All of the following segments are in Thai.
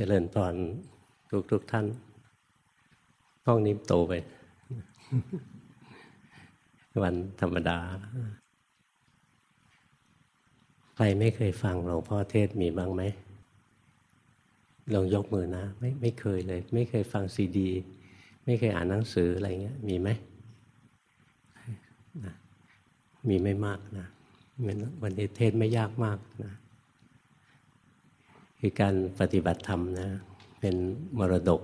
เจริญพรทุกทุกท่าน ห้องนี้โตไป วันธรรมดา ใครไม่เคยฟังหลวงพ่อเทศมีบ้างไหมลองยกมือนะ ไม่ไม่เคยเลย ไม่เคยฟังซีดี ไม่เคยอ่านหนังสืออะไรเงี้ย มีไหมมีไม่มากนะวันนี้เทศไม่ยากมากนะ คือการปฏิบัติธรรมนะเป็นมรดก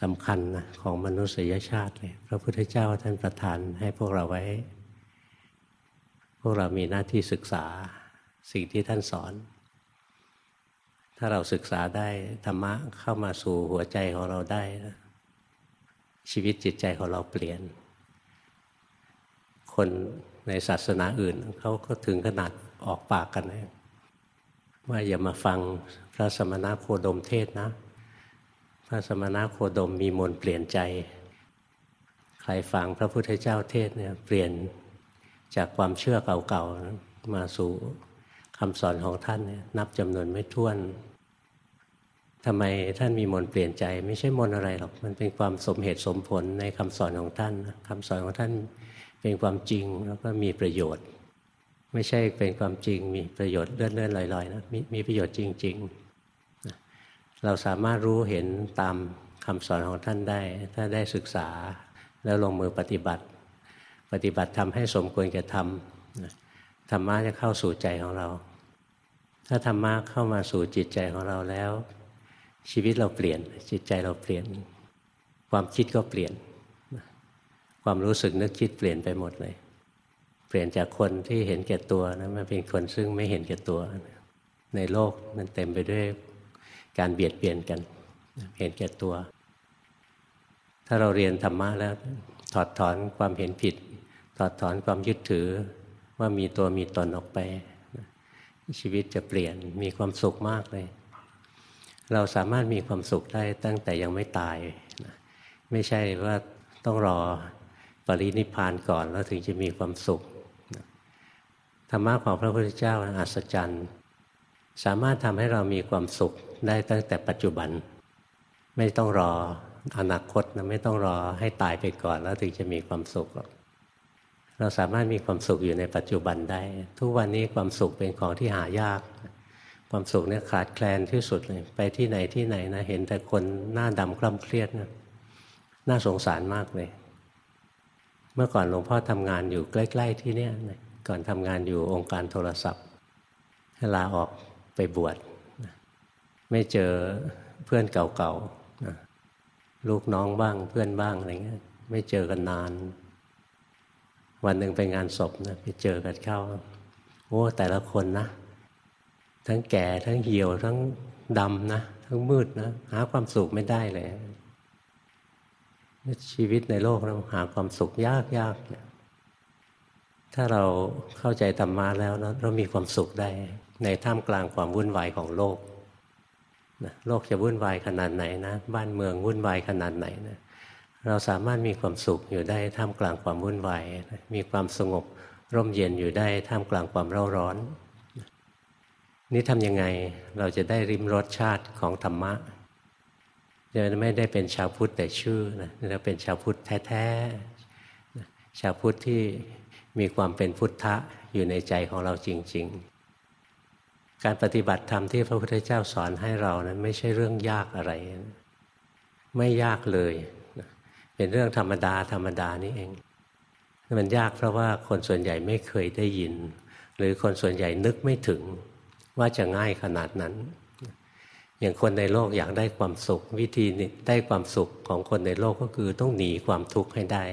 สำคัญนะของมนุษยชาติเลยพระพุทธเจ้าท่านประทานให้พวกเราไว้ พวกเรามีหน้าที่ศึกษาสิ่งที่ท่านสอน ถ้าเราศึกษาได้ธรรมะเข้ามาสู่หัวใจของเราได้ชีวิตจิตใจของเราเปลี่ยน คนในศาสนาอื่นเขาก็ถึงขนาดออกปากกันนะ ว่าอย่ามาฟังพระสมณะโคดมเทศนะ พระสมณะโคดมมีมนเปลี่ยนใจ ใครฟังพระพุทธเจ้าเทศเนี่ยเปลี่ยนจากความเชื่อเก่าๆมาสู่คำสอนของท่านเนี่ยนับจำนวนไม่ถ้วนทำไมท่านมีมนเปลี่ยนใจ ไม่ใช่มนอะไรหรอก มันเป็นความสมเหตุสมผลในคำสอนของท่านคำสอนของท่านเป็นความจริงแล้วก็มีประโยชน์ ไม่ใช่เป็นความจริงมีประโยชน์เลื่อนเลื่อนลอยๆนะมมีประโยชน์จริงๆ เราสามารถรู้เห็นตามคำสอนของท่านได้ ถ้าได้ศึกษาแล้วลงมือปฏิบัติ ปฏิบัติทำให้สมควรแก่ทำธรรมะจะเข้าสู่ใจของเรา ถ้าธรรมะเข้ามาสู่จิตใจของเราแล้ว ชีวิตเราเปลี่ยนจิตใจเราเปลี่ยน ความคิดก็เปลี่ยน ความรู้สึกนึกคิดเปลี่ยนไปหมดเลย เปลี่ยนจากคนที่เห็นแก่ตัวนะมาเป็นคนซึ่งไม่เห็นแก่ตัว ในโลกมันเต็มไปด้วยการเบียดเบียนกัน เห็นแก่ตัว ถ้าเราเรียนธรรมะแล้ว ถอดถอนความเห็นผิด ถอดถอนความยึดถือว่ามีตัวมีตนออกไป ชีวิตจะเปลี่ยนมีความสุขมากเลย เราสามารถมีความสุขได้ตั้งแต่ยังไม่ตาย ไม่ใช่ว่าต้องรอปรินิพานก่อนแล้วถึงจะมีความสุข ธรรมะของพระพุทธเจ้าอัศจรรย์ สามารถทำให้เรามีความสุขได้ตั้งแต่ปัจจุบัน ไม่ต้องรออนาคตนะไม่ต้องรอให้ตายไปก่อนแล้วถึงจะมีความสุขหรอกเราสามารถมีความสุขอยู่ในปัจจุบันได้ ทุกวันนี้ความสุขเป็นของที่หายาก ความสุขเนี่ยขาดแคลนที่สุดเลยไปที่ไหนที่ไหนนะเห็นแต่คนหน้าดำกล้ำเครียดนะน่าสงสารมากเลย เมื่อก่อนหลวงพ่อทำงานอยู่ใกล้ ๆ ที่เนี่ย ก่อนทำงานอยู่องค์การโทรศัพท์ลาออกไปบวชไม่เจอเพื่อนเก่าๆลูกน้องบ้างเพื่อนบ้างอะไรเงี้ยไม่เจอกันนาน วันหนึ่งไปงานศพนะไปเจอกันเข้าโอ้แต่ละคนนะ ทั้งแก่ทั้งเหี่ยวทั้งดำนะ ทั้งมืดนะ หาความสุขไม่ได้เลยชีวิตในโลกเราหาความสุขยากยากเนี่ย ถ้าเราเข้าใจธรรมะแล้วนะเรามีความสุขได้ ในท่ามกลางความวุ่นวายของโลกนะโลกจะวุ่นวายขนาดไหนนะ บ้านเมืองวุ่นวายขนาดไหนนะเราสามารถมีความสุขอยู่ได้ท่ามกลางความวุ่นวายมีความสงบร่มเย็นอยู่ได้ท่ามกลางความเร่าร้อน นี่ทำยังไงเราจะได้ริมรสชาติของธรรมะจะไม่ได้เป็นชาวพุทธแต่ชื่อนะเราเป็นชาวพุทธแท้ๆชาวพุทธที่ มีความเป็นพุทธะอยู่ในใจของเราจริง ๆ การปฏิบัติธรรมที่พระพุทธเจ้าสอนให้เรานั้นไม่ใช่เรื่องยากอะไร ไม่ยากเลย เป็นเรื่องธรรมดาธรรมดานี่เอง มันยากเพราะว่าคนส่วนใหญ่ไม่เคยได้ยิน หรือคนส่วนใหญ่นึกไม่ถึงว่าจะง่ายขนาดนั้น อย่างคนในโลกอยากได้ความสุข วิธีได้ความสุขของคนในโลกก็คือต้องหนีความทุกข์ให้ได้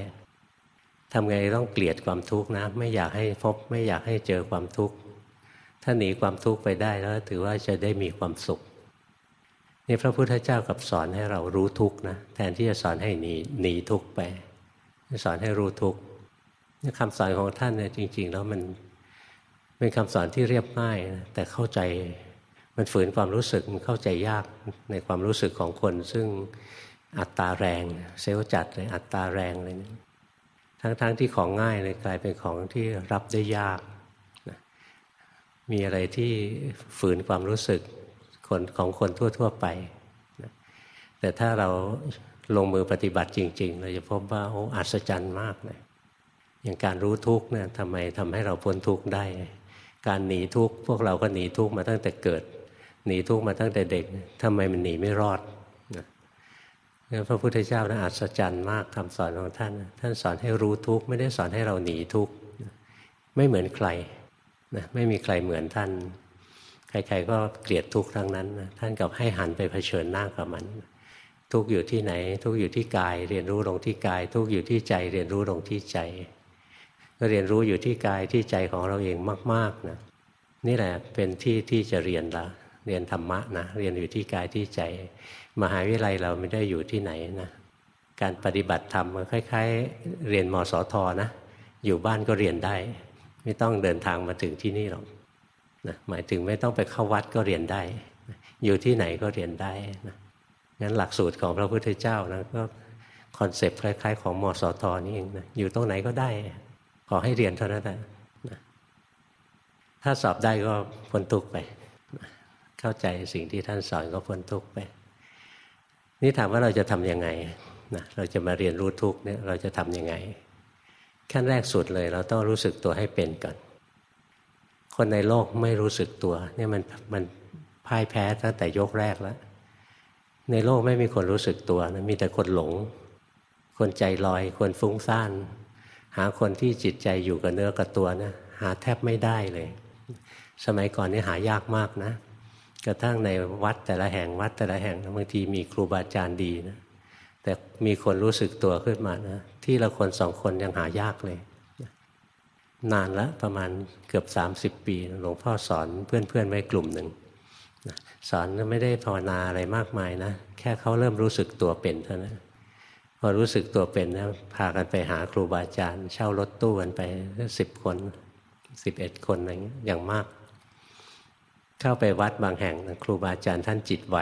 ทำไงต้องเกลียดความทุกข์นะ ไม่อยากให้พบไม่อยากให้เจอความทุกข์ถ้าหนีความทุกข์ไปได้แล้วถือว่าจะได้มีความสุขนี่พระพุทธเจ้ากับสอนให้เรารู้ทุกข์นะแทนที่จะสอนให้หนีหนีทุกข์ไปสอนให้รู้ทุกข์นี่คำสอนของท่านเนี่ยจริง ๆ แล้วมันเป็นคำสอนที่เรียบง่ายนะแต่เข้าใจมันฝืนความรู้สึกมันเข้าใจยากในความรู้สึกของคน ซึ่งอัตตาแรง เซลล์จัดเลยอัตตาแรงเลยนะ ทั้งๆทที่ของง่ายเลยกลายเป็นของที่รับได้ยากนะมีอะไรที่ฝืนความรู้สึกคนของคนทั่ว ๆ ไปแต่ถ้าเราลงมือปฏิบัติจริง ๆ เราจะพบว่าโอ้อัศจรรย์มากเลยอย่างการรู้ทุกข์เนี่ยทำไมทำให้เราพ้นทุกข์ได้ การหนีทุกข์พวกเราก็หนีทุกข์มาตั้งแต่เกิด หนีทุกข์มาตั้งแต่เด็กทำไมมันหนีไม่รอด พระพุทธเจ้านะอัศจรรย์มากคำสอนของท่าน ท่านสอนให้รู้ทุกข์ไม่ได้สอนให้เราหนีทุกข์ไม่เหมือนใครนะไม่มีใครเหมือนท่าน ใครๆก็เกลียดทุกข์ทั้งนั้นนะท่านกับให้หันไปเผชิญหน้ากับมัน ทุกข์อยู่ที่ไหน ทุกข์อยู่ที่กาย เรียนรู้ลงที่กาย ทุกข์อยู่ที่ใจ เรียนรู้ลงที่ใจก็เรียนรู้อยู่ที่กายที่ใจของเราเองมากๆนะนี่แหละเป็นที่ที่จะเรียนละ เรียนธรรมะนะเรียนอยู่ที่กายที่ใจ มหาวิทยาลัยเราไม่ได้อยู่ที่ไหนนะการปฏิบัติธรรมมันคล้าย ๆ เรียนมสธนะอยู่บ้านก็เรียนได้ ไม่ต้องเดินทางมาถึงที่นี่หรอกนะหมายถึงไม่ต้องไปเข้าวัดก็เรียนได้ อยู่ที่ไหนก็เรียนได้นะงั้นหลักสูตรของพระพุทธเจ้านะก็ concept คล้าย ๆ ของมสธนี่เองนะอยู่ตรงไหนก็ได้ ขอให้เรียนเท่านั้นแหละถ้าสอบได้ก็พ้นทุกข์ไป เข้าใจสิ่งที่ท่านสอนก็พ้นทุกข์ไป นี่ถามว่าเราจะทำยังไงนะเราจะมาเรียนรู้ทุกข์เนี่ยเราจะทำยังไง ขั้นแรกสุดเลย เราต้องรู้สึกตัวให้เป็นก่อน คนในโลกไม่รู้สึกตัวเนี่ยมันมันพ่ายแพ้ตั้งแต่ยกแรกแล้ว ในโลกไม่มีคนรู้สึกตัวนะมีแต่คนหลง คนใจลอย คนฟุ้งซ่าน หาคนที่จิตใจอยู่กับเนื้อกับตัวนะหาแทบไม่ได้เลย สมัยก่อนนี่หายากมากนะ กระทั่งในวัดแต่ละแห่งวัดแต่ละแห่งบางทีมีครูบาอาจารย์ดีนะแต่มีคนรู้สึกตัวขึ้นมานะที่ละคนสองคนยังหายากเลย นานละประมาณเกือบ 30 ปีหลวงพ่อสอนเพื่อนๆไว้กลุ่มหนึ่งสอนไม่ได้ภาวนาอะไรมากมายนะแค่เขาเริ่มรู้สึกตัวเป็นเท่านั้นพอรู้สึกตัวเป็นนะพากันไปหาครูบาอาจารย์ เช่ารถตู้กันไปสิบคนสิบเอ็ดคนอะไรอย่างมาก เข้าไปวัดบางแห่งครูบาอาจารย์ท่านจิตไหว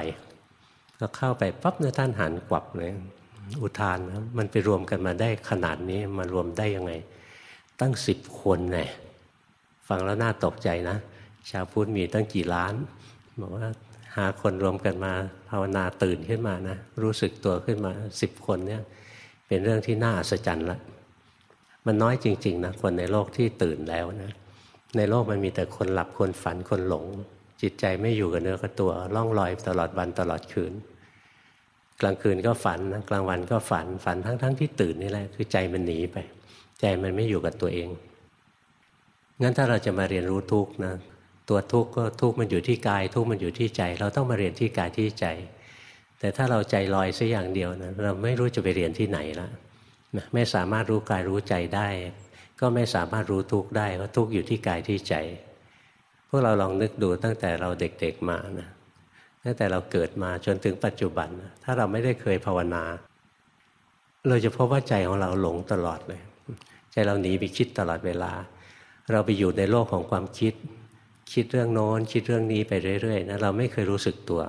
ก็เข้าไปปั๊บเนี่ยท่านหันกวับเลยอุทานนะมันไปรวมกันมาได้ขนาดนี้มารวมได้ยังไง ตั้งสิบคนไงฟังแล้วน่าตกใจนะ ชาวพุทธมีตั้งกี่ล้านบอกว่าหาคนรวมกันมาภาวนาตื่นขึ้นมานะ รู้สึกตัวขึ้นมาสิบคนเนี่ยเป็นเรื่องที่น่าอัศจรรย์ละมันน้อยจริง ๆ นะ คนในโลกที่ตื่นแล้วนะ ในโลกมันมีแต่คนหลับคนฝันคนหลง จิตใจไม่อยู่กับเนื้อกับตัวล่องลอยตลอดวันตลอดคืน กลางคืนก็ฝันกลางวันก็ฝันฝันทั้งๆทที่ตื่นนี่แหละคือใจมันหนีไป ใจมันไม่อยู่กับตัวเองงั้นถ้าเราจะมาเรียนรู้ทุกนะตัวทุกข์ก็ทุกข์มันอยู่ที่กาย ทุกข์มันอยู่ที่ใจ เราต้องมาเรียนที่กายที่ใจ แต่ถ้าเราใจลอยสัอย่างเดียวนะเราไม่รู้จะไปเรียนที่ไหนละไม่สามารถรู้กายรู้ใจได้ ก็ไม่สามารถรู้ทุกข์ได้เพราะทุกข์อยู่ที่กายที่ใจ วกเราลองนึกดูตั้งแต่เราเด็กๆมานะตั้งแต่เราเกิดมาจนถึงปัจจุบัน ถ้าเราไม่ได้เคยภาวนา เราจะพบว่าใจของเราหลงตลอดเลย ใจเราหนีไปคิดตลอดเวลา เราไปอยู่ในโลกของความคิด คิดเรื่องโน้นคิดเรื่องนี้ไปเรื่อยๆนะเราไม่เคยรู้สึกตัว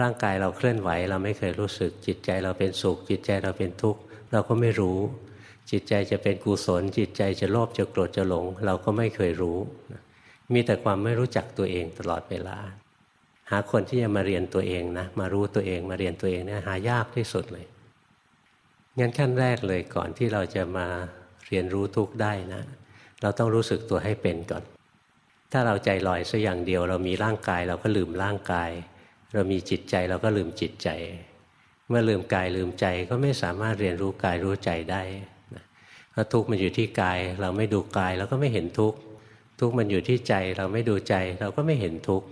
ร่างกายเราเคลื่อนไหว เราไม่เคยรู้สึก จิตใจเราเป็นสุข จิตใจเราเป็นทุกข์เราก็ไม่รู้ จิตใจจะเป็นกุศล จิตใจจะโลภจะโกรธจะหลง เราก็ไม่เคยรู้ มีแต่ความไม่รู้จักตัวเองตลอดเวลา หาคนที่จะมาเรียนตัวเองนะ มารู้ตัวเองมาเรียนตัวเองเนี่ยหายากที่สุดเลย งั้นขั้นแรกเลยก่อนที่เราจะมาเรียนรู้ทุกได้นะ เราต้องรู้สึกตัวให้เป็นก่อน ถ้าเราใจลอยสักอย่างเดียว เรามีร่างกายเราก็ลืมร่างกาย เรามีจิตใจเราก็ลืมจิตใจ เมื่อลืมกายลืมใจก็ไม่สามารถเรียนรู้กายรู้ใจได้เพราะทุกข์มันอยู่ที่กาย เราไม่ดูกายเราก็ไม่เห็นทุกข์ ทุกข์มันอยู่ที่ใจเราไม่ดูใจ เราก็ไม่เห็นทุกข์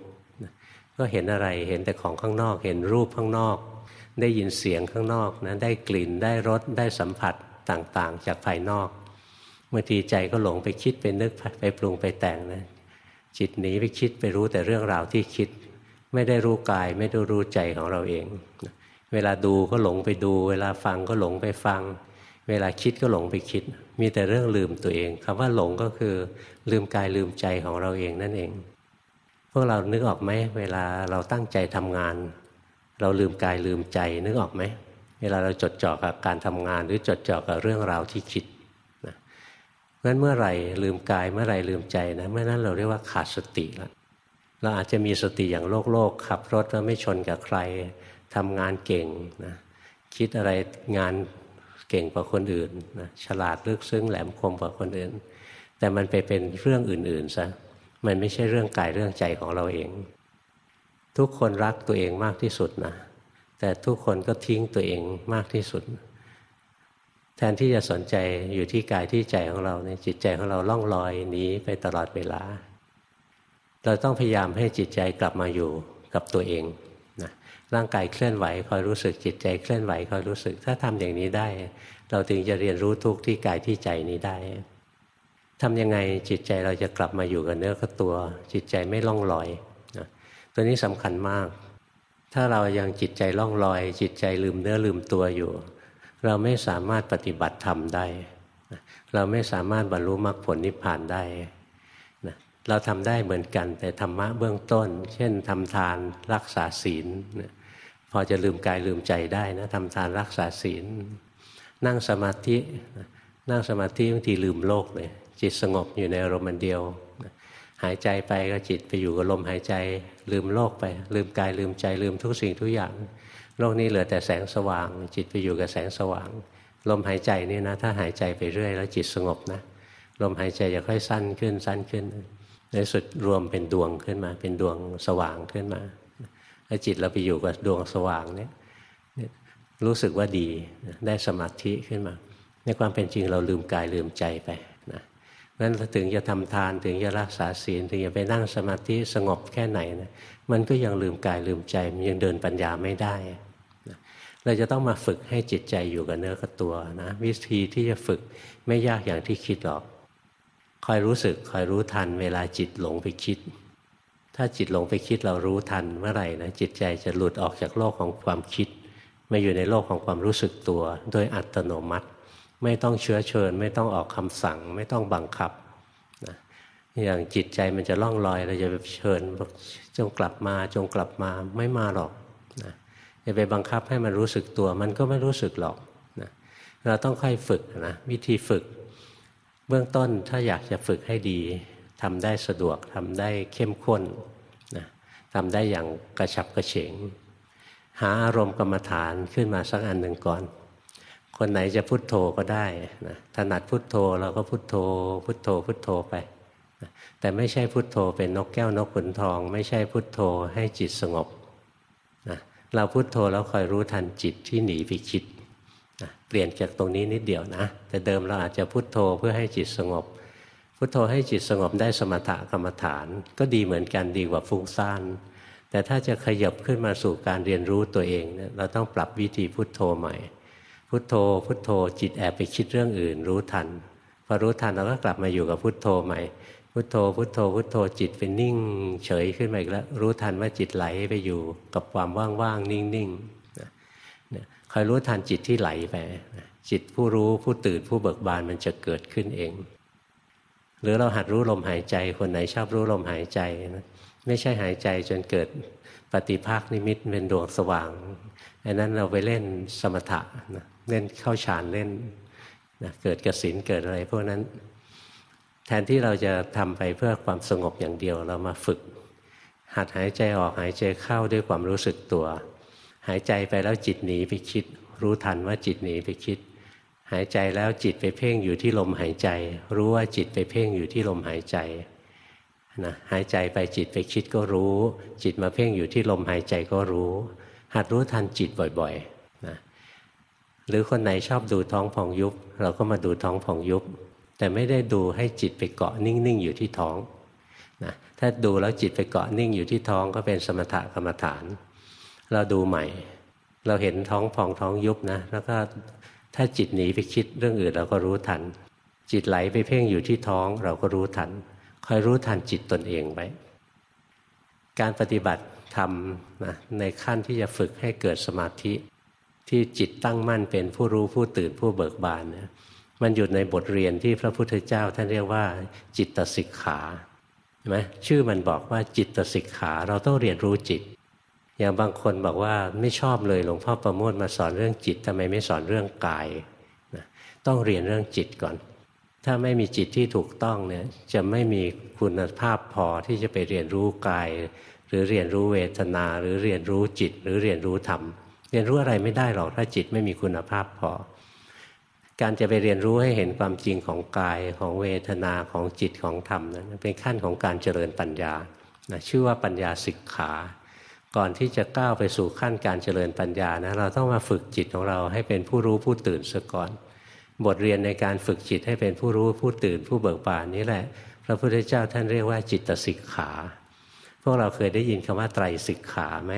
ก็เห็นอะไรเห็นแต่ของข้างนอก เห็นรูปข้างนอก ได้ยินเสียงข้างนอกนะได้กลิ่นได้รสได้สัมผัสต่างๆ จากภายนอกบางทีใจก็หลงไปคิดไปนึกไปปรุงไปแต่งนะจิตหนีไปคิดไปรู้แต่เรื่องราวที่คิด ไม่ได้รู้กาย ไม่ได้รู้ใจของเราเอง เวลาดูก็หลงไปดู เวลาฟังก็หลงไปฟัง เวลาคิดก็หลงไปคิด มีแต่เรื่องลืมตัวเองคำว่าหลงก็คือลืมกายลืมใจของเราเองนั่นเอง พวกเรานึกออกไหมเวลาเราตั้งใจทำงาน เราลืมกายลืมใจนึกออกไหมเวลาเราจดจ่อกับการทำงาน หรือจดจ่อกับเรื่องราวที่คิดงั้นเมื่อไหร่ลืมกายเมื่อไหร่ลืมใจนะเมื่อนั้นเราเรียกว่าขาดสติแล้วเราอาจจะมีสติอย่างโลกโลกขับรถแล้วไม่ชนกับใครทำงานเก่งนะคิดอะไรงาน เก่งกว่าคนอื่นนะฉลาดลึกซึ้งแหลมคมกว่าคนอื่น แต่มันไปเป็นเรื่องอื่นๆซะมันไม่ใช่เรื่องกายเรื่องใจของเราเอง ทุกคนรักตัวเองมากที่สุดนะแต่ทุกคนก็ทิ้งตัวเองมากที่สุด แทนที่จะสนใจอยู่ที่กายที่ใจของเราเนี่ยจิตใจของเราล่องลอยหนีไปตลอดเวลา เราต้องพยายามให้จิตใจกลับมาอยู่กับตัวเอง ร่างกายเคลื่อนไหวคอยรู้สึกจิตใจเคลื่อนไหวคอยรู้สึก ถ้าทำอย่างนี้ได้ เราถึงจะเรียนรู้ทุกที่กายที่ใจนี้ได้ทำยังไงจิตใจเราจะกลับมาอยู่กับเนื้อกับตัว จิตใจไม่ล่องลอยนะตัวนี้สำคัญมาก ถ้าเรายังจิตใจล่องลอย จิตใจลืมเนื้อลืมตัวอยู่ เราไม่สามารถปฏิบัติธรรมได้ เราไม่สามารถบรรลุมรรคผลนิพพานได้เราทำได้เหมือนกันแต่ธรรมะเบื้องต้น เช่นทำทานรักษาศีลนะพ อจะลืมกายลืมใจได้นะทำทานรักษาศีล นั่งสมาธินั่งสมาธิบางทีลืมโลกเลย จิตสงบอยู่ในอารมณ์เดียว หายใจไปก็จิตไปอยู่กับลมหายใจ ลืมโลกไป ลืมกายลืมใจลืมทุกสิ่งทุกอย่าง โลกนี้เหลือแต่แสงสว่าง จิตไปอยู่กับแสงสว่าง ลมหายใจนี่นะ ถ้าหายใจไปเรื่อย แล้วจิตสงบนะลมหายใจจะค่อยสั้นขึ้นสั้นขึ้นในสุดรวมเป็นดวงขึ้นมา เป็นดวงสว่างขึ้นมา แล้วจิตเราไปอยู่กับดวงสว่างเนี่ยรู้สึกว่าดีได้สมาธิขึ้นมา ในความเป็นจริงเราลืมกายลืมใจไปนั้นถึงจะทำทานถึงจะรักษาศีลถึงจะไปนั่งสมาธิสงบแค่ไหนนะมันก็ยังลืมกายลืมใจ มันยังเดินปัญญาไม่ได้นะเราจะต้องมาฝึกให้จิตใจอยู่กับเนื้อกับตัวนะวิธีที่จะฝึกไม่ยากอย่างที่คิดหรอกคอยรู้สึกคอยรู้ทันเวลาจิตหลงไปคิด ถ้าจิตหลงไปคิดเรารู้ทันเมื่อไหร่นะจิตใจจะหลุดออกจากโลกของความคิด มาอยู่ในโลกของความรู้สึกตัว โดยอัตโนมัติ ไม่ต้องเชื้อเชิญ ไม่ต้องออกคำสั่ง ไม่ต้องบังคับนะอย่างจิตใจมันจะล่องลอย เราจะไปเชิญจงกลับมาจงกลับมาไม่มาหรอกนะจะไปบังคับให้มันรู้สึกตัว มันก็ไม่รู้สึกหรอกนะเราต้องค่อยฝึกนะวิธีฝึก เบื้องต้นถ้าอยากจะฝึกให้ดี ทำได้สะดวกทำได้เข้มข้นนะทำได้อย่างกระฉับกระเฉง หาอารมณ์กรรมฐานขึ้นมาสักอันหนึ่งก่อน คนไหนจะพุทโธก็ได้นะถนัดพุทโธเราก็พุทโธ พุทโธพุทโธไปนะแต่ไม่ใช่พุทโธเป็นนกแก้วนกขุนทอง ไม่ใช่พุทโธให้จิตสงบนะเราพุทโธแล้วคอยรู้ทันจิตที่หนีไปคิดนะเปลี่ยนจากตรงนี้นิดเดียวนะ แต่เดิมเราอาจจะพุทโธเพื่อให้จิตสงบ พุทโธให้จิตสงบได้สมถะกรรมฐาน ก็ดีเหมือนกันดีกว่าฟุ้งซ่านแต่ถ้าจะขยับขึ้นมาสู่การเรียนรู้ตัวเองเนี่ยเราต้องปรับวิธีพุทโธใหม่ พุทโธ พุทโธ จิตแอบไปคิดเรื่องอื่น รู้ทันพอรู้ทันเราก็กลับมาอยู่กับพุทโธใหม่ พุทโธ พุทโธ พุทโธจิตเป็นนิ่ง เฉยขึ้นมาอีกแล้ว รู้ทันว่าจิตไหลไปอยู่กับความว่างๆนิ่งๆคอยรู้ทันจิตที่ไหลไปจิตผู้รู้ผู้ตื่นผู้เบิกบานมันจะเกิดขึ้นเอง หรือเราหัดรู้ลมหายใจ คนไหนชอบรู้ลมหายใจไม่ใช่หายใจจนเกิดปฏิภาคนิมิตเป็นดวงสว่างอันนั้นเราไปเล่นสมถะนะเล่นเข้าฌานเล่นนะเกิดกสินเกิดอะไรพวกนั้น แทนที่เราจะทำไปเพื่อความสงบอย่างเดียวเรามาฝึก หัดหายใจออกหายใจเข้าด้วยความรู้สึกตัว หายใจไปแล้วจิตหนีไปคิด รู้ทันว่าจิตหนีไปคิด หายใจแล้วจิตไปเพ่งอยู่ที่ลมหายใจ รู้ว่าจิตไปเพ่งอยู่ที่ลมหายใจนะหายใจไปจิตไปคิดก็รู้ จิตมาเพ่งอยู่ที่ลมหายใจก็รู้ หัดรู้ทันจิตบ่อยๆนะหรือคนไหนชอบดูท้องพองยุบ เราก็มาดูท้องพองยุบ แต่ไม่ได้ดูให้จิตไปเกาะนิ่งๆอยู่ที่ท้องนะถ้าดูแล้วจิตไปเกาะนิ่งอยู่ที่ท้องก็เป็นสมถกรรมฐาน เราดูใหม่ เราเห็นท้องพองท้องยุบนะแล้วก็ ถ้าจิตหนีไปคิดเรื่องอื่นเราก็รู้ทัน จิตไหลไปเพ่งอยู่ที่ท้องเราก็รู้ทันคอยรู้ทันจิตตนเองไว้การปฏิบัติทำนะในขั้นที่จะฝึกให้เกิดสมาธิ ที่จิตตั้งมั่นเป็นผู้รู้ผู้ตื่นผู้เบิกบานเนี่ยมันอยู่ในบทเรียนที่พระพุทธเจ้าท่านเรียกว่า จิตสิกขาใช่ไหมชื่อมันบอกว่าจิตสิกขาเราต้องเรียนรู้จิต อย่างบางคนบอกว่าไม่ชอบเลยหลวงพ่อประโมทมาสอนเรื่องจิตทำไมไม่สอนเรื่องกายนะต้องเรียนเรื่องจิตก่อน ถ้าไม่มีจิตที่ถูกต้องเนี่ยจะไม่มีคุณภาพพอที่จะไปเรียนรู้กาย หรือเรียนรู้เวทนา หรือเรียนรู้จิต หรือเรียนรู้ธรรม เรียนรู้อะไรไม่ได้หรอกถ้าจิตไม่มีคุณภาพพอ การจะไปเรียนรู้ให้เห็นความจริงของกายของเวทนาของจิตของธรรมนั้นเป็นขั้นของการเจริญปัญญานะชื่อว่าปัญญาสิกขา ก่อนที่จะก้าวไปสู่ขั้นการเจริญปัญญานะเราต้องมาฝึกจิตของเราให้เป็นผู้รู้ผู้ตื่นซะก่อน บทเรียนในการฝึกจิตให้เป็นผู้รู้ผู้ตื่นผู้เบิกบานนี้แหละ พระพุทธเจ้าท่านเรียกว่าจิตสิกขา พวกเราเคยได้ยินคำว่าไตรสิกขาไหม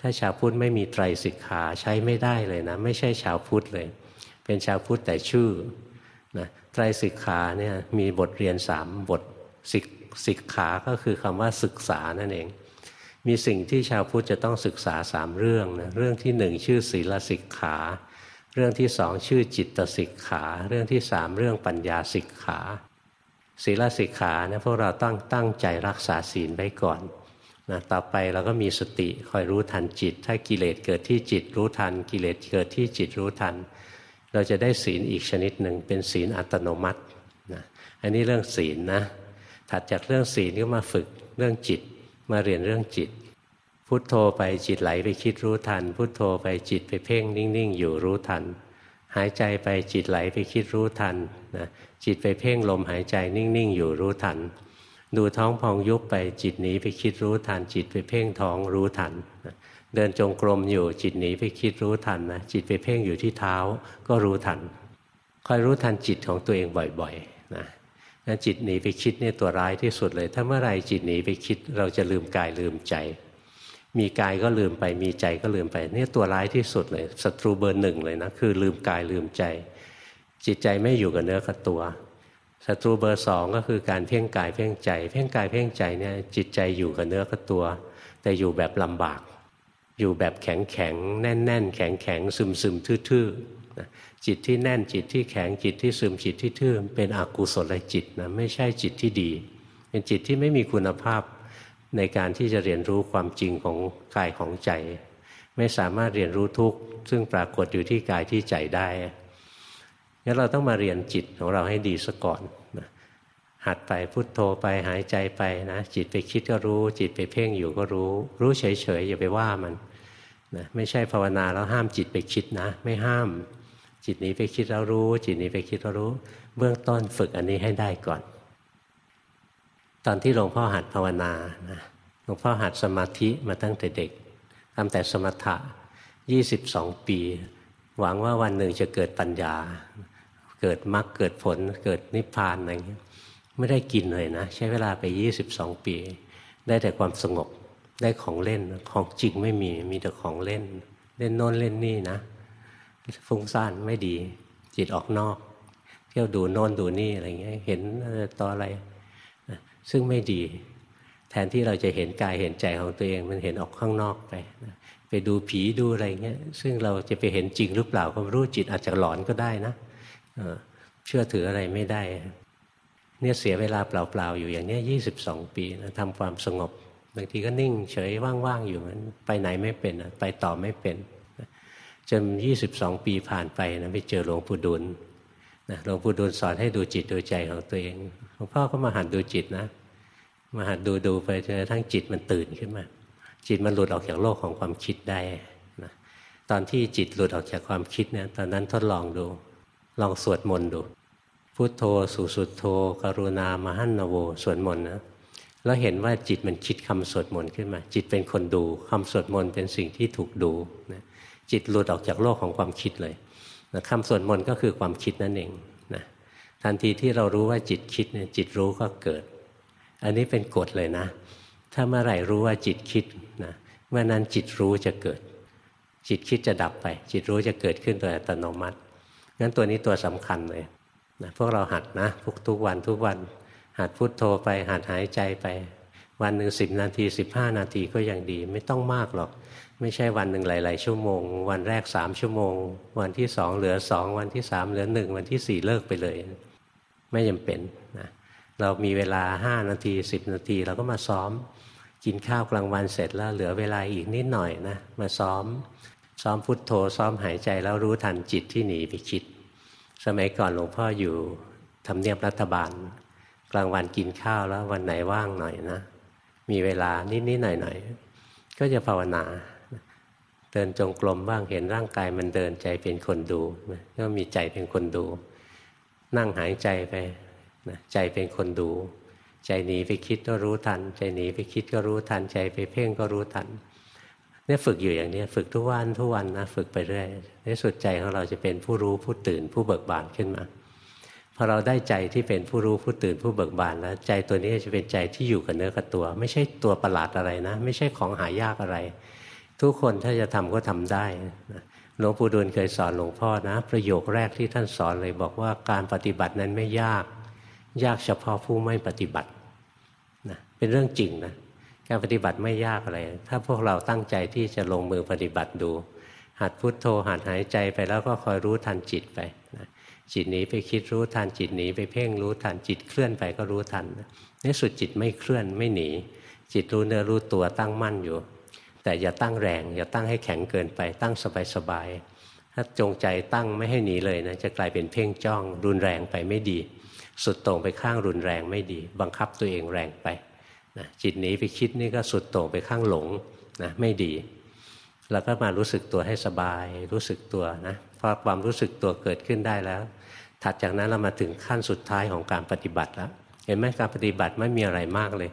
ถ้าชาวพุทธไม่มีไตรสิกขาใช้ไม่ได้เลยนะ ไม่ใช่ชาวพุทธเลย เป็นชาวพุทธแต่ชื่อนะไตรสิกขาเนี่ยมีบทเรียนสามบทสิกสิกขาก็คือคำว่าศึกษานั่นเอง มีสิ่งที่ชาวพุทธจะต้องศึกษาสามเรื่องนะเรื่องที่หนึ่งชื่อศีลสิกขา เรื่องที่สองชื่อจิตสิกขา เรื่องที่สามเรื่องปัญญาสิกขาศีลสิกขาเนี่ยพวกเราต้องตั้งใจรักษาศีลไว้ก่อนนะต่อไปเราก็มีสติคอยรู้ทันจิต ถ้ากิเลสเกิดที่จิตรู้ทัน กิเลสเกิดที่จิตรู้ทัน เราจะได้ศีลอีกชนิดหนึ่งเป็นศีลอัตโนมัตินะอันนี้เรื่องศีลนะถัดจากเรื่องศีลก็มาฝึกเรื่องจิต มาเรียนเรื่องจิต พุทโธไปจิตไหลไปคิดรู้ทัน พุทโธไปจิตไปเพ่งนิ่ง ๆ อยู่รู้ทัน หายใจไปจิตไหลไปคิดรู้ทันนะจิตไปเพ่งลมหายใจนิ่ง ๆ อยู่รู้ทัน ดูท้องพองยุบไปจิตหนีไปคิดรู้ทัน จิตไปเพ่งท้องรู้ทันเดินจงกรมอยู่จิตหนีไปคิดรู้ทันนะจิตไปเพ่งอยู่ที่เท้าก็รู้ทันคอยรู้ทันจิตของตัวเองบ่อยๆนะ จิตหนีไปคิดเนี่ยตัวร้ายที่สุดเลย ถ้าเมื่อไรจิตหนีไปคิด เราจะลืมกายลืมใจ มีกายก็ลืมไป มีใจก็ลืมไป เนี่ยตัวร้ายที่สุดเลยศัตรูเบอร์หนึ่งเลยนะคือลืมกายลืมใจ จิตใจไม่อยู่กับเนื้อกับตัวศัตรูเบอร์สองก็คือการเพ่งกายเพ่งใจ เพ่งกายเพ่งใจเนี่ยจิตใจอยู่กับเนื้อกับตัว แต่อยู่แบบลำบาก อยู่แบบแข็งแข็งแน่นแน่นแข็งแข็งซึมซึมทื่อ จิตที่แน่นจิตที่แข็งจิตที่ซึมจิตที่ทื่อเป็นอกุศลจิตนะไม่ใช่จิตที่ดี เป็นจิตที่ไม่มีคุณภาพในการที่จะเรียนรู้ความจริงของกายของใจ ไม่สามารถเรียนรู้ทุกข์ซึ่งปรากฏอยู่ที่กายที่ใจได้งั้นเราต้องมาเรียนจิตของเราให้ดีซะก่อนนะหัดไปพุโทโธไปหายใจไปนะจิตไปคิดก็รู้ จิตไปเพ่งอยู่ก็รู้ รู้เฉยๆอย่าไปว่ามันนะไม่ใช่ภาวนาแล้วห้ามจิตไปคิดนะ ไม่ห้าม จิตนี้ไปคิดแล้วรู้ จิตนี้ไปคิดแล้วรู้ เบื้องต้นฝึกอันนี้ให้ได้ก่อน ตอนที่หลวงพ่อหัดภาวนานะหลวงพ่อหัดสมาธิมาตั้งแต่เด็กทำแต่สมถะ 22 ปี หวังว่าวันหนึ่งจะเกิดปัญญา เกิดมรรคเกิดผล เกิดนิพพานอะไรเงี้ยไม่ได้กินเลยนะ ใช้เวลาไป 22 ปี ได้แต่ความสงบได้ของเล่นของจริงไม่มีมีแต่ของเล่น เล่นโน้นเล่นนี่นะ ฟุ้งซ่านไม่ดี จิตออกนอก เที่ยวดูโน่นดูนี่อะไรเงี้ยเห็นต่ออะไร ซึ่งไม่ดี แทนที่เราจะเห็นกายเห็นใจของตัวเองมันเห็นออกข้างนอกไปไปดูผีดูอะไรเงี้ยซึ่งเราจะไปเห็นจริงหรือเปล่าก็ไม่รู้จิตอาจจะหลอนก็ได้นะเชื่อถืออะไรไม่ได้เนี่ยเสียเวลาเปล่าๆอยู่อย่างเนี้ยี่สิบสองปีนะทำความสงบบางทีก็นิ่งเฉยว่างๆอยู่มันไปไหนไม่เป็นไปต่อไม่เป็น จนยี่สิบสองปีผ่านไปนะไปเจอหลวงปู่ดุลนะหลวงปู่ดุลสอนให้ดูจิตดูใจของตัวเองหลวงพ่อก็มาหัดดูจิตนะ มาหัดดูดูไปจนกระทั่งจิตมันตื่นขึ้นมา จิตมันหลุดออกจากโลกของความคิดได้นะตอนที่จิตหลุดออกจากความคิดเนี่ยตอนนั้นทดลองดู ลองสวดมนต์ดู พุทโธสุสุโธ กรุณามหันนโวสวดมนต์นะแล้วเห็นว่าจิตมันคิดคำสวดมนต์ขึ้นมา จิตเป็นคนดูคำสวดมนต์เป็นสิ่งที่ถูกดูนะ จิตหลุดออกจากโลกของความคิดเลยนะคำสวดมนต์ก็คือความคิดนั่นเองนะทันทีที่เรารู้ว่าจิตคิดเนี่ยจิตรู้ก็เกิด อันนี้เป็นกฎเลยนะ ถ้าเมื่อไหร่รู้ว่าจิตคิดนะเมื่อนั้นจิตรู้จะเกิด จิตคิดจะดับไป จิตรู้จะเกิดขึ้นโดยอัตโนมัติงั้นตัวนี้ตัวสำคัญเลยนะพวกเราหัดนะทุกทุกวันทุกวันหัดพุดโทโธไปหัดหายใจไป วันหนึ่งสิบนาทีสิบห้านาทีก็ยังดี ไม่ต้องมากหรอก ไม่ใช่วันหนึ่งหลาย ๆ ชั่วโมง วันแรกสามชั่วโมง วันที่สองเหลือสองวันที่สามเหลือหนึ่งวันที่สี่เลิกไปเลย ไม่จำเป็นนะเรามีเวลาห้านาทีสิบนาที เราก็มาซ้อม กินข้าวกลางวันเสร็จแล้วเหลือเวลาอีกนิดหน่อยนะมาซ้อม ซ้อมพุทโธซ้อมหายใจแล้วรู้ทันจิตที่หนีไปคิด สมัยก่อนหลวงพ่ออยู่ทำเนียบรัฐบาล กลางวันกินข้าวแล้ววันไหนว่างหน่อยนะ มีเวลานิดๆหน่อยๆก็จะภาวนา เดินจงกรมบ้างเห็นร่างกายมันเดินใจเป็นคนดูก็มีใจเป็นคนดู นั่งหายใจไปใจเป็นคนดู ใจหนีไปคิดก็รู้ทัน ใจหนีไปคิดก็รู้ทัน ใจไปเพ่งก็รู้ทันเนี่ยฝึกอยู่อย่างนี้ฝึกทุกวันทุกวันนะฝึกไปเรื่อยในสุดใจของเราจะเป็นผู้รู้ผู้ตื่นผู้เบิกบานขึ้นมาพอเราได้ใจที่เป็นผู้รู้ผู้ตื่นผู้เบิกบานแล้วใจตัวนี้จะเป็นใจที่อยู่กับเนื้อกับตัว ไม่ใช่ตัวประหลาดอะไรนะ ไม่ใช่ของหายากอะไร ทุกคนถ้าจะทำก็ทำได้หลวงปู่ดูลเคยสอนหลวงพ่อนะ ประโยคแรกที่ท่านสอนเลยบอกว่าการปฏิบัตินั้นไม่ยาก ยากเฉพาะผู้ไม่ปฏิบัตินะเป็นเรื่องจริงนะการปฏิบัติไม่ยากอะไร ถ้าพวกเราตั้งใจที่จะลงมือปฏิบัติดู หัดพุดโทโธหัดหายใจไปแล้วก็คอยรู้ทันจิตไปนะจิตหนีไปคิดรู้ทันจิตหนีไปเพ่งรู้ทันจิตเคลื่อนไปก็รู้ทันในสุดจิตไม่เคลื่อนไม่หนี จิตรู้เนื้อรู้ตัวตั้งมั่นอยู่ แต่อย่าตั้งแรง อย่าตั้งให้แข็งเกินไป ตั้งสบายๆถ้าจงใจตั้งไม่ให้หนีเลยนะจะกลายเป็นเพ่งจ้อง รุนแรงไปไม่ดี สุดตรงไปข้างรุนแรงไม่ดี บังคับตัวเองแรงไปนะจิตหนีไปคิดนี่ก็สุดตรงไปข้างหลงนะไม่ดีเราก็มารู้สึกตัวให้สบาย รู้สึกตัวนะพอความรู้สึกตัวเกิดขึ้นได้แล้ว ถัดจากนั้นเรามาถึงขั้นสุดท้ายของการปฏิบัติแล้ว เห็นไหมการปฏิบัติไม่มีอะไรมากเลย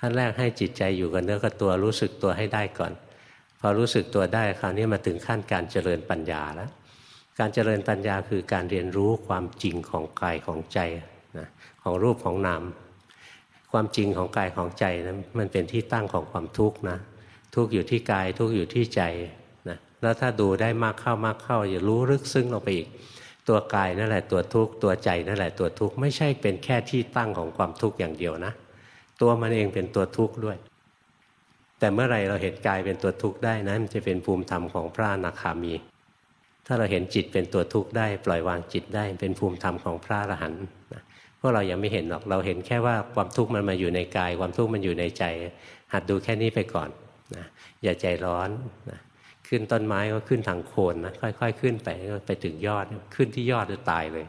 ขั้นแรกให้จิตใจอยู่กับเนื้อกับตัวรู้สึกตัวให้ได้ก่อน พอรู้สึกตัวได้คราวนี้มาถึงขั้นการเจริญปัญญาแล้วการเจริญปัญญาคือการเรียนรู้ความจริงของกายของใจนะของรูปของนามความจริงของกายของใจนะั้นมันเป็นที่ตั้งของความทุกข์นะทุกข์อยู่ที่กายทุกข์อยู่ที่ใจนะแล้วถ้าดูได้มากเข้ามากเข้าอย่ารู้ลึกซึ้งลงไปอีก ตัวกายนั่นแหละตัวทุกข์ตัวใจนั่นแหละตัวทุกข์ไม่ใช่เป็นแค่ที่ตั้งของความทุกข์อย่างเดียวนะ ตัวมันเองเป็นตัวทุกข์ด้วย แต่เมื่อไรเราเห็นกายเป็นตัวทุกข์ได้นะมันจะเป็นภูมิธรรมของพระอนาคามี ถ้าเราเห็นจิตเป็นตัวทุกข์ได้ ปล่อยวางจิตได้เป็นภูมิธรรมของพระอรหันต์พวกเรายังไม่เห็นหรอกเราเห็นแค่ว่าความทุกข์มันมาอยู่ในกาย ความทุกข์มันอยู่ในใจ หัดดูแค่นี้ไปก่อนนะอย่าใจร้อนนะขึ้นต้นไม้ก็ขึ้นทางโคนนะค่อย ๆ ขึ้นไปก็ไปถึงยอดขึ้นที่ยอดจะตายเลย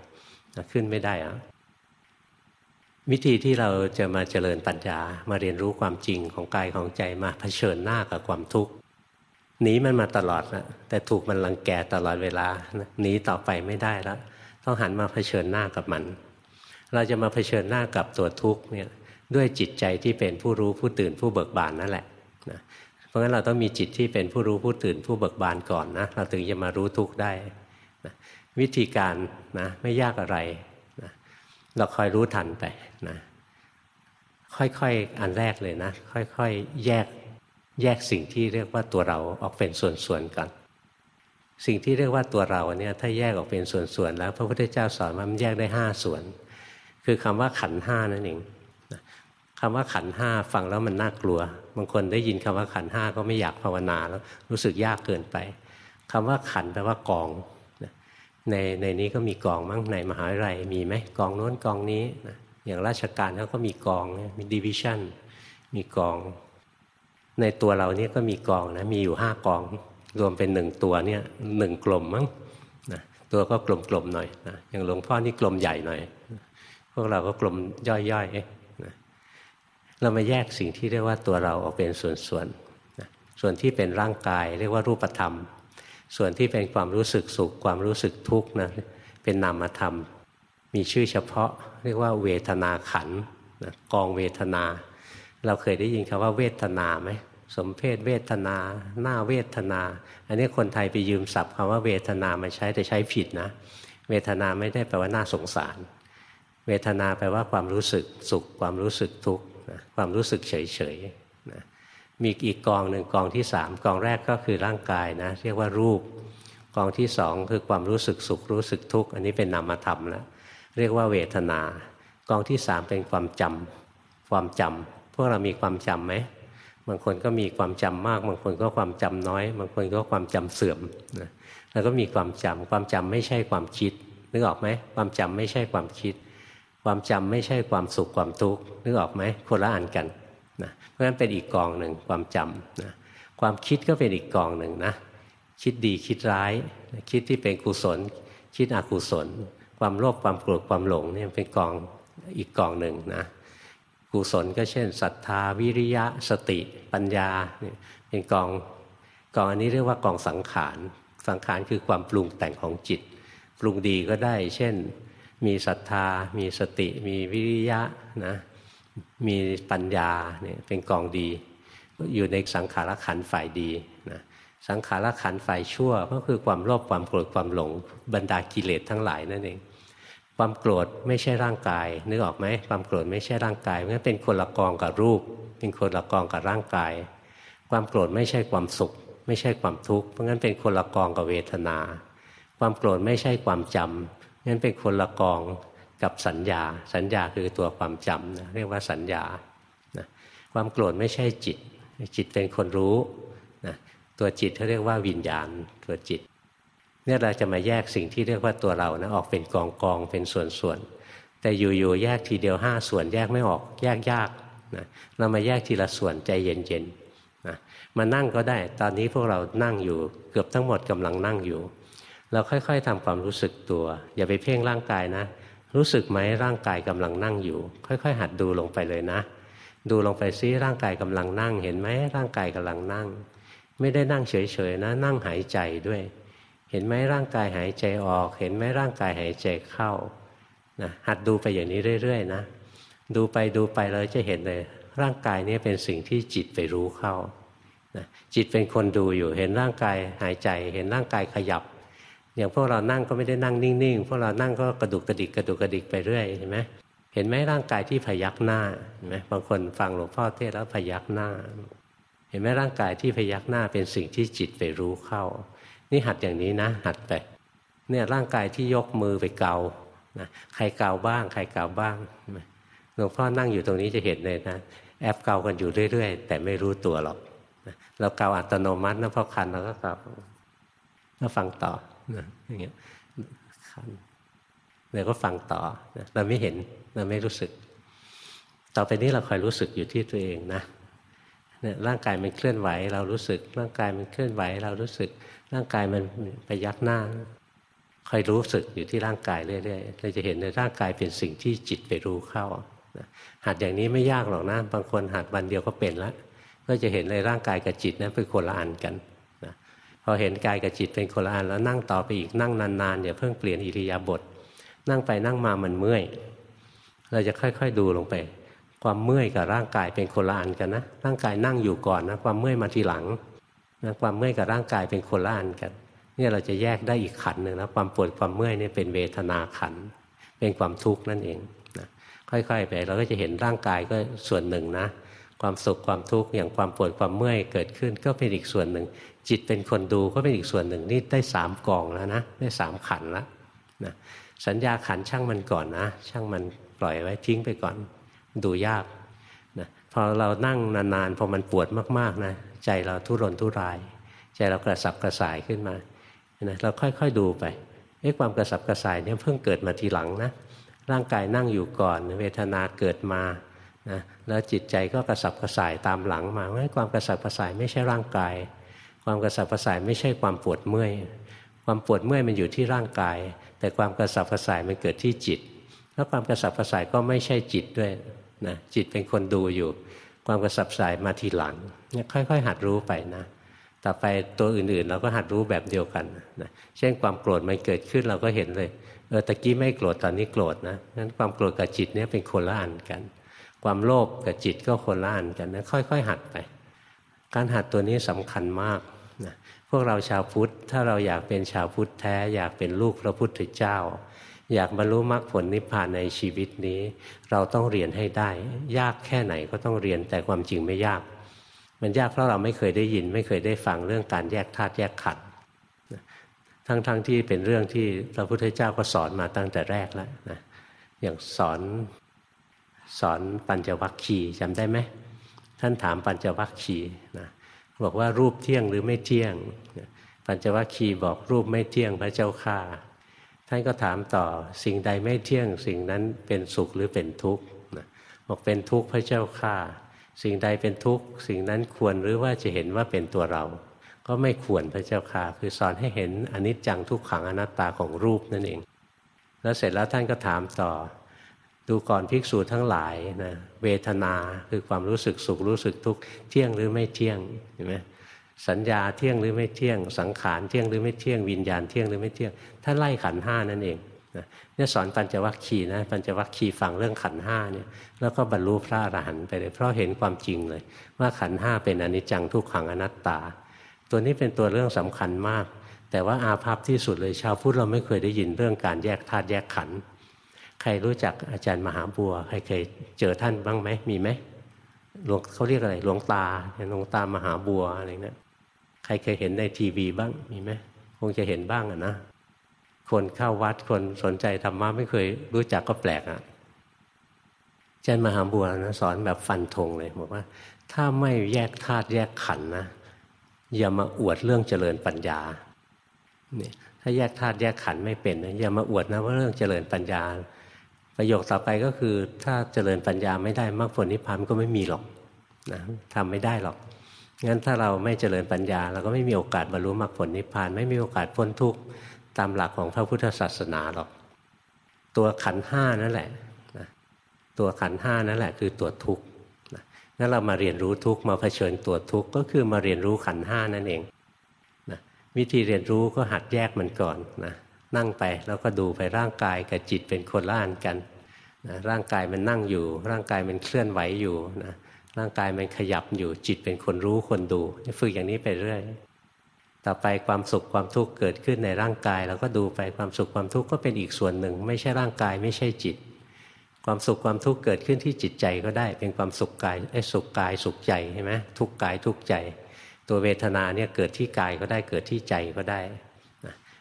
นะขึ้นไม่ได้อะ วิธีที่เราจะมาเจริญปัญญา มาเรียนรู้ความจริงของกายของใจมาเผชิญหน้ากับความทุกข์หนีมันมาตลอดนะแต่ถูกมันลังแกตลอดเวลาหนีต่อไปไม่ได้แล้วต้องหันมาเผชิญหน้ากับมัน เราจะมาเผชิญหน้ากับตัวทุกข์เนี่ยด้วยจิตใจที่เป็นผู้รู้ผู้ตื่นผู้เบิกบานนั่นแหละนะเพราะงั้นเราต้องมีจิตที่เป็นผู้รู้ผู้ตื่นผู้เบิกบานก่อนนะเราถึงจะมารู้ทุกข์ได้นะวิธีการนะไม่ยากอะไร เราคอยรู้ทันไปนะค่อยๆอันแรกเลยนะ ค่อยๆ แยกแยกสิ่งที่เรียกว่าตัวเราออกเป็นส่วนๆกันสิ่งที่เรียกว่าตัวเราเนี่ยถ้าแยกออกเป็นส่วนๆแล้ว พระพุทธเจ้าสอนว่ามันแยกได้ห้าส่วน คือคำว่าขันห้านั่นเองคำว่าขันห้าฟังแล้วมันน่ากลัว บางคนได้ยินคำว่าขันห้าก็ไม่อยากภาวนาแล้วรู้สึกยากเกินไปคำว่าขันแปลว่ากอง ในในนี้ก็มีกองมั้งในมหาวิทยาลัยมีไหมกองโน้นกองนี้อย่างราชการเขาก็มีกองมีดิวิชั่นมีกอง ในตัวเราเนี่ยก็มีกองนะมีอยู่ห้ากอง รวมเป็นหนึ่งตัวเนี่ยหนึ่งกลมมั้งนะตัวก็กลมๆหน่อยนะอย่างหลวงพ่อนี่กลมใหญ่หน่อย พวกเราก็กลมย่อยๆเรามาแยกสิ่งที่เรียกว่าตัวเราออกเป็นส่วนๆส่วนส่วนที่เป็นร่างกายเรียกว่ารูปธรรม ส่วนที่เป็นความรู้สึกสุขความรู้สึกทุกข์นะเป็นนามธรรม มีชื่อเฉพาะเรียกว่าเวทนาขันนะกองเวทนา เราเคยได้ยินคำว่าเวทนาไหมสมเพศเวทนา หน้าเวทนา อันนี้คนไทยไปยืมศัพท์คำว่าเวทนามาใช้แต่ใช้ผิดนะ เวทนาไม่ได้แปลว่าน่าสงสาร เวทนาแปลว่าความรู้สึกสุขความรู้สึกทุกข์ความรู้สึกเฉยๆ มีอีกกองหนึ่งกองที่สามกองแรกก็คือร่างกายนะเรียกว่ารูป กองที่สองคือความรู้สึกสุขรู้สึกทุกข์อันนี้เป็นนามธรรมแล้วเรียกว่าเวทนา กองที่สามเป็นความจำความจำพวกเรามีความจำไหมบางคนก็มีความจำมาก บางคนก็ความจำน้อย บางคนก็ความจำเสื่อมนะแล้วก็มีความจำความจำไม่ใช่ความคิดนึกออกไหมความจำไม่ใช่ความคิด ความจำไม่ใช่ความสุขความทุกข์นึกออกไหมคนละอันกัน ราะฉะนั้นเป็นอีกกองหนึ่งความจำนะความคิดก็เป็นอีกกองหนึ่งนะคิดดีคิดร้าย คิดที่เป็นกุศล คิดอกุศล ความโลภความโกรธความหลงเนี่ยเป็นกองอีกกองหนึ่งนะกุศลก็เช่นศรัทธาวิริยะสติปัญญาเป็นกองกองอันนี้เรียกว่ากองสังขารสังขารคือความปรุงแต่งของจิต ปรุงดีก็ได้ เช่น มีศรัทธา มีสติ มีวิริยะนะ มีปัญญาเนี่ยเป็นกองดี อยู่ในสังขารขันฝ่ายดีนะสังขารขันฝ่ายชั่วก็คือความโลภความโกรธความหลงบรรดากิเลสทั้งหลายนั่นเอง ความโกรธไม่ใช่ร่างกาย นึกออกไหมความโกรธไม่ใช่ร่างกายมันเป็นคนละกองกับรูป เป็นคนละกองกับร่างกาย ความโกรธไม่ใช่ความสุข ไม่ใช่ความทุกข์เพราะงั้นเป็นคนละกองกับเวทนา ความโกรธไม่ใช่ความจำงั้นเป็นคนละกอง กับสัญญา สัญญาคือตัวความจำนะเรียกว่าสัญญาความโกรธไม่ใช่จิต จิตเป็นคนรู้นะตัวจิตเขาเรียกว่าวิญญาณตัวจิต เนี่ยเราจะมาแยกสิ่งที่เรียกว่าตัวเรานะออกเป็นกองกองเป็นส่วนๆแต่อยู่ๆแยกทีเดียวห้าส่วนแยกไม่ออกแยกยากนะเรามาแยกทีละส่วนใจเย็นๆนะมานั่งก็ได้ ตอนนี้พวกเรานั่งอยู่เกือบทั้งหมดกำลังนั่งอยู่ เราค่อยๆทำความรู้สึกตัว อย่าไปเพ่งร่างกายนะ รู้สึกไหมร่างกายกำลังนั่งอยู่ ค่อย ๆ หัดดูลงไปเลยนะ ดูลงไปซิร่างกายกำลังนั่ง เห็นไหมร่างกายกำลังนั่ง ไม่ได้นั่งเฉยๆนะ นั่งหายใจด้วย เห็นไหมร่างกายหายใจออก เห็นไหมร่างกายหายใจเข้านะหัดดูไปอย่างนี้เรื่อย ๆ นะ ดูไปดูไปเราจะเห็นเลย ร่างกายนี้เป็นสิ่งที่จิตไปรู้เข้านะจิตเป็นคนดูอยู่ เห็นร่างกายหายใจ เห็นร่างกายขยับ อย่างพวกเรานั่งก็ไม่ได้นั่งนิ่งๆ พวกเรานั่งก็กระดุกกระดิกกระดุกกระดิกไปเรื่อยเห็นไหมเห็นไหมร่างกายที่พยักหน้าเห็นไหมบางคนฟังหลวงพ่อเทศแล้วพยักหน้า เห็นไหมร่างกายที่พยักหน้าเป็นสิ่งที่จิตไปรู้เข้า นี่หัดอย่างนี้นะ หัดไปเนี่ยร่างกายที่ยกมือไปเกานะใครเกาบ้าง ใครเกาบ้างหลวงพ่อนั่งอยู่ตรงนี้จะเห็นเลยนะแอบเกากันอยู่เรื่อย ๆ แต่ไม่รู้ตัวหรอกเราเกาอัตโนมัตินะพอคันเราก็เกาก็ฟังต่อ นะอย่างเงี้ยคันเราก็ฟังต่อนะเราไม่เห็นเราไม่รู้สึก ต่อไปนี้เราคอยรู้สึกอยู่ที่ตัวเองนะเนี่ยร่างกายมันเคลื่อนไหว เรารู้สึก ร่างกายมันเคลื่อนไหว เรารู้สึก ร่างกายมันไปยักหน้าคอยรู้สึกอยู่ที่ร่างกายเรื่อยๆเราจะเห็นในร่างกายเป็นสิ่งที่จิตไปรู้เข้าหัดอย่างนี้ไม่ยากหรอกนะบางคนหัดวันเดียวก็เป็นแล้วก็จะเห็นในร่างกายกับจิตนั้นเป็นคนละอันกัน พอเห็นกายกับจิตเป็นคนละอันแล้วนั่งต่อไปอีกนั่งนานๆอย่าเพิ่งเปลี่ยนอิริยาบถนั่งไปนั่งมามันเมื่อย เราจะค่อยๆดูลงไป ความเมื่อยกับร่างกายเป็นคนละอันกันนะร่างกายนั่งอยู่ก่อนนะความเมื่อยมาทีหลังนะความเมื่อยกับร่างกายเป็นคนละอันกันเนี่ยเราจะแยกได้อีกขันหนึ่งนะความปวดความเมื่อยนี่เป็นเวทนาขันเป็นความทุกข์นั่นเองนะค่อยๆไปเราก็จะเห็นร่างกายก็ส่วนหนึ่งนะความสุขความทุกข์อย่างความปวดความเมื่อยเกิดขึ้นก็เป็นอีกส่วนหนึ่ง จิตเป็นคนดูก็เป็นอีกส่วนหนึ่งนี่ได้สามกองแล้วนะได้สามขันแล้วนะสัญญาขันช่างมันก่อนนะ ช่างมันปล่อยไว้ทิ้งไปก่อนดูยากนะพอเรานั่งนานๆพอมันปวดมากๆนะใจเราทุรนทุราย ใจเรากระสับกระส่ายขึ้นมานะเราค่อยๆดูไปเอ๊ะความกระสับกระส่ายเนี่ยเพิ่งเกิดมาทีหลังนะร่างกายนั่งอยู่ก่อน เวทนาเกิดมานะแล้วจิตใจก็กระสับกระส่ายตามหลังมาเพราะความกระสับกระส่ายไม่ใช่ร่างกาย ความกระสับกระส่ายไม่ใช่ความปวดเมื่อย ความปวดเมื่อยมันอยู่ที่ร่างกาย แต่ความกระสับกระส่ายมันเกิดที่จิต แล้วความกระสับกระส่ายก็ไม่ใช่จิตด้วยนะจิตเป็นคนดูอยู่ ความกระสับกระสายมาทีหลังค่อย ๆ หัดรู้ไปนะต่อไปตัวอื่นๆ เราก็หัดรู้แบบเดียวกันนะเช่นความโกรธมันเกิดขึ้นเราก็เห็นเลยเออตะกี้ไม่โกรธตอนนี้โกรธนะนั้นความโกรธกับจิตเนี่ยเป็นคนละอันกัน ความโลภกับจิตก็คนละอันกันนะค่อย ๆ หัดไป การหัดตัวนี้สำคัญมาก พวกเราชาวพุทธ ถ้าเราอยากเป็นชาวพุทธแท้ อยากเป็นลูกพระพุทธเจ้า อยากบรรลุมรรคผลนิพพานในชีวิตนี้ เราต้องเรียนให้ได้ ยากแค่ไหนก็ต้องเรียนแต่ความจริงไม่ยาก มันยากเพราะเราไม่เคยได้ยิน ไม่เคยได้ฟังเรื่องการแยกธาตุแยกขันธ์ทั้งๆทที่เป็นเรื่องที่พระพุทธเจ้าก็สอนมาตั้งแต่แรกแล้วนะอย่างสอนสอนปัญจวัคคีย์จำได้ไหมท่านถามปัญจวัคคีย์นะ บอกว่ารูปเที่ยงหรือไม่เที่ยง ปัญจวัคคีย์บอกรูปไม่เที่ยงพระเจ้าข้าท่านก็ถามต่อสิ่งใดไม่เที่ยง สิ่งนั้นเป็นสุขหรือเป็นทุกข์บอกเป็นทุกข์พระเจ้าข้าสิ่งใดเป็นทุกข์ สิ่งนั้นควรหรือว่าจะเห็นว่าเป็นตัวเรา ก็ไม่ควรพระเจ้าค่ะ คือสอนให้เห็นอนิจจังทุกขังอนัตตาของรูปนั่นเอง แล้วเสร็จแล้วท่านก็ถามต่อ ดูก่อนภิกษุทั้งหลายนะเวทนาคือความรู้สึกสุขรู้สึกทุกข์เที่ยงหรือไม่เที่ยงเห็นไหมสัญญาเที่ยงหรือไม่เที่ยง สังขารเที่ยงหรือไม่เที่ยงวิญญาณเที่ยงหรือไม่เที่ยงท่าไล่ขันห้านั่นเองเนี่ยสอนปัญจวัคคีย์นะปัญจวัคคีย์ฟังเรื่องขันห้าเนี่ยแล้วก็บรรลุพระอรหันต์ไปเลย เพราะเห็นความจริงเลย ว่าขันห้าเป็นอนิจจังทุกขังอนัตตา ตัวนี้เป็นตัวเรื่องสำคัญมาก แต่ว่าอาภัพที่สุดเลยชาวพุทธเราไม่เคยได้ยินเรื่องการแยกธาตุแยกขันธ์ รรู้จักอาจารย์มหาบัว ใครเคยเจอท่านบ้างไหมมีไหมหลวงเขาเรียกอะไรหลวงตาหลวงตามหาบัวอะไรเนะี่ยใครเคยเห็นในทีวีบ้างมีไหมคงจะเห็นบ้างอะนะคนเข้าวัดคนสนใจธรรมะไม่เคยรู้จักก็แปลกอะ่ะอาจารย์มหาบัวนะสอนแบบฟันธงเลยบอกว่า ถ้าไม่แยกธาตุแยกขันนะอย่ามาอวดเรื่องเจริญปัญญาเนี่ยถ้าแยกธาตุแยกขันไม่เป็นนะอย่ามาอวดนะว่าเรื่องเจริญปัญญา ประโยคต่อไปก็คือถ้าเจริญปัญญาไม่ได้มรรคผลนิพพานก็ไม่มีหรอกนะทำไม่ได้หรอกงั้นถ้าเราไม่เจริญปัญญา เราก็ไม่มีโอกาสบรรลุมรรคผลนิพพาน ไม่มีโอกาสพ้นทุกข์ตามหลักของพระพุทธศาสนาหรอก ตัวขันห้านั่นแหละนะตัวขันห้านั่นแหละคือตัวทุกข์งั้นเรามาเรียนรู้ทุกข์มาเผชิญตัวทุกข์ก็คือมาเรียนรู้ขันห้านั่นเองนะวิธีเรียนรู้ก็หัดแยกมันก่อนนะ นั่งไปแล้วก็ดูไปร่างกายกับจิตเป็นคนละอันกันนะร่างกายมันนั่งอยู่ ร่างกายมันเคลื่อนไหวอยู่นะร่างกายมันขยับอยู่จิตเป็นคนรู้คนดูฝึกอย่างนี้ไปเรื่อย ต่อไปความสุขความทุกข์เกิดขึ้นในร่างกายเราก็ดูไปความสุขความทุกข์ก็เป็นอีกส่วนหนึ่ง ไม่ใช่ร่างกายไม่ใช่จิต ความสุขความทุกข์เกิดขึ้นที่จิตใจก็ได้ เป็นความสุขกายไอ้สุขกายสุขใจใช่ไหมทุกกายทุกใจ ตัวเวทนาเนี่ยเกิดที่กายก็ได้เกิดที่ใจก็ได้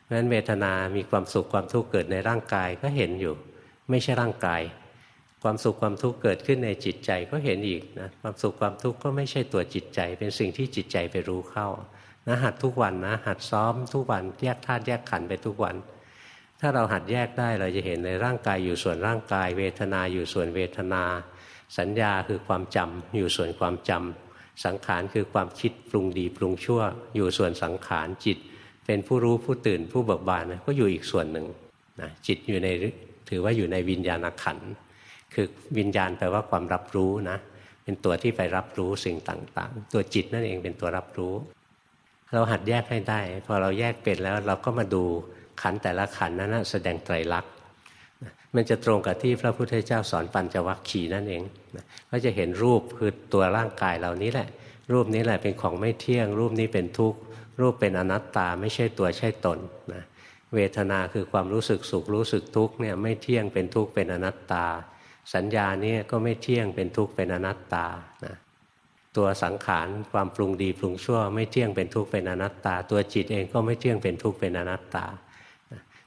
เพราะฉะนั้นเวทนามีความสุขความทุกข์เกิดในร่างกายก็เห็นอยู่ ไม่ใช่ร่างกาย ความสุขความทุกข์เกิดขึ้นในจิตใจก็เห็นอีกนะความสุขความทุกข์ก็ไม่ใช่ตัวจิตใจ เป็นสิ่งที่จิตใจไปรู้เข้านะหัดทุกวันนะ หัดซ้อมทุกวันแยกธาตุแยกขันธ์ไปทุกวัน ถ้าเราหัดแยกได้เราจะเห็นในร่างกายอยู่ส่วนร่างกาย เวทนาอยู่ส่วนเวทนา สัญญาคือความจำอยู่ส่วนความจำสังขารคือความคิดปรุงดีปรุงชั่ว อยู่ส่วนสังขารจิต เป็นผู้รู้ผู้ตื่นผู้เบิกบานนะก็อยู่อีกส่วนหนึ่งนะจิตอยู่ในถือว่าอยู่ในวิญญาณขันคือวิญญาณแปลว่าความรับรู้นะเป็นตัวที่ไปรับรู้สิ่งต่างๆ ตัวจิตนั่นเองเป็นตัวรับรู้ เราหัดแยกให้ได้ พอเราแยกเป็นแล้วเราก็มาดูขันแต่ละขันนั้นแสดงไตรลักษณ์มันจะตรงกับที่พระพุทธเจ้าสอนปัญจวัคคีย์นั่นเองก็จะเห็นรูปคือตัวร่างกายเหล่านี้แหละ รูปนี้แหละเป็นของไม่เที่ยง รูปนี้เป็นทุกข์ รูปเป็นอนัตตาไม่ใช่ตัวใช่ตนนะเวทนาคือความรู้สึกสุขรู้สึกทุกข์เนี่ยไม่เที่ยงเป็นทุกข์เป็นอนัตตา สัญญาเนี่ยก็ไม่เที่ยงเป็นทุกข์เป็นอนัตตานะตัวสังขารความปรุงดีปรุงชั่ว ไม่เที่ยงเป็นทุกข์เป็นอนัตตา ตัวจิตเองก็ไม่เที่ยงเป็นทุกข์เป็นอนัตตา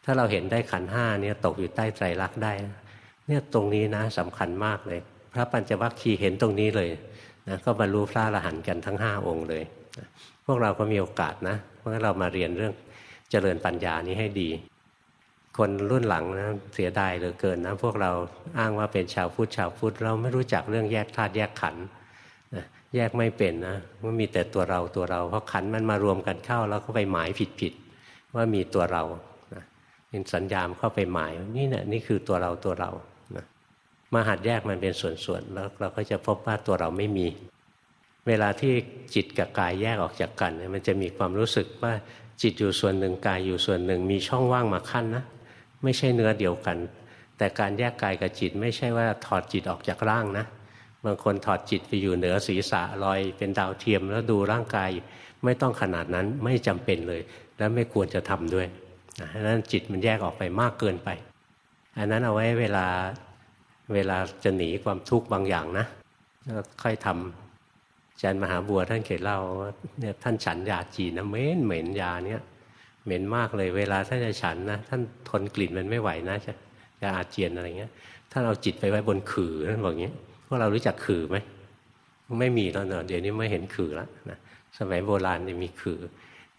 ถ้าเราเห็นได้ขันห้าเนี่ยตกอยู่ใต้ไตรลักษณ์ได้ เนี่ยตรงนี้นะสำคัญมากเลย พระปัญจวัคคีย์เห็นตรงนี้เลยนะก็บรรลุพระอรหันต์กันทั้งห้าองค์เลย วกเราก็มีโอกาสนะ เพราะเรามาเรียนเรื่องเจริญปัญญานี้ให้ดี คนรุ่นหลังนะเสียดายเหลือเกินนะพวกเราอ้างว่าเป็นชาวพุทธชาวพุทธเราไม่รู้จักเรื่องแยกธาตุแยกขันธ์แยกไม่เป็นนะมันมีแต่ตัวเราตัวเราเพราะขันมันมารวมกันเข้าแล้วก็ไปหมายผิดผิดว่ามีตัวเรานะเป็นสัญญามเข้าไปหมายนี่เนี่ยนี่คือตัวเราตัวเรานะมาหัดแยกมันเป็นส่วนๆแล้วเราก็จะพบว่าตัวเราไม่มี เวลาที่จิตกับกายแยกออกจากกันมันจะมีความรู้สึกว่าจิตอยู่ส่วนหนึ่งกายอยู่ส่วนหนึ่งมีช่องว่างมาขั้นนะไม่ใช่เนื้อเดียวกัน แต่การแยกกายกับจิตไม่ใช่ว่าถอดจิตออกจากร่างนะบางคนถอดจิตไปอยู่เหนือศีรษะลอยเป็นดาวเทียมแล้วดูร่างกายไม่ต้องขนาดนั้นไม่จำเป็นเลย และไม่ควรจะทำด้วยดังนั้นจิตมันแยกออกไปมากเกินไป อันนั้นเอาไว้เวลาเวลาจะหนีความทุกข์บางอย่างนะค่อยทำ อาจารย์มหาบัวท่านเคยเล่าว่าเนี่ยท่านฉันยาจีนนะเหม็นเหม็นยาเนี้ยเหม็นมากเลยเวลาท่านจะฉันนะท่านทนกลิ่นมันไม่ไหวนะจะจะอาเจียนอะไรเงี้ยท่านเอาจิตไปไว้บนขื่อท่านบอกอย่างนี้พวกเรารู้จักขื่อไหมไม่มีแล้วเนอะเดี๋ยวนี้ไม่เห็นขื่อแล้วนะสมัยโบราณจะมีขื่อ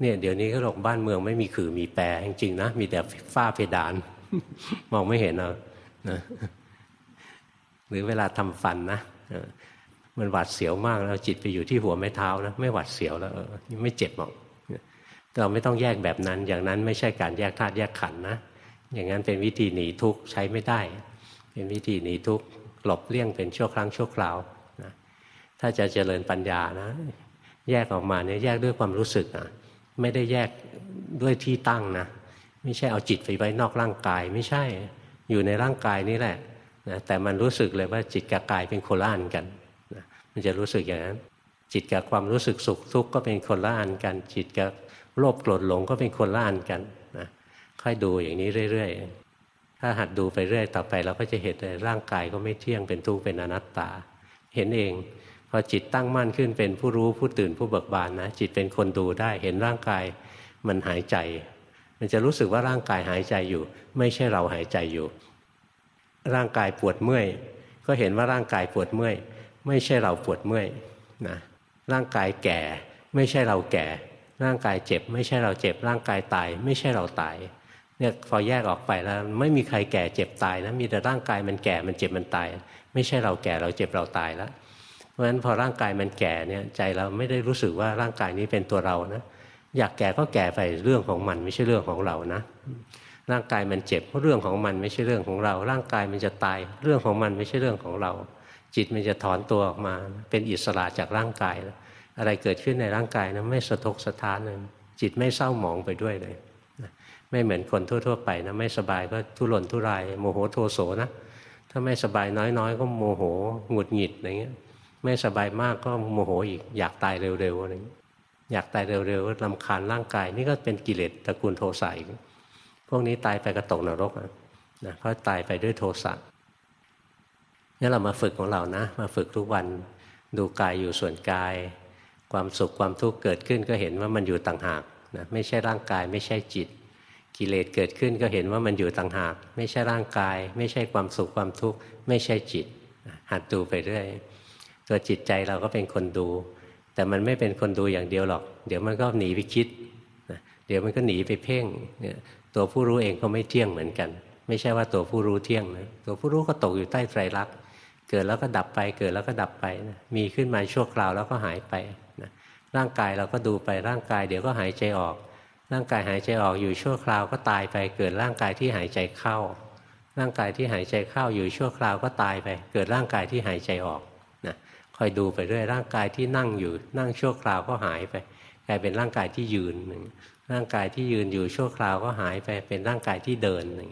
เนี่ยเดี๋ยวนี้ก็บอกบ้านเมืองไม่มีขื่อมีแปรจริงๆนะมีแต่ฝ้าเพดาน มองไม่เห็นเอานะหรือเวลาทำฟันนะ มันหวาดเสียวมากแล้วจิตไปอยู่ที่หัวแม่เท้านะไม่หวาดเสียวแล้วไม่เจ็บหรอกเราไม่ต้องแยกแบบนั้น อย่างนั้นไม่ใช่การแยกธาตุแยกขันนะ อย่างนั้นเป็นวิธีหนีทุกข์ใช้ไม่ได้ เป็นวิธีหนีทุกข์หลบเลี่ยงเป็นชั่วครั้งชั่วคราวนะถ้าจะเจริญปัญญานะ แยกออกมาเนี่ยแยกด้วยความรู้สึกนะไม่ได้แยกด้วยที่ตั้งนะ ไม่ใช่เอาจิตไปไว้นอกร่างกาย ไม่ใช่อยู่ในร่างกายนี่แหละนะแต่มันรู้สึกเลยว่าจิตกับกายเป็นโคละอันกันนะ มันจะรู้สึกอย่างนั้น จิตกับความรู้สึกสุขทุกข์ก็เป็นคนละอันกัน จิตกับโลภโกรธหลงก็เป็นคนละอันกันนะค่อยดูอย่างนี้เรื่อย ๆ ถ้าหัดดูไปเรื่อยต่อไปเราก็จะเห็นเลยร่างกายก็ไม่เที่ยงเป็นทุกข์เป็นอนัตตา เห็นเองพอจิตตั้งมั่นขึ้นเป็นผู้รู้ผู้ตื่นผู้เบิกบานนะจิตเป็นคนดูได้เห็นร่างกายมันหายใจ มันจะรู้สึกว่าร่างกายหายใจอยู่ ไม่ใช่เราหายใจอยู่ ร่างกายปวดเมื่อย ก็เห็นว่าร่างกายปวดเมื่อย ไม่ใช่เราปวดเมื่อยนะร่างกายแก่ ไม่ใช่เราแก่ ร่างกายเจ็บ ไม่ใช่เราเจ็บ ร่างกายตาย ไม่ใช่เราตายเนี่ยพอแยกออกไปแล้วไม่มีใครแก่เจ็บตายนะมีแต่ร่างกายมันแก่มันเจ็บมันตาย ไม่ใช่เราแก่เราเจ็บเราตายแล้วเพราะฉะนั้นพอร่างกายมันแก่เนี่ยใจเราไม่ได้รู้สึกว่าร่างกายนี้เป็นตัวเรานะอยากแก่ก็แก่ไปเรื่องของมันไม่ใช่เรื่องของเรานะ ร่างกายมันเจ็บเรื่องของมันไม่ใช่เรื่องของเรา ร่างกายมันจะตาย เรื่องของมันไม่ใช่เรื่องของเรา จิตมันจะถอนตัวออกมา เป็นอิสระจากร่างกายแล้วอะไรเกิดขึ้นในร่างกายนะไม่สะทกสะท้านเลยจิตไม่เศร้าหมองไปด้วยเลยไม่เหมือนคนทั่ว ๆ ไปนะไม่สบายก็ทุรนทุราย โมโหโทโสนะถ้าไม่สบายน้อยๆ ก็โมโหหงุดหงิดอะไรเงี้ยไม่สบายมากก็โมโหอีกอยากตายเร็วๆอะไรเงี้ยอยากตายเร็วๆลำคาญร่างกาย นี่ก็เป็นกิเลสตระกูลโทสะอีกพวกนี้ตายไปกระตกนรกนะเพราะตายไปด้วยโทสะ นี่เรามาฝึกของเรานะ มาฝึกทุกวันดูกายอยู่ส่วนกาย ความสุขความทุกข์เกิดขึ้นก็เห็นว่ามันอยู่ต่างหากนะไม่ใช่ร่างกายไม่ใช่จิต กิเลสเกิดขึ้นก็เห็นว่ามันอยู่ต่างหาก ไม่ใช่ร่างกาย ไม่ใช่ความสุขความทุกข์ไม่ใช่จิตหัดดูไปเรื่อย ตัวจิตใจเราก็เป็นคนดู แต่มันไม่เป็นคนดูอย่างเดียวหรอก เดี๋ยวมันก็หนีไปคิดเดี๋ยวมันก็หนีไปเพ่งเนี่ยตัวผู้รู้เองก็ไม่เที่ยงเหมือนกัน ไม่ใช่ว่าตัวผู้รู้เที่ยงนะตัวผู้รู้ก็ตกอยู่ใต้ไตรลักษณ์ เกิดแล้วก็ดับไป เกิดแล้วก็ดับไปนะมีขึ้นมาชั่วคราวแล้วก็หายไปนะร่างกายเราก็ดูไปร่างกายเดี๋ยวก็หายใจออก ร่างกายหายใจออกอยู่ชั่วคราวก็ตายไป เกิดร่างกายที่หายใจเข้า ร่างกายที่หายใจเข้าอยู่ชั่วคราวก็ตายไป เกิดร่างกายที่หายใจออกคอยดูไปเรื่อยร่างกายที่นั่งอยู่นั่งชั่วคราวก็หายไป กลายเป็นร่างกายที่ยืนหนึ่งร่างกายที่ยืนอยู่ชั่วคราวก็หายไปเป็นร่างกายที่เดินหนึ่ง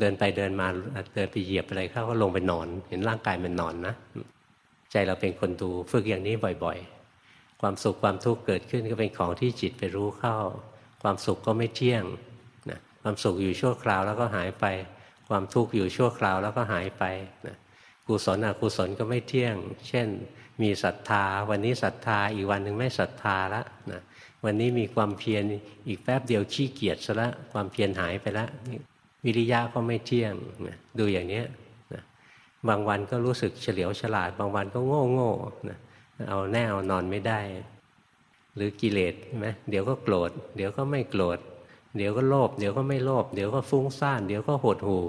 เดินไปเดินมาเดินไปเหยียบอะไรเข้าก็ลงไปนอน เห็นร่างกายมันนอนนะ ใจเราเป็นคนดูฝึกอย่างนี้บ่อยๆ ความสุขความทุกข์เกิดขึ้นก็เป็นของที่จิตไปรู้เข้า ความสุขก็ไม่เที่ยงนะความสุขอยู่ชั่วคราวแล้วก็หายไป ความทุกข์อยู่ชั่วคราวแล้วก็หายไปนะกุศลอกุศลก็ไม่เที่ยง เช่น มีศรัทธา วันนี้ศรัทธาอีกวันหนึ่งไม่ศรัทธาละนะวันนี้มีความเพียรอีกแป๊บเดียวขี้เกียจซะละความเพียรหายไปละ วิริยะก็ไม่เที่ยงนะดูอย่างนี้นะบางวันก็รู้สึกเฉลียวฉลาด บางวันก็โง่โง่นะเอาแน่เอานอนไม่ได้ หรือกิเลสใช่ไหมเดี๋ยวก็โกรธ เดี๋ยวก็ไม่โกรธ เดี๋ยวก็โลภ เดี๋ยวก็ไม่โลภ เดี๋ยวก็ฟุ้งซ่าน เดี๋ยวก็หดหู่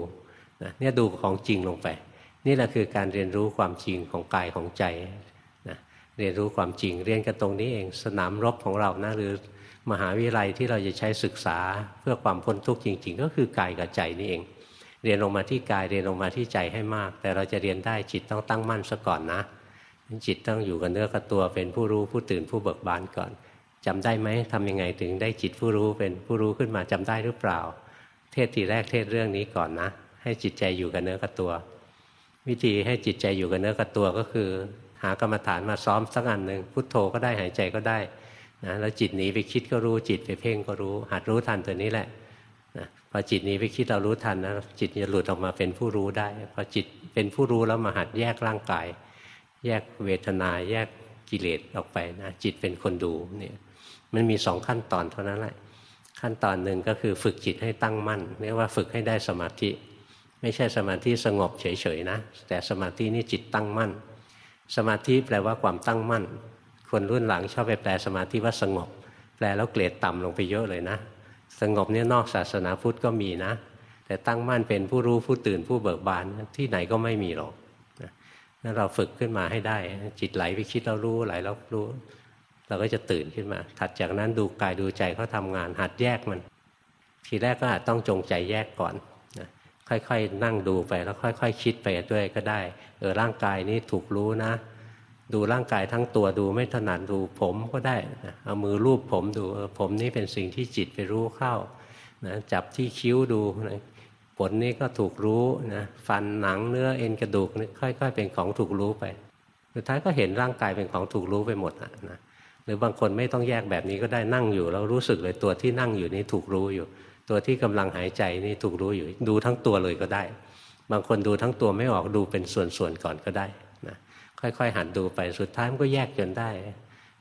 นะเนี่ยดูของจริงลงไป นี่แหละคือการเรียนรู้ความจริงของกายของใจนะเรียนรู้ความจริง เรียนกันตรงนี้เอง สนามรบของเรานะหรือ มหาวิทยาลัยที่เราจะใช้ศึกษาเพื่อความพ้นทุกข์จริง ๆ ก็คือกายกับใจนี่เอง เรียนลงมาที่กายเรียนลงมาที่ใจให้มาก แต่เราจะเรียนได้จิตต้องตั้งมั่นซะก่อนนะ จิตต้องอยู่กับเนื้อกับตัวเป็นผู้รู้ผู้ตื่นผู้เบิกบานก่อนจำได้ไหมทำยังไงถึงได้จิตผู้รู้เป็นผู้รู้ขึ้นมาจำได้หรือเปล่า เทศทีแรกเทศเรื่องนี้ก่อนนะ ให้จิตใจอยู่กับเนื้อกับตัว วิธีให้จิตใจอยู่กับเนื้อกับตัวก็คือ หากรรมฐานมาซ้อมสักอันหนึ่งพุทโธก็ได้หายใจก็ได้ นะแล้วจิตหนีไปคิดก็รู้จิตไปเพ่งก็รู้ หัดรู้ทันตัวนี้แหละนะพอจิตหนีไปคิดเรารู้ทันนะจิตจะหลุดออกมาเป็นผู้รู้ได้พอจิตเป็นผู้รู้แล้วมาหัดแยกร่างกาย แยกเวทนาแยกกิเลสออกไปนะจิตเป็นคนดูเนี่ยมันมีสองขั้นตอนเท่านั้นแหละขั้นตอนหนึ่งก็คือฝึกจิตให้ตั้งมั่นเรียกว่าฝึกให้ได้สมาธิ ไม่ใช่สมาธิสงบเฉยๆนะ แต่สมาธินี่จิตตั้งมั่น สมาธิแปลว่าความตั้งมั่น คนรุ่นหลังชอบไปแปลสมาธิว่าสงบ แปลแล้วเกรดต่ำลงไปเยอะเลยนะ สงบเนี่ยนอกศาสนาพุทธก็มีนะ แต่ตั้งมั่นเป็นผู้รู้ผู้ตื่นผู้เบิกบานที่ไหนก็ไม่มีหรอกนั่นเราฝึกขึ้นมาให้ได้ จิตไหลไปคิดเรารู้ไหลเรารู้ เราก็จะตื่นขึ้นมา ถัดจากนั้นดูกายดูใจเขาทางาน หัดแยกมัน ทีแรกก็อาจต้องจงใจแยกก่อนค่อยๆ นั่งดูไปแล้วค่อยๆคคิดไปด้วยก็ได้ เออร่างกายนี้ถูกรู้นะ ดูร่างกายทั้งตัวดูไม่ถนัดดูผมก็ได้เอามือรูปผมดูผมนี้เป็นสิ่งที่จิตไปรู้เข้านะจับที่คิ้วดูนะผลนี้ก็ถูกรู้นะฟันหนังเนื้อเอ็นกระดูกนี่ค่อย ๆ เป็นของถูกรู้ไปสุดท้ายก็เห็นร่างกายเป็นของถูกรู้ไปหมดนะหรือบางคนไม่ต้องแยกแบบนี้ก็ได้นั่งอยู่แล้วรู้สึกเลยตัวที่นั่งอยู่นี้ถูกรู้อยู่ ตัวที่กำลังหายใจนี่ถูกรู้อยู่ ดูทั้งตัวเลยก็ได้ บางคนดูทั้งตัวไม่ออกดูเป็นส่วนๆก่อนก็ได้ ค่อย ๆ หัดดูไปสุดท้ายมันก็แยกจนได้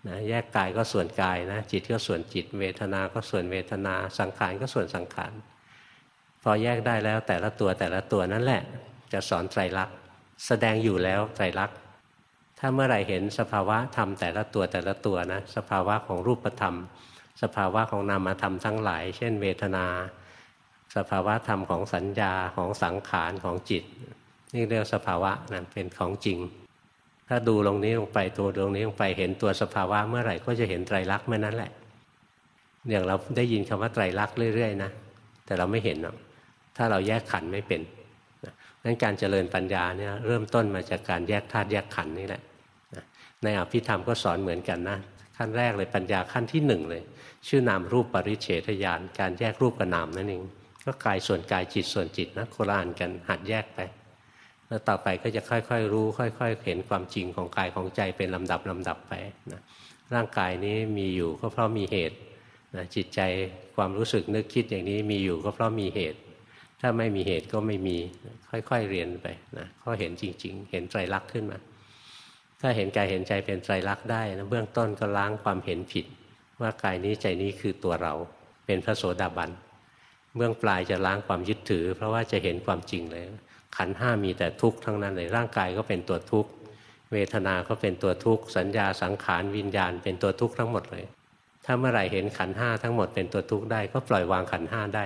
นะแยกกายก็ส่วนกายนะจิตก็ส่วนจิต เวทนาก็ส่วนเวทนา สังขารก็ส่วนสังขารพอแยกได้แล้วแต่ละตัวแต่ละตัวนั่นแหละ จะสอนไตรลักษณ์แสดงอยู่แล้วไตรลักษณ์ถ้าเมื่อไหร่เห็นสภาวะธรรมแต่ละตัวแต่ละตัวนะสภาวะของรูปธรรม สภาวะของนามธรรมทั้งหลาย เช่น เวทนา สภาวะธรรมของสัญญาของสังขารของจิต นี่เรียกสภาวะนะเป็นของจริง ถ้าดูลงนี้ลงไปตัวลงนี้ลงไปเห็นตัวสภาวะเมื่อไหร่ก็จะเห็นไตรลักษณ์เมื่อนั้นแหละ อย่างเราได้ยินคำว่าไตรลักษณ์เรื่อยๆนะแต่เราไม่เห็นหรอกถ้าเราแยกขันไม่เป็นนั้นการเจริญปัญญาเนี่ยเริ่มต้นมาจากการแยกธาตุแยกขันนี่แหละในอภิธรรมก็สอนเหมือนกันนะขั้นแรกเลยปัญญาขั้นที่หนึ่งเลย ชื่อนามรูปปริเฉทญาณการแยกรูปกับนามนั่นเองก็กายส่วนกายจิตส่วนจิตนะโคราณกันหัดแยกไป แล้วต่อไปก็จะค่อยๆ รู้ ค่อย ๆ เห็นความจริงของกายของใจเป็นลำดับลำดับไปนะร่างกายนี้มีอยู่ก็เพราะมีเหตุนะจิตใจความรู้สึกนึกคิดอย่างนี้มีอยู่ก็เพราะมีเหตุ ถ้าไม่มีเหตุก็ไม่มีค่อยๆเรียนไปนะก็เห็นจริง ๆ เห็นไตรลักษณ์ขึ้นมา ถ้าเห็นกายเห็นใจเป็นไตรลักษณ์ได้นะเบื้องต้นก็ล้างความเห็นผิด ว่ากายนี้ใจนี้คือตัวเราเป็นพระโสดาบันเบื้องปลายจะล้างความยึดถือ เพราะว่าจะเห็นความจริงเลย ขันห้ามีแต่ทุกข์ทั้งนั้นเลยร่างกายก็เป็นตัวทุกข์เวทนาก็เป็นตัวทุกข์สัญญาสังขารวิญญาณเป็นตัวทุกข์ทั้งหมดเลย ถ้าเมื่อไหร่เห็นขันห้าทั้งหมดเป็นตัวทุกข์ได้ก็ปล่อยวางขันห้าได้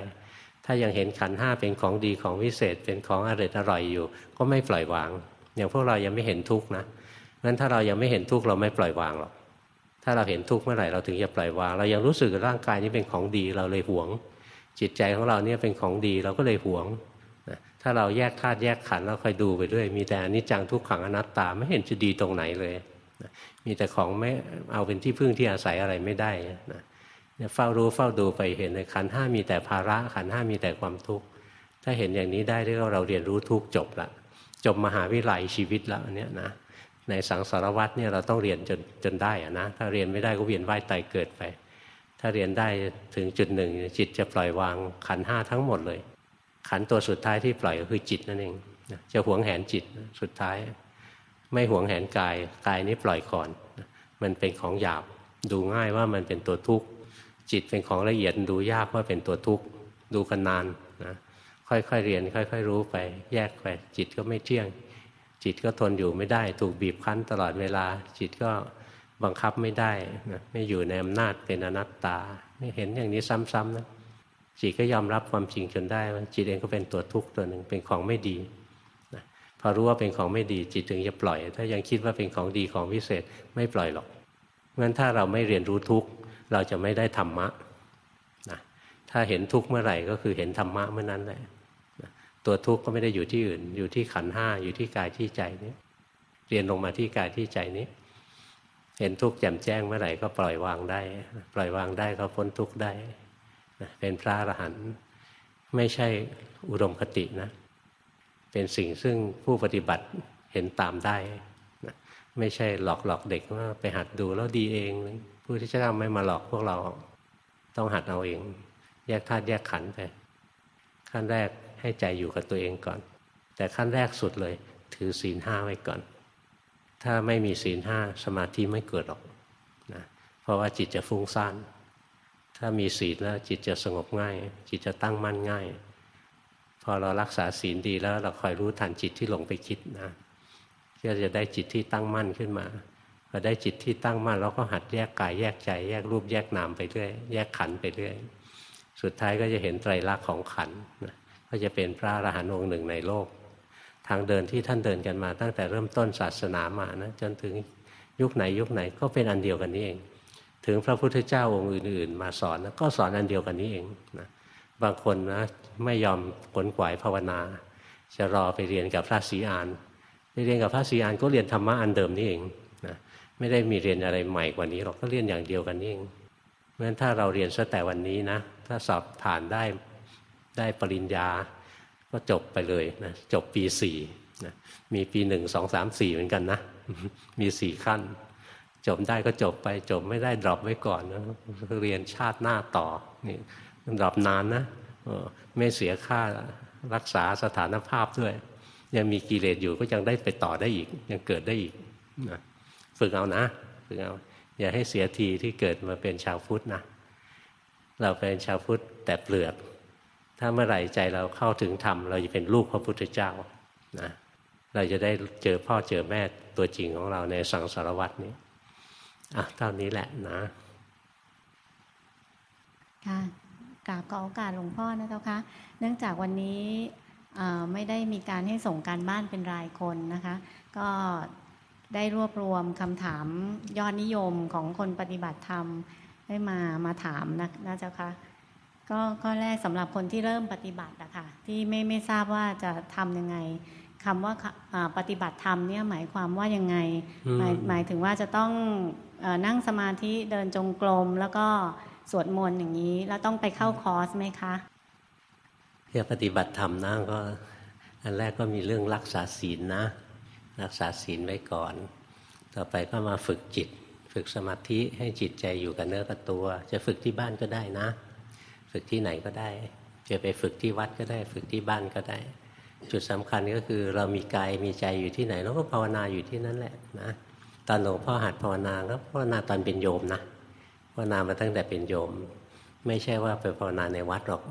ถ้ายังเห็นขันห้าเป็นของดีของวิเศษเป็นของอร่อยอร่อยอยู่ ก็ไม่ปล่อยวาง อย่างพวกเรายังไม่เห็นทุกข์นะงั้นถ้าเรายังไม่เห็นทุกข์เราไม่ปล่อยวางหรอกถ้าเราเห็นทุกข์เมื่อไหร่เราถึงจะปล่อยวาง เรายังรู้สึกร่างกายนี้เป็นของดีเราเลยหวง จิตใจของเราเนี่ยเป็นของดีเราก็เลยหวง ถ้าเราแยกธาตุแยกขันธ์แล้วคอยดูไปด้วย มีแต่อนิจจังทุกขังอนัตตาไม่เห็นจะดีตรงไหนเลยมีแต่ของไม่เอาเป็นที่พึ่งที่อาศัยอะไรไม่ได้นะเฝ้ารู้เฝ้าดูไปเห็นในขันห้ามีแต่ภาระขันห้ามีแต่ความทุกข์ถ้าเห็นอย่างนี้ได้เรียกว่าเราเรียนรู้ทุกจบละจบมหาวิทยาลัยชีวิตแล้วเนี่ยนะในสังสารวัตรเนี่ยเราต้องเรียนจนจนได้อะนะถ้าเรียนไม่ได้ก็เวียนว่ายตายเกิดไป ถ้าเรียนได้ถึงจุดหนึ่งจิตจะปล่อยวางขันห้าทั้งหมดเลย ขันตัวสุดท้ายที่ปล่อยก็คือจิตนั่นเองจะหวงแหนจิตสุดท้าย ไม่หวงแหนกายกายนี้ปล่อยก่อน มันเป็นของหยาบดูง่ายว่ามันเป็นตัวทุกข์จิตเป็นของละเอียดดูยากว่าเป็นตัวทุกข์ดูกันนานนะค่อยๆเรียน ค่อย ๆ รู้ไป แยกไปจิตก็ไม่เที่ยง จิตก็ทนอยู่ไม่ได้ ถูกบีบคั้นตลอดเวลา จิตก็บังคับไม่ได้นะไม่อยู่ในอำนาจเป็นอนัตตาเห็นอย่างนี้ซ้ำๆนะ จิตก็ยอมรับความจริงจนได้ว่าจิตเองก็เป็นตัวทุกข์ตัวหนึ่งเป็นของไม่ดีนะพอรู้ว่าเป็นของไม่ดีจิตถึงจะปล่อย ถ้ายังคิดว่าเป็นของดีของพิเศษไม่ปล่อยหรอกงั้นถ้าเราไม่เรียนรู้ทุกข์เราจะไม่ได้ธรรมะนะถ้าเห็นทุกข์เมื่อไหร่ก็คือเห็นธรรมะเมื่อนั้นแหละตัวทุกข์ก็ไม่ได้อยู่ที่อื่น อยู่ที่ขันห้าอยู่ที่กายที่ใจนี้เรียนลงมาที่กายที่ใจนี้ เห็นทุกข์แจ่มแจ้งเมื่อไหร่ก็ปล่อยวางได้ ปล่อยวางได้ก็พ้นทุกข์ได้ เป็นพระอรหันต์ไม่ใช่อุดมคตินะ เป็นสิ่งซึ่งผู้ปฏิบัติเห็นตามได้ไม่ใช่หลอกหลอกเด็กว่าไปหัดดูแล้วดีเองผู้ที่จะทำไม่มาหลอกพวกเรา ต้องหัดเอาเอง แยกธาตุแยกขันธ์ไป ขั้นแรกให้ใจอยู่กับตัวเองก่อน แต่ขั้นแรกสุดเลย ถือศีลห้าไว้ก่อน ถ้าไม่มีศีลห้าสมาธิไม่เกิดหรอกนะเพราะว่าจิตจะฟุ้งซ่าน ถ้ามีศีลแล้วจิตจะสงบง่าย จิตจะตั้งมั่นง่าย พอเรารักษาศีลดีแล้ว เราคอยรู้ทันจิตที่หลงไปคิดนะก็จะได้จิตที่ตั้งมั่นขึ้นมาพอได้จิตที่ตั้งมั่นเราก็หัดแยกกายแยกใจ แยกรูปแยกนามไปเรื่อยแยกขันไปเรื่อยสุดท้ายก็จะเห็นไตรลักษณ์ของขันนะก็จะเป็นพระอรหันต์องค์หนึ่งในโลก ทางเดินที่ท่านเดินกันมา ตั้งแต่เริ่มต้นศาสนามานะจนถึงยุคไหนยุคไหนก็เป็นอันเดียวกันนี้เอง ถึงพระพุทธเจ้าองค์อื่น ๆ มาสอนก็สอนอันเดียวกันนี้เองนะบางคนนะไม่ยอมขนขวายภาวนา จะรอไปเรียนกับพระศรีอานไปเรียนกับพระศรีอานก็เรียนธรรมะอันเดิมนี่เองนะไม่ได้มีเรียนอะไรใหม่กว่านี้หรอกก็เรียนอย่างเดียวกันนี่เองเพราะฉะนั้นถ้าเราเรียนซะแต่วันนี้นะถ้าสอบผ่านได้ได้ปริญญาก็จบไปเลยนะจบปีสี่นะมีปีหนึ่งสองสามสี่เหมือนกันนะ มีสี่ขั้น จบได้ก็จบไปจบไม่ได้ดรอปไว้ก่อนนะเรียนชาติหน้าต่อนี่ดรอปนานนะไม่เสียค่ารักษาสถานภาพด้วย ยังมีกิเลสอยู่ก็ยังได้ไปต่อได้อีก ยังเกิดได้อีกนะฝึกเอานะฝึกเอาอย่าให้เสียทีที่เกิดมาเป็นชาวพุทธนะเราเป็นชาวพุทธแต่เปลือก ถ้าเมื่อไหร่ใจเราเข้าถึงธรรมเราจะเป็นลูกพระพุทธเจ้านะเราจะได้เจอพ่อเจอแม่ตัวจริงของเราในสังสารวัตนี้ อะเท่านี้แหละนะ ค่ะกราบขอโอกาสหลวงพ่อนะเจ้าคะเนื่องจากวันนี้ไม่ได้มีการให้ส่งการบ้านเป็นรายคนนะคะ ก็ได้รวบรวมคำถามยอดนิยมของคนปฏิบัติธรรมได้มามาถามนะนะเจ้าคะก็ข้อแรกสำหรับคนที่เริ่มปฏิบัติอะค่ะที่ไม่ไม่ทราบว่าจะทำยังไง คำว่าปฏิบัติธรรมเนี่ยหมายความว่ายังไง หมายหมายถึงว่าจะต้องนั่งสมาธิเดินจงกรมแล้วก็สวดมนต์อย่างนี้ แล้วต้องไปเข้าคอร์สไหมคะเพื่อปฏิบัติธรรมนะก็ อันแรกก็มีเรื่องรักษาศีลนะ รักษาศีลไว้ก่อน ต่อไปก็มาฝึกจิต ฝึกสมาธิให้จิตใจอยู่กับเนื้อกับตัว จะฝึกที่บ้านก็ได้นะ ฝึกที่ไหนก็ได้ จะไปฝึกที่วัดก็ได้ ฝึกที่บ้านก็ได้ จุดสำคัญก็คือเรามีกายมีใจอยู่ที่ไหนเราก็ภาวนาอยู่ที่นั่นแหละนะตอนหลวงพ่อหัดภาวนาก็ภาวนาตอนเป็นโยมนะภาวนามาตั้งแต่เป็นโยม ไม่ใช่ว่าไปภาวนาในวัดหรอก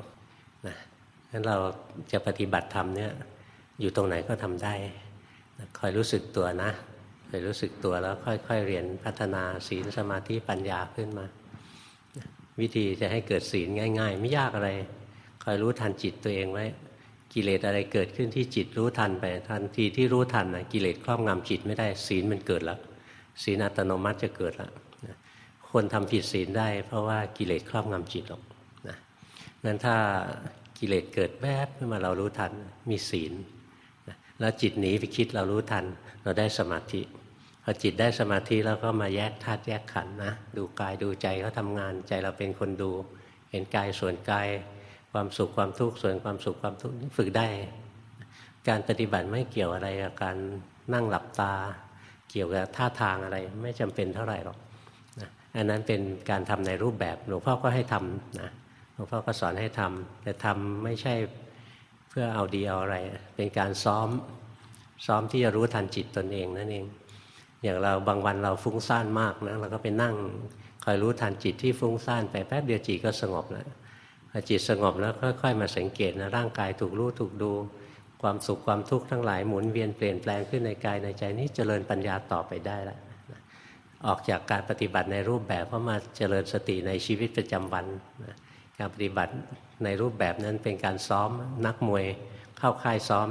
นะงั้นเราจะปฏิบัติธรรมเนี่ยอยู่ตรงไหนก็ทำได้คอยรู้สึกตัวนะคอยรู้สึกตัวแล้วค่อย ๆ เรียนพัฒนาศีลสมาธิปัญญาขึ้นมา วิธีจะให้เกิดศีลง่าย ๆ ไม่ยากอะไรคอยรู้ทันจิตตัวเองไว้ กิเลสอะไรเกิดขึ้นที่จิตรู้ทันไปทันทีที่รู้ทันนะกิเลสครอบงำจิตไม่ได้ศีลมันเกิดแล้วศีลอัตโนมัติจะเกิดแล้วคนทำผิดศีลได้เพราะว่ากิเลสครอบงำจิตหรอกนะนั้นถ้ากิเลสเกิดแวบขึ้นมาเรารู้ทันมีศีลนะแล้วจิตหนีไปคิดเรารู้ทัน เราได้สมาธิพอจิตได้สมาธิแล้วก็มาแยกธาตุแยกขันธ์นะดูกายดูใจเขาทางานใจเราเป็นคนดู เห็นกายส่วนกาย ความสุขความทุกข์ส่วนความสุขความทุกข์ฝึกได้ การปฏิบัติไม่เกี่ยวอะไรกับการนั่งหลับตา เกี่ยวกับท่าทางอะไรไม่จำเป็นเท่าไหร่หรอกอันนั้นเป็นการทำในรูปแบบหลวงพ่อก็ให้ทำนะหลวงพ่อก็สอนให้ทำแต่ทำไม่ใช่เพื่อเอาดีเอาอะไร เป็นการซ้อมซ้อมที่จะรู้ทันจิตตนเองนั่นเอง อย่างเราบางวันเราฟุ้งซ่านมากนะเราก็ไปนั่งคอยรู้ทันจิตที่ฟุ้งซ่านไปแป๊บเดียวจิตก็สงบแล้ว จิตสงบแล้วค่อย ๆ มาสังเกตนะร่างกายถูกรู้ถูกดู ความสุขความทุกข์ทั้งหลายหมุนเวียนเปลี่ยนแปลงขึ้นในกายในใจนี้เจริญปัญญาต่อไปได้แล้วออกจากการปฏิบัติในรูปแบบก็มาเจริญสติในชีวิตประจำวันการปฏิบัติในรูปแบบนั้นเป็นการซ้อมนักมวยเข้าค่ายซ้อม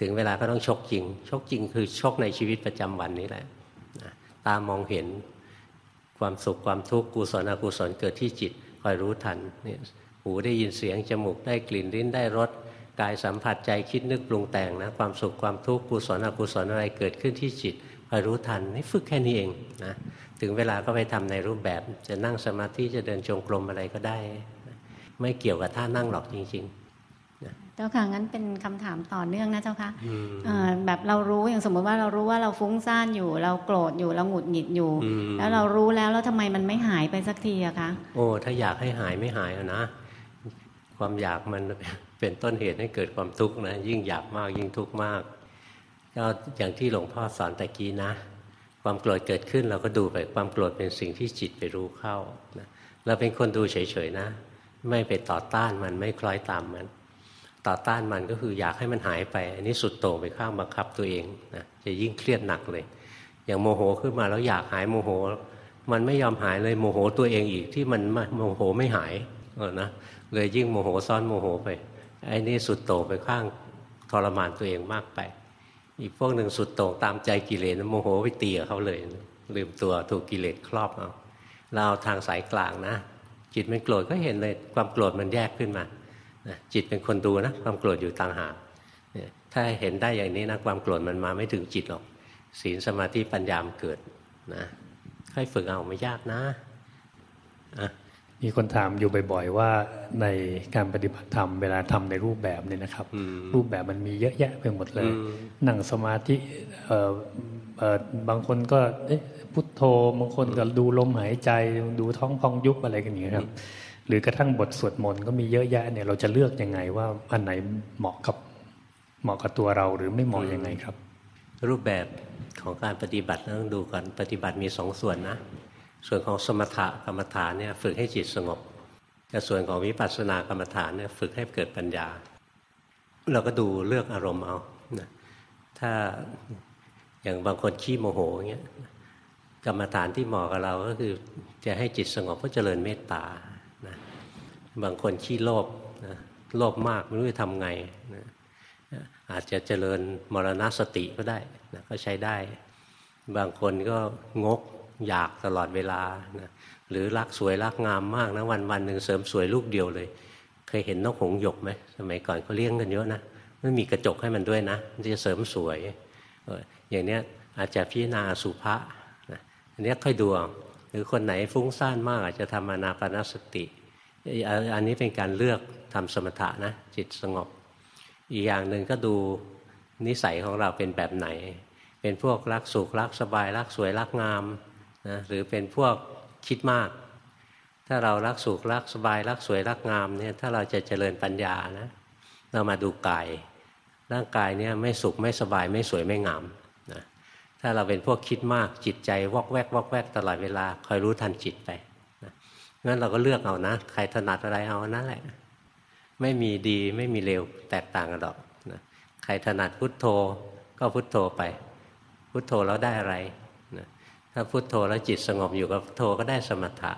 ถึงเวลาก็ต้องชกจริง ชกจริงคือชกในชีวิตประจำวันนี้แหละตามองเห็นความสุขความทุกข์กุศลอกุศลเกิดที่จิตคอยรู้ทันนี่ หูได้ยินเสียงจมูกได้กลิ่นลิ้นได้รสกายสัมผัสใจคิดนึกปรุงแต่งนะความสุขความทุกข์กุศลอกุศลอะไรเกิดขึ้นที่จิตคอยรู้ทันนี่ฝึกแค่นี้เองนะถึงเวลาก็ไปทำในรูปแบบ จะนั่งสมาธิจะเดินจงกรมอะไรก็ได้ ไม่เกี่ยวกับท่านั่งหรอกจริงๆเจ้าค่ะงั้นเป็นคำถามต่อเนื่องนะเจ้าค่ะแบบเรารู้อย่างสมมติว่าเรารู้ว่าเราฟุ้งซ่านอยู่ เราโกรธอยู่เราหงุดหงิดอยู่ แล้วเรารู้แล้วแล้วทำไมมันไม่หายไปสักทีอะคะโอ้ถ้าอยากให้หายไม่หายนะ ความอยากมันเป็นต้นเหตุให้เกิดความทุกข์นะยิ่งอยากมากยิ่งทุกข์มาก ก็อย่างที่หลวงพ่อสอนตะกี้นะ ความโกรธเกิดขึ้นเราก็ดูไปความโกรธเป็นสิ่งที่จิตไปรู้เข้านะเราเป็นคนดูเฉยๆนะ ไม่ไปต่อต้านมันไม่คล้อยตามมัน ต่อต้านมันก็คืออยากให้มันหายไป อันนี้สุดโต่งไปข้างบังคับตัวเองนะจะยิ่งเครียดหนักเลย อย่างโมโหขึ้นมาแล้วอยากหายโมโห มันไม่ยอมหายเลยโมโหตัวเองอีกที่มันโมโหไม่หายเออนะ เลยยิ่งโมโหซ้อนโมโหไปไอ้นี่สุดโต่งไปข้างทรมานตัวเองมากไป อีกพวกหนึ่งสุดโต่งตามใจกิเลสโมโหไปเตีกับเขาเลย ลืมตัวถูกกิเลสครอบเอาเราทางสายกลางนะจิตมันโกรธก็เห็นเลยความโกรธมันแยกขึ้นมาจิตเป็นคนดูนะความโกรธอยู่ต่างหากถ้าเห็นได้อย่างนี้นะความโกรธมันมาไม่ถึงจิตหรอกศีลสมาธิปัญญามเกิดนะค่อยฝึกเอาไม่ยากนะอะ มีคนถามอยู่บ่อยๆว่าในการปฏิบัติธรรมเวลาทำในรูปแบบเนี่ยนะครับ รูปแบบมันมีเยอะแยะไปหมดเลย นั่งสมาธิบางคนก็พุทโธบางคนก็ดูลมหายใจดูท้องพองยุบอะไรกันอย่างนี้ครับ หรือกระทั่งบทสวดมนต์ก็มีเยอะแยะเนี่ยเราจะเลือกยังไงว่าอันไหนเหมาะกับเหมาะกับตัวเราหรือไม่เหมาะยังไงครับ รูปแบบของการปฏิบัติต้องดูก่อนปฏิบัติมีสองส่วนนะ ส่วนของสมถะกรรมฐานเนี่ยฝึกให้จิตสงบแต่ส่วนของวิปัสสนากรรมฐานเนี่ยฝึกให้เกิดปัญญา เราก็ดูเลือกอารมณ์เอานะถ้าอย่างบางคนขี้โมโหเงี้ยกรรมฐานที่เหมาะกับเราก็คือจะให้จิตสงบก็เจริญเมตตานะบางคนขี้โลภนะโลภมากไม่รู้จะทำไงนะอาจจะเจริญมรณสติก็ได้นะก็ใช้ได้ บางคนก็งก อยากตลอดเวลานะหรือรักสวยรักงามมากนะวันวันหนึ่งเสริมสวยลูกเดียวเลย เคยเห็นนกหงหยกไหมสมัยก่อนเขาเลี้ยงกันเยอะนะไม่มีกระจกให้มันด้วยนะมันจะเสริมสวยอย่างเนี้ยอาจจะพิจารณาสุภาษนะอันนี้ค่อยดูหรือคนไหนฟุ้งซ่านมาก อาจจะทำอนาปนสติ อันนี้เป็นการเลือกทำสมถะนะจิตสงบ อีกอย่างหนึ่งก็ดูนิสัยของเราเป็นแบบไหน เป็นพวกรักสุขรักสบายรักสวยรักงาม นะหรือเป็นพวกคิดมาก ถ้าเรารักสุขรักสบายรักสวยรักงามเนี่ยถ้าเราจะเจริญปัญญานะเรามาดูกายร่างกายเนี่ยไม่สุขไม่สบายไม่สวยไม่งามนะถ้าเราเป็นพวกคิดมากจิตใจวอกแวกวอกแวกตลอดเวลาคอยรู้ทันจิตไปนะงั้นเราก็เลือกเอานะ ใครถนัดอะไรเอานั่นแหละ ไม่มีดีไม่มีเลวแตกต่างกันหรอกนะใครถนัดพุทโธก็พุทโธไป พุทโธแล้วได้อะไร ถ้าพุทโธแล้วจิตสงบอยู่กับพุทโธก็ได้สมถะ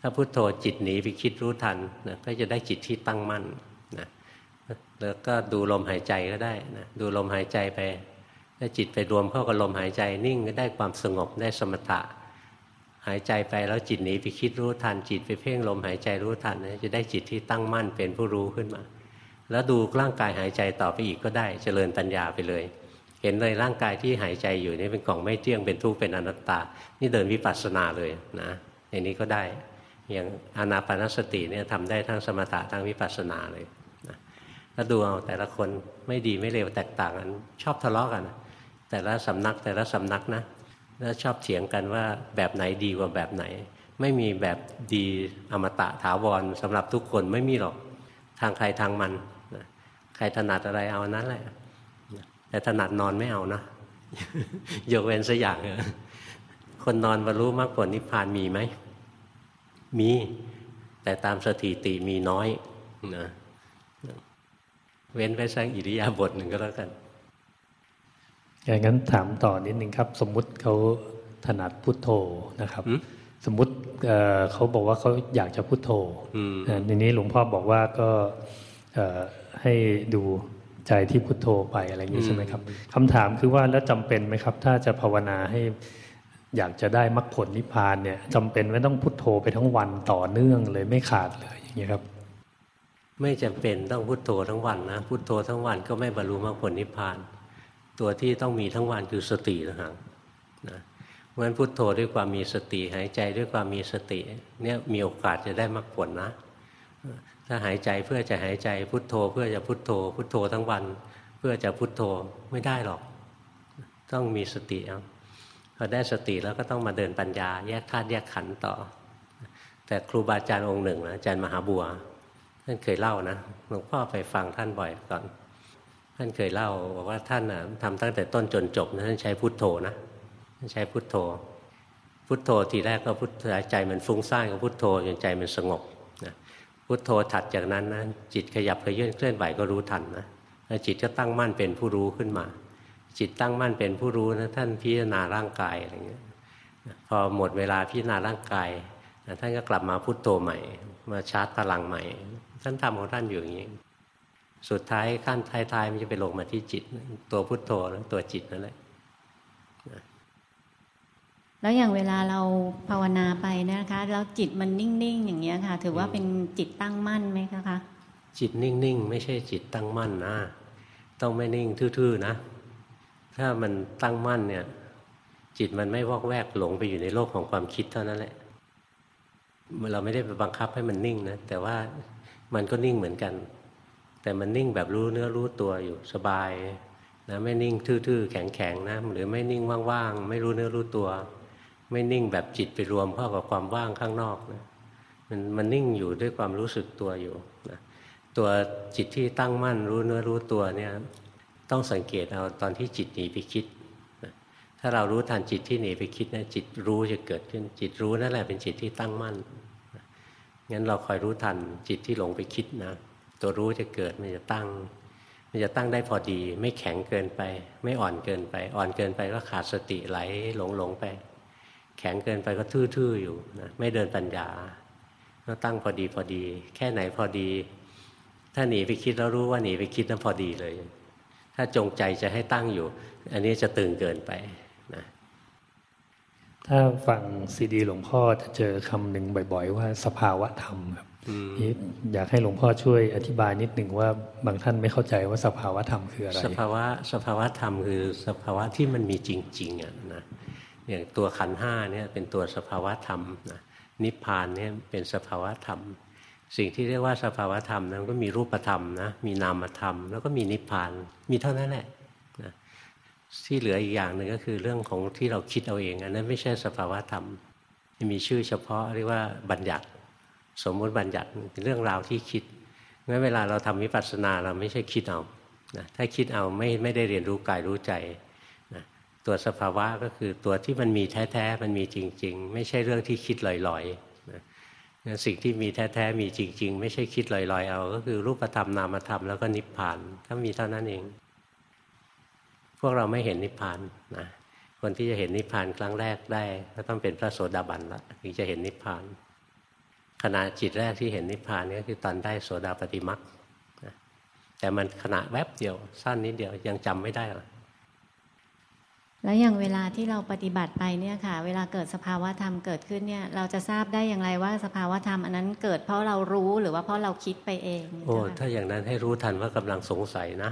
ถ้าพุทโธจิตหนีไปคิดรู้ทันนะก็จะได้จิตที่ตั้งมั่นนะแล้วก็ดูลมหายใจก็ได้นะดูลมหายใจไปถ้าจิตไปรวมเข้ากับลมหายใจนิ่งก็ได้ความสงบได้สมถะ หายใจไปแล้วจิตหนีไปคิดรู้ทัน จิตไปเพ่งลมหายใจรู้ทันจะได้จิตที่ตั้งมั่นเป็นผู้รู้ขึ้นมา แล้วดูร่างกายหายใจต่อไปอีกก็ได้เจริญปัญญาไปเลย เห็นเลยร่างกายที่หายใจอยู่นี่เป็นกล่องไม่เที่ยงเป็นทุกข์เป็นอนัตตา นี่เดินวิปัสสนาเลยนะอย่างนี้ก็ได้ อย่างอนาปานสติเนี่ยทำได้ทั้งสมถะทั้งวิปัสสนาเลยแล้วดูเอาแต่ละคนไม่ดีไม่เลวแตกต่างกันชอบทะเลาะกัน แต่ละสำนักแต่ละสำนักนะแล้วชอบเถียงกันว่าแบบไหนดีกว่าแบบไหน ไม่มีแบบดีอมตะถาวรสำหรับทุกคนไม่มีหรอกทางใครทางมัน ใครถนัดอะไรเอานั้นแหละ แต่ถนัดนอนไม่เอานะยกเว้นสักอย่างคนนอนบรรลุมรรคผลนิพพานมีไหม มี แต่ตามสถิติมีน้อยนะเว้นไว้สักอิริยาบถหนึ่งก็แล้วกันอย่างนั้นถามต่อนิดนึงครับ สมมุติเขาถนัดพุทโธนะครับ สมมุติเขาบอกว่าเขาอยากจะพุทโธในนี้หลวงพ่อบอกว่าก็ให้ดู ใจที่พุทโธไปอะไรอย่างนี้ใช่ไหมครับคำถามคือว่าแล้วจำเป็นไหมครับ ถ้าจะภาวนาให้อยากจะได้มรรคผลนิพพานเนี่ยจำเป็นไม่ต้องพุทโธไปทั้งวันต่อเนื่องเลยไม่ขาดเลยอย่างนี้ครับ ไม่จำเป็นต้องพุโทโธทั้งวันนะพุโทโธทั้งวันก็ไม่บรรลุมรรคผลนิพพาน ตัวที่ต้องมีทั้งวันคือสตินะฮะนะเพราะฉะนั้นพุโทโธด้วยความมีสติหายใจด้วยความมีสติเนี่ยมีโอกาสจะได้มรรคผลนะ ถ้าหายใจเพื่อจะหายใจพุทโธ เพื่อจะพุทโธ พุทโธทั้งวัน เพื่อจะพุทโธไม่ได้หรอก ต้องมีสติเอาพอได้สติแล้วก็ต้องมาเดินปัญญา แยกธาตุแยกขันธ์ต่อ แต่ครูบาอาจารย์องค์หนึ่งนะอาจารย์มหาบัวท่านเคยเล่านะหลวงพ่อไปฟังท่านบ่อยก่อนท่านเคยเล่าบอกว่าท่านทำตั้งแต่ต้นจนจบนะท่านใช้พุทโธนะท่านใช้พุทโธ พุทโธทีแรกก็พุทใจมันฟุ้งซ่านก็พุทโธจนใจมันสงบ พุทโธถัดจากนั้นนะจิตขยับขยื่นเคลื่อนไหวก็รู้ทันนะจิตก็ตั้งมั่นเป็นผู้รู้ขึ้นมา จิตตั้งมั่นเป็นผู้รู้นะท่านพิจารณาร่างกายอะไรเงี้ยพอหมดเวลาพิจารณาร่างกายท่านก็กลับมาพุทโธใหม่ มาชาร์จพลังใหม่ ท่านทำของท่านอยู่อย่างนี้สุดท้ายขั้นท้ายๆมันจะไปลงมาที่จิต ตัวพุทโธแล้วตัวจิตนั่นแหละ แล้วอย่างเวลาเราภาวนาไปนะคะ แล้วจิตมันนิ่งๆ อย่างเงี้ยค่ะ ถือว่าเป็นจิตตั้งมั่นไหมคะ จิตนิ่งๆ ไม่ใช่จิตตั้งมั่นนะ ต้องไม่นิ่งทื่อๆนะ ถ้ามันตั้งมั่นเนี่ย จิตมันไม่วอกแวกหลงไปอยู่ในโลกของความคิดเท่านั้นแหละ เราไม่ได้ไปบังคับให้มันนิ่งนะ แต่ว่ามันก็นิ่งเหมือนกัน แต่มันนิ่งแบบรู้เนื้อรู้ตัวอยู่สบายนะไม่นิ่งทื่อๆ แข็งๆนะหรือไม่นิ่งว่างๆ ไม่รู้เนื้อรู้ตัว ไม่นิ่งแบบจิตไปรวมเข้ากับความว่างข้างนอกนะมันมันนิ่งอยู่ด้วยความรู้สึกตัวอยู่นะตัวจิตที่ตั้งมั่นรู้เนื้อรู้ตัวเนี่ยต้องสังเกตเอาตอนที่จิตหนีไปคิดนะถ้าเรารู้ทันจิตที่หนีไปคิดนะจิตรู้จะเกิดขึ้น จิตรู้นั่นแหละเป็นจิตที่ตั้งมั่นงั้นเราคอยรู้ทันจิตที่หลงไปคิดนะตัวรู้จะเกิดมันจะตั้ง มันจะตั้งได้พอดี ไม่แข็งเกินไป ไม่อ่อนเกินไป อ่อนเกินไปก็ขาดสติไหลหลงหลงไป แข็งเกินไปก็ทื่อๆอยู่นะไม่เดินปัญญาก็ตั้งพอดีพอดี แค่ไหนพอดี ถ้าหนีไปคิดแล้วรู้ว่าหนีไปคิดนั้นพอดีเลย ถ้าจงใจจะให้ตั้งอยู่ อันนี้จะตึงเกินไปนะถ้าฟังซีดีหลวงพ่อจะเจอคำหนึ่งบ่อย ๆ ว่าสภาวะธรรมครับอยากให้หลวงพ่อช่วยอธิบายนิดหนึ่งว่าบางท่านไม่เข้าใจว่าสภาวะธรรมคืออะไร สภาวะสภาวะธรรมคือสภาวะที่มันมีจริงๆอะนะ อย่างตัวขันห้าเนี่ยเป็นตัวสภาวะธรรมนะนิพพานเนี่ยเป็นสภาวะธรรม สิ่งที่เรียกว่าสภาวะธรรมนั้นก็มีรูปธรรมนะมีนามธรรม แล้วก็มีนิพพานมีเท่านั้นแหละนะที่เหลืออีกอย่างหนึ่งก็คือเรื่องของที่เราคิดเอาเองอันนั้นไม่ใช่สภาวะธรรมมีชื่อเฉพาะเรียกว่าบัญญัติ สมมุติบัญญัติเป็นเรื่องราวที่คิดงั้นเวลาเราทำวิปัสสนาเราไม่ใช่คิดเอานะถ้าคิดเอาไม่ไม่ได้เรียนรู้กายรู้ใจ ตัวสภาวะก็คือตัวที่มันมีแท้ๆ มันมีจริง ๆ ไม่ใช่เรื่องที่คิดลอยๆนะสิ่งที่มีแท้ๆมีจริง ๆ ไม่ใช่คิดลอยๆ เอา ก็คือรูปธรรมนามธรรมแล้วก็นิพพานถ้ามีเท่านั้นเอง พวกเราไม่เห็นนิพพานนะคนที่จะเห็นนิพพานครั้งแรกได้ ก็ต้องเป็นพระโสดาบันละถึงจะเห็นนิพพาน ขณะจิตแรกที่เห็นนิพพานนี่คือตอนได้โสดาปฏิมักแต่มันขณะแวบเดียวสั้นนิดเดียวยังจำไม่ได้หรอก แล้วอย่างเวลาที่เราปฏิบัติไปเนี่ยค่ะ เวลาเกิดสภาวะธรรมเกิดขึ้นเนี่ย เราจะทราบได้อย่างไรว่าสภาวะธรรมอันนั้นเกิดเพราะเรารู้หรือว่าเพราะเราคิดไปเองโอ้ถ้าอย่างนั้นให้รู้ทันว่ากำลังสงสัยนะ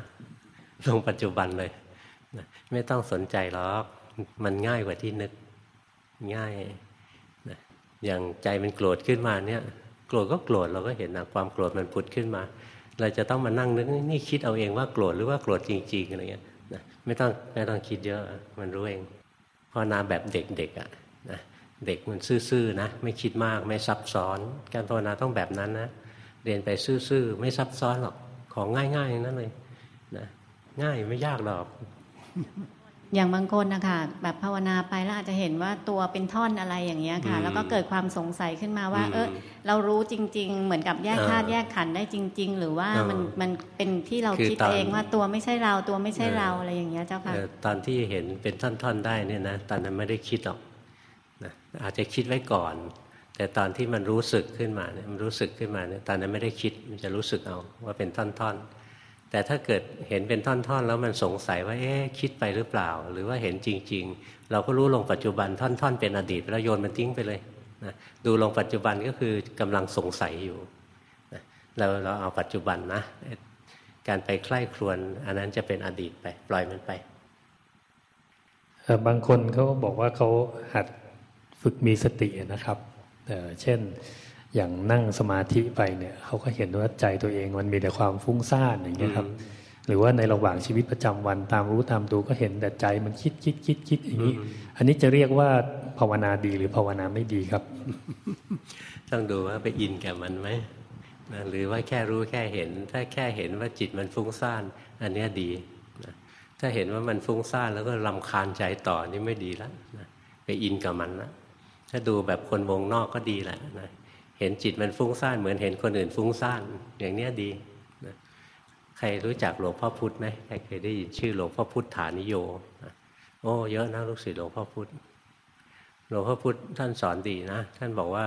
ลงปัจจุบันเลยไม่ต้องสนใจหรอกมันง่ายกว่าที่นึกง่ายอย่างใจมันโกรธขึ้นมาเนี่ยโกรธก็โกรธเราก็เห็นนะความโกรธมันผุดขึ้นมา เราจะต้องมานั่งนึกนี่คิดเอาเองว่าโกรธหรือว่าโกรธจริงๆอะไรเงี้ยนะ ไม่ต้องไม่ต้องคิดเยอะ มันรู้เองภาวนาแบบเด็กๆอะนะเด็กมันซื่อๆนะไม่คิดมากไม่ซับซ้อน การภาวนาต้องแบบนั้นนะเรียนไปซื่อๆไม่ซับซ้อนหรอกของง่ายๆนั่นเลยนะง่ายไม่ยากหรอก อย่างบางคนนะคะแบบภาวนาไปแล้วอาจจะเห็นว่าตัวเป็นท่อนอะไรอย่างเงี้ยค่ะ แล้วก็เกิดความสงสัยขึ้นมาว่า เออเรารู้จริง ๆ เหมือนกับแยกธาตุแยกขันธ์ได้จริง ๆ หรือว่ามันมันเป็นที่เราคิดเองว่าตัวไม่ใช่เราตัวไม่ใช่เราอะไรอย่างเงี้ยเจ้าค่ะตอนที่เห็นเป็นท่อนๆได้เนี่ยนะตอนนั้นไม่ได้คิดหรอกนะอาจจะคิดไว้ก่อน แต่ตอนที่มันรู้สึกขึ้นมาเนี่ยมันรู้สึกขึ้นมาเนี่ยตอนนั้นไม่ได้คิดมันจะรู้สึกเอาว่าเป็นท่อนๆ แต่ถ้าเกิดเห็นเป็นท่อนๆ แล้วมันสงสัยว่าเอ๊ะคิดไปหรือเปล่า หรือว่าเห็นจริง ๆ เราก็รู้ลงปัจจุบันท่อนๆ เป็นอดีตแล้วโยนมันทิ้งไปเลยนะดูลงปัจจุบันก็คือกำลังสงสัยอยู่นะเราเราเอาปัจจุบันนะการไปใคร่ครวญอันนั้นจะเป็นอดีตไป ปล่อยมันไปบางคนเขาบอกว่าเขาหัดฝึกมีสตินะครับเช่น อย่างนั่งสมาธิไปเนี่ยเขาก็เห็นว่าใจตัวเองมันมีแต่ความฟุ้งซ่านอย่างเงี้ยครับ หรือว่าในระหว่างชีวิตประจำวันตามรู้ตามดูก็เห็นแต่ใจมันคิดคิดคิดคิดอย่างนี้ อันนี้จะเรียกว่าภาวนาดีหรือภาวนาไม่ดีครับ ต้องดูว่าไปอินกับมันไหมนะหรือว่าแค่รู้แค่เห็น ถ้าแค่เห็นว่าจิตมันฟุ้งซ่าน อันนี้ดีนะถ้าเห็นว่ามันฟุ้งซ่านแล้วก็ลำคาญใจต่อนี่ไม่ดีแล้วนะไปอินกับมันนะถ้าดูแบบคนวงนอกก็ดีแหละนะ เห็นจิตมันฟุ้งซ่านเหมือนเห็นคนอื่นฟุ้งซ่านอย่างเนี้ยดีนะใครรู้จักหลวงพ่อพุธไหมใครเคยได้ยินชื่อหลวงพ่อพุทธานิโยนะโอ้เยอะนะลูกศิษย์หลวงพ่อพุธหลวงพ่อพุธท่านสอนดีนะ ท่านบอกว่า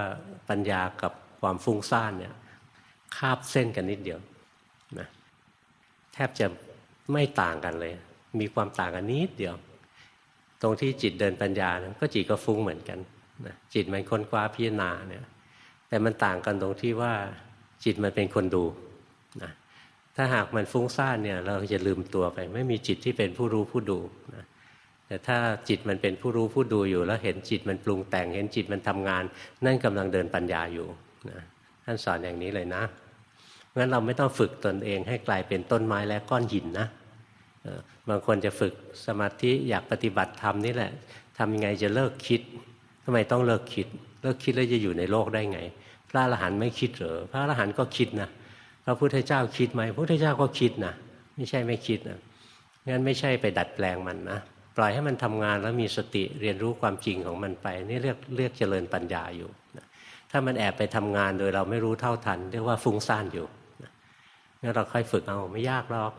ปัญญากับความฟุ้งซ่านเนี่ยคาบเส้นกันนิดเดียวนะแทบจะไม่ต่างกันเลย มีความต่างกันนิดเดียว ตรงที่จิตเดินปัญญานะก็จิตก็ฟุ้งเหมือนกันนะจิตมันค้นคว้าพิจารณาเนี่ย แต่มันต่างกันตรงที่ว่าจิตมันเป็นคนดูนะถ้าหากมันฟุ้งซ่านเนี่ยเราจะลืมตัวไป ไม่มีจิตที่เป็นผู้รู้ผู้ดูนะแต่ถ้าจิตมันเป็นผู้รู้ผู้ดูอยู่ แล้วเห็นจิตมันปรุงแต่ง เห็นจิตมันทำงาน นั่นกำลังเดินปัญญาอยู่นะท่านสอนอย่างนี้เลยนะงั้นเราไม่ต้องฝึกตนเองให้กลายเป็นต้นไม้และก้อนหินนะบางคนจะฝึกสมาธิอยากปฏิบัติธรรมนี่แหละทำยังไงจะเลิกคิดทำไมต้องเลิกคิด เลิกคิดแล้วจะอยู่ในโลกได้ไง ระอรหันต์ไม่คิดเหรอพระอรหันต์ก็คิดนะพระพุทธเจ้าคิดไหมพระพุทธเจ้าก็คิดนะไม่ใช่ไม่คิดนะงั้นไม่ใช่ไปดัดแปลงมันนะปล่อยให้มันทำงานแล้วมีสติเรียนรู้ความจริงของมันไป นี่เรียกเรียกเจริญปัญญาอยู่นะถ้ามันแอบไปทำงานโดยเราไม่รู้เท่าทัน เรียกว่าฟุ้งซ่านอยู่งั้นเราค่อยฝึกเอาไม่ยากหรอก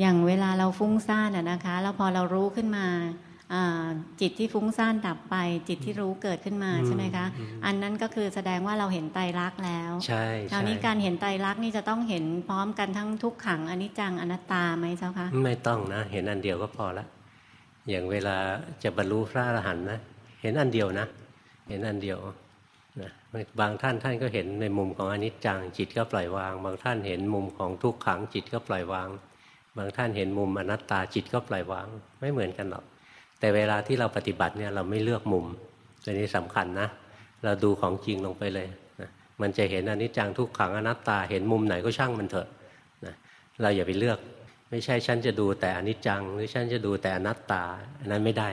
อย่างเวลาเราฟุ้งซ่านอะนะคะ แล้วพอเรารู้ขึ้นมา จิตที่ฟุ้งซ่านดับไป จิตที่รู้เกิดขึ้นมาใช่ไหมคะ อันนั้นก็คือแสดงว่าเราเห็นไตรลักษณ์แล้วใช่คราวนี้การเห็นไตรลักษณ์นี่จะต้องเห็นพร้อมกันทั้งทุกขังอนิจจังอนัตตาไหมเจ้าคะไม่ต้องนะ เห็นอันเดียวก็พอละอย่างเวลาจะบรรลุพระอรหันต์นะเห็นอันเดียวนะ เห็นอันเดียวนะบางท่านท่านก็เห็นในมุมของอนิจจังจิตก็ปล่อยวาง บางท่านเห็นมุมของทุกขังจิตก็ปล่อยวาง บางท่านเห็นมุมอนัตตาจิตก็ปล่อยวาง ไม่เหมือนกันหรอก แต่เวลาที่เราปฏิบัติเนี่ยเราไม่เลือกมุมตัวนี้สำคัญนะ เราดูของจริงลงไปเลยนะมันจะเห็นอนิจจังทุกขังอนัตตา เห็นมุมไหนก็ช่างมันเถอะนะเราอย่าไปเลือก ไม่ใช่ฉันจะดูแต่อนิจจัง หรือฉันจะดูแต่อนัตตาอันนั้นไม่ได้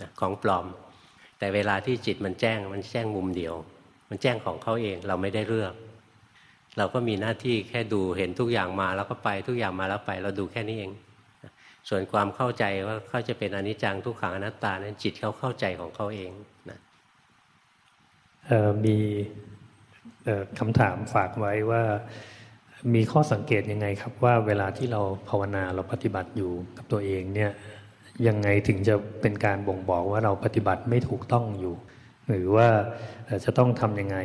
นะของปลอม แต่เวลาที่จิตมันแจ้งมันแจ้งมุมเดียว มันแจ้งของเขาเองเราไม่ได้เลือก เราก็มีหน้าที่แค่ดูเห็นทุกอย่างมาแล้วก็ไปทุกอย่างมาแล้วไป เราดูแค่นี้เอง ส่วนความเข้าใจว่าเขาจะเป็นอนิจจังทุกขังอนัตตานั้นจิตเขาเข้าใจของเขาเองนะมีคำถามฝากไว้ว่ามีข้อสังเกตยังไงครับว่าเวลาที่เราภาวนาเราปฏิบัติอยู่กับตัวเองเนี่ยยังไงถึงจะเป็นการบ่งบอกว่าเราปฏิบัติไม่ถูกต้องอยู่ หรือว่าจะต้องทํำยังไง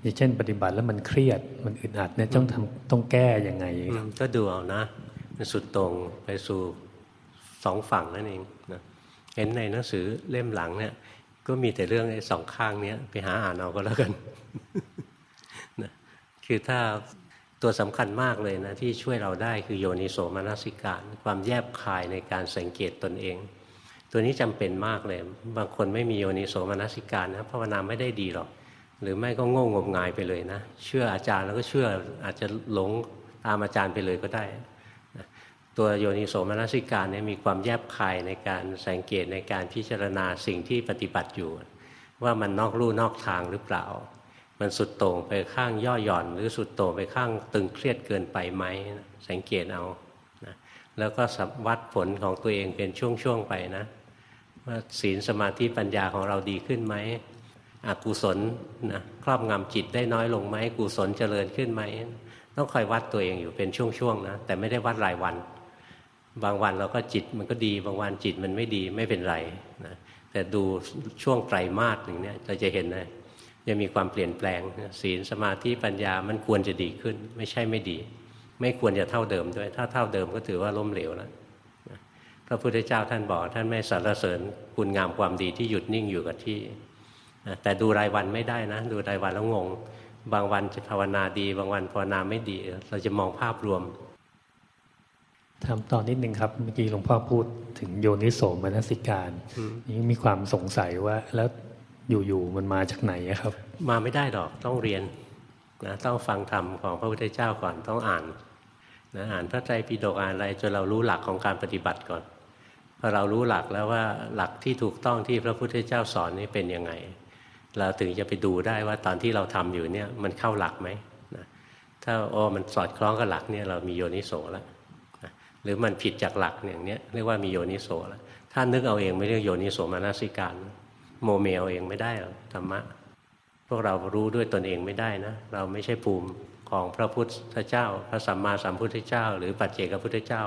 อย่างเช่น ปฏิบัติแล้วมันเครียดมันอึดอัดเนี่ยต้องทำต้องแก้ยังไง ก็ดูเอานะมันสุดตรงไปสู่ สองฝั่งนั่นเองนะเห็นในหนังสือเล่มหลังเนี่ย ก็มีแต่เรื่องไอ้สองข้างเนี้ยไปหาอ่านเอาก็แล้วกันนะคือถ้าตัวสำคัญมากเลยนะ ที่ช่วยเราได้คือโยนิโสมนสิการ ความแยบคายในการสังเกตตนเอง ตัวนี้จำเป็นมากเลย บางคนไม่มีโยนิโสมนสิการนะภาวนาไม่ได้ดีหรอก หรือไม่ก็โง่งมงายไปเลยนะ เชื่ออาจารย์แล้วก็เชื่ออาจจะหลงตามอาจารย์ไปเลยก็ได้ ตัวโยนิโสมนสิการเนี่ยมีความแยบคายในการสังเกตในการพิจารณาสิ่งที่ปฏิบัติอยู่ ว่ามันนอกลู่นอกทางหรือเปล่า มันสุดโต่งไปข้างย่อหย่อน หรือสุดโต่งไปข้างตึงเครียดเกินไปไหมสังเกตเอานะแล้วก็วัดผลของตัวเองเป็นช่วงๆไปนะว่าศีลสมาธิปัญญาของเราดีขึ้นไหมอกุศลนะครอบงำจิตได้น้อยลงไหมกุศลเจริญขึ้นไหมต้องคอยวัดตัวเองอยู่เป็นช่วงๆนะแต่ไม่ได้วัดรายวัน บางวันเราก็จิตมันก็ดี บางวันจิตมันไม่ดีไม่เป็นไรนะแต่ดูช่วงไตรมาสหนึ่งเนี่ยเราจะเห็นนะจะมีความเปลี่ยนแปลงศีลสมาธิปัญญามันควรจะดีขึ้น ไม่ใช่ไม่ดี ไม่ควรจะเท่าเดิมด้วย ถ้าเท่าเดิมก็ถือว่าล้มเหลวแล้วพระพุทธเจ้าท่านบอก ท่านไม่สรรเสริญคุณงามความดีที่หยุดนิ่งอยู่กับที่แต่ดูรายวันไม่ได้นะ ดูรายวันแล้วงง บางวันจะภาวนาดี บางวันภาวนาไม่ดี เราจะมองภาพรวม ถามต่อนนิดนึงครับเมื่อกี้หลวงพ่อพูดถึงโยนิโสมนสิการนี่มีความสงสัยว่าแล้วอยู่ๆมันมาจากไหนครับ มาไม่ได้หรอกต้องเรียนนะต้องฟังธรรมของพระพุทธเจ้าก่อนต้องอ่านนะอ่านพระไตรปิฎกอ่านอะไรจนเรารู้หลักของการปฏิบัติก่อนพอเรารู้หลักแล้วว่าหลักที่ถูกต้องที่พระพุทธเจ้าสอนนี่เป็นยังไง เราถึงจะไปดูได้ว่าตอนที่เราทำอยู่เนี่ยมันเข้าหลักไหมนะถ้าโอ้มันสอดคล้องกับหลักเนี่ยเรามีโยนิโสแล้ว หรือมันผิดจากหลักอย่างนี้เรียกว่ามีโยนิโสแล้วถ้านึกเอาเองไม่เรียกโยนิโสมานาสิการ โมเมลเองไม่ได้หรอกธรรมะ พวกเรารู้ด้วยตนเองไม่ได้นะ เราไม่ใช่ภูมิของพระพุทธเจ้า พระสัมมาสัมพุทธเจ้า หรือปัจเจกพุทธเจ้า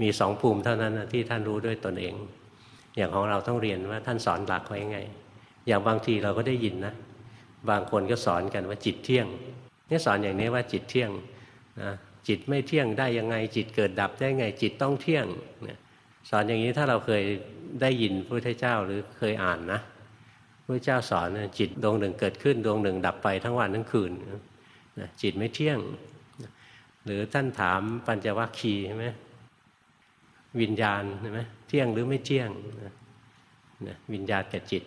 มีสองภูมิเท่านั้นที่ท่านรู้ด้วยตนเอง อย่างของเราต้องเรียนว่าท่านสอนหลักไว้ยังไง อย่างบางทีเราก็ได้ยินนะ บางคนก็สอนกันว่าจิตเที่ยงนี่สอนอย่างนี้ว่าจิตเที่ยงนะ จิตไม่เที่ยงได้ยังไงจิตเกิดดับได้ไงจิตต้องเที่ยงสอนอย่างนี้ถ้าเราเคยได้ยินพระพุทธเจ้าหรือเคยอ่านนะพระเจ้าสอนจิตดวงหนึ่งเกิดขึ้นดวงหนึ่งดับไปทั้งวันทั้งคืนจิตไม่เที่ยง หรือท่านถามปัญจวัคคีย์ใช่ไหมวิญญาณใช่ไหมเที่ยงหรือไม่เที่ยงวิญญาณกับจิต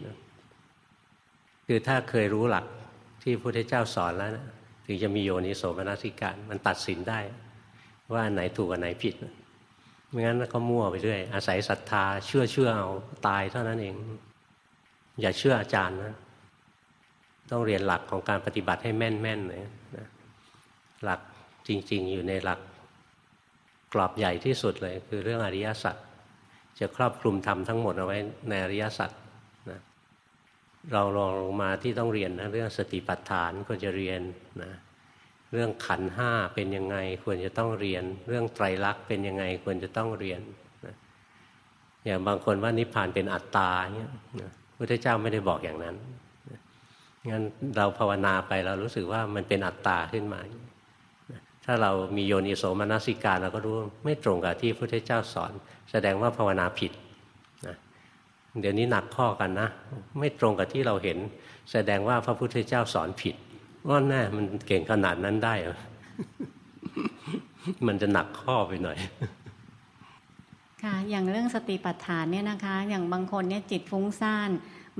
คือถ้าเคยรู้หลักที่พระพุทธเจ้าสอนแล้วนะ ถึงจะมีโยนิโสมนสิการมันตัดสินได้ ว่าอันไหนถูกอันไหนผิดไม่งั้นก็มั่วไปเรื่อยอาศัยศรัทธาเชื่อเชื่อเอาตายเท่านั้นเอง อย่าเชื่ออาจารย์นะต้องเรียนหลักของการปฏิบัติให้แม่นๆเลยนะหลักจริง ๆ อยู่ในหลักกรอบใหญ่ที่สุดเลย คือเรื่องอริยสัจจะครอบคลุมธรรมทั้งหมดเอาไว้ในอริยสัจ เราลองลงมาที่ต้องเรียนนะเรื่องสติปัฏฐานก็จะเรียนนะเรื่องขันห้าเป็นยังไงควรจะต้องเรียน เรื่องไตรลักษณ์เป็นยังไงควรจะต้องเรียนนะอย่างบางคนว่านิพพานเป็นอัตตาเนี่ยนะพระเจ้าไม่ได้บอกอย่างนั้นงั้นเราภาวนาไปเรารู้สึกว่ามันเป็นอัตตาขึ้นมา ถ้าเรามีโยนิโสมนสิการเราก็รู้ไม่ตรงกับที่พระพุทธเจ้าสอน แสดงว่าภาวนาผิด เดี๋ยวนี้หนักข้อกันนะ ไม่ตรงกับที่เราเห็น แสดงว่าพระพุทธเจ้าสอนผิดว่าแน่มันเก่งขนาดนั้นได้เหรอมันจะหนักข้อไปหน่อย ค่ะ อย่างเรื่องสติปัฏฐานเนี่ยนะคะ อย่างบางคนเนี่ยจิตฟุ้งซ่าน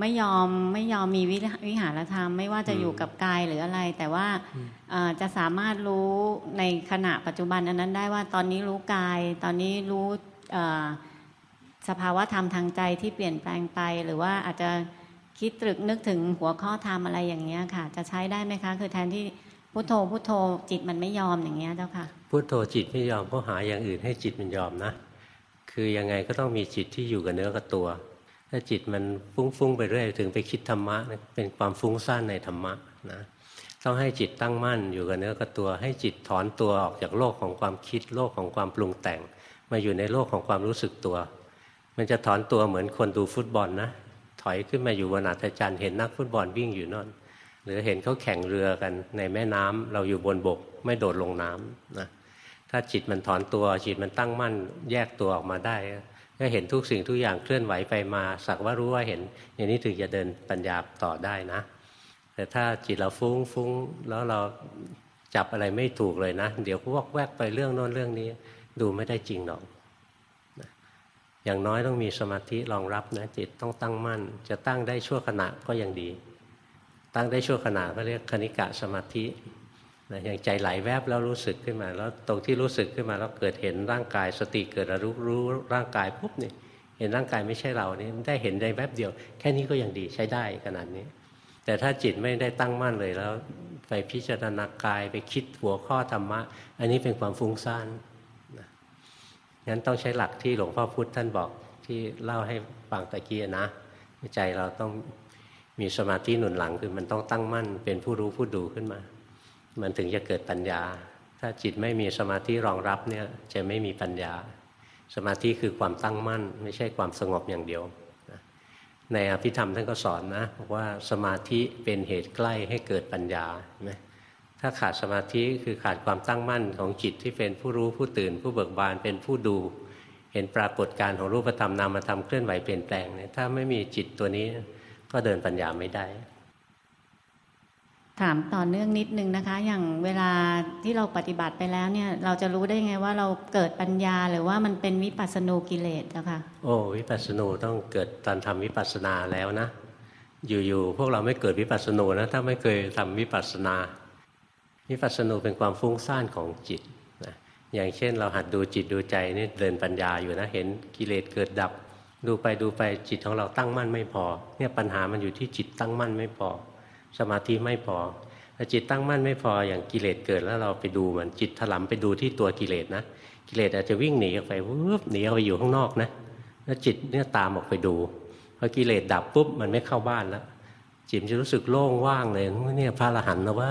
ไม่ยอมไม่ยอมมีวิหารธรรม ไม่ว่าจะอยู่กับกายหรืออะไร แต่ว่าจะสามารถรู้ในขณะปัจจุบันอันนั้นได้ว่าตอนนี้รู้กาย ตอนนี้รู้ สภาวะธรรมทางใจที่เปลี่ยนแปลงไป หรือว่าอาจจะคิดตรึกนึกถึงหัวข้อธรรมอะไรอย่างเงี้ยค่ะ จะใช้ได้ไหมคะ คือแทนที่พุทโธพุทโธจิตมันไม่ยอมอย่างเงี้ยเจ้าค่ะพุทโธจิตไม่ยอมก็หาอย่างอื่นให้จิตมันยอมนะ คือยังไงก็ต้องมีจิตที่อยู่กับเนื้อกับตัว ถ้าจิตมันฟุ้งๆไปเรื่อยถึงไปคิดธรรมะเป็นความฟุ้งซ่านในธรรมะนะต้องให้จิตตั้งมั่นอยู่กับเนื้อกับตัว ให้จิตถอนตัวออกจากโลกของความคิดโลกของความปรุงแต่ง มาอยู่ในโลกของความรู้สึกตัว มันจะถอนตัวเหมือนคนดูฟุตบอลนะ ถอยขึ้นมาอยู่บนอัฐจันทร์เห็นนักฟุตบอลวิ่งอยู่นั่นหรือเห็นเขาแข่งเรือกันในแม่น้ำเราอยู่บนบก ไม่โดดลงน้ำนะถ้าจิตมันถอนตัวจิตมันตั้งมั่นแยกตัวออกมาได้ ก็เห็นทุกสิ่งทุกอย่างเคลื่อนไหวไปมา สักว่ารู้ว่าเห็น อย่างนี้ถึงจะเดินปัญญาต่อได้นะ แต่ถ้าจิตเราฟุ้งฟุ้งแล้วเราจับอะไรไม่ถูกเลยนะ เดี๋ยววอกแวกไปเรื่องโน้นเรื่องนี้ ดูไม่ได้จริงหรอก อย่างน้อยต้องมีสมาธิรองรับนะจิตต้องตั้งมั่น จะตั้งได้ชั่วขณะก็ยังดี ตั้งได้ชั่วขณะก็เรียกคณิกะสมาธินะอย่างใจไหลแวบแล้วรู้สึกขึ้นมา แล้วตรงที่รู้สึกขึ้นมาแล้วเกิดเห็นร่างกาย สติเกิดรู้รู้ร่างกายปุ๊บเนี่ยเห็นร่างกายไม่ใช่เรานี่ได้เห็นได้แวบเดียว แค่นี้ก็ยังดีใช้ได้ขนาดนี้ แต่ถ้าจิตไม่ได้ตั้งมั่นเลยแล้ว ไปพิจารณากายไปคิดหัวข้อธรรมะ อันนี้เป็นความฟุ้งซ่าน งั้นต้องใช้หลักที่หลวงพ่อพุธท่านบอกที่เล่าให้ฟังตะกี้นะใจเราต้องมีสมาธิหนุนหลังคือมันต้องตั้งมั่นเป็นผู้รู้ผู้ดูขึ้นมา มันถึงจะเกิดปัญญา ถ้าจิตไม่มีสมาธิรองรับเนี่ยจะไม่มีปัญญา สมาธิคือความตั้งมั่น ไม่ใช่ความสงบอย่างเดียวในอภิธรรมท่านก็สอนนะบอกว่าสมาธิเป็นเหตุใกล้ให้เกิดปัญญาไหม ถ้าขาดสมาธิคือขาดความตั้งมั่นของจิตที่เป็นผู้รู้ผู้ตื่น ผู้เบิกบานเป็นผู้ดู เห็นปรากฏการของรูปธรรมนามธรรมเคลื่อนไหวเปลี่ยนแปลงเนี่ยถ้าไม่มีจิตตัวนี้ก็เดินปัญญาไม่ได้ ถามต่อเนื่องนิดนึงนะคะ อย่างเวลาที่เราปฏิบัติไปแล้วเนี่ย เราจะรู้ได้ไงว่าเราเกิดปัญญาหรือว่ามันเป็นวิปัสสนูกิเลสนะคะโอ้วิปัสสนูต้องเกิดตอนทำวิปัสสนาแล้วนะ อยู่ๆพวกเราไม่เกิดวิปัสสนูนะถ้าไม่เคยทำวิปัสสนา วิปัสสนูเป็นความฟุ้งซ่านของจิตนะอย่างเช่น เราหัดดูจิตดูใจนี่เดินปัญญาอยู่นะเห็นกิเลสเกิดดับ ดูไปดูไปจิตของเราตั้งมั่นไม่พอ เนี่ยปัญหามันอยู่ที่จิตตั้งมั่นไม่พอ สมาธิไม่พอถ้าจิตตั้งมั่นไม่พออย่างกิเลสเกิดแล้วเราไปดูมันจิตถลำไปดูที่ตัวกิเลสนะกิเลสอาจจะวิ่งหนีออกไปวืบหนีออกไปอยู่ข้างนอกนะแล้วจิตเนี่ยตามออกไปดูพอกิเลสดับปุ๊บมันไม่เข้าบ้านแล้วจิตจะรู้สึกโล่งว่างเลยเนี่ยพระอรหันต์นะว่า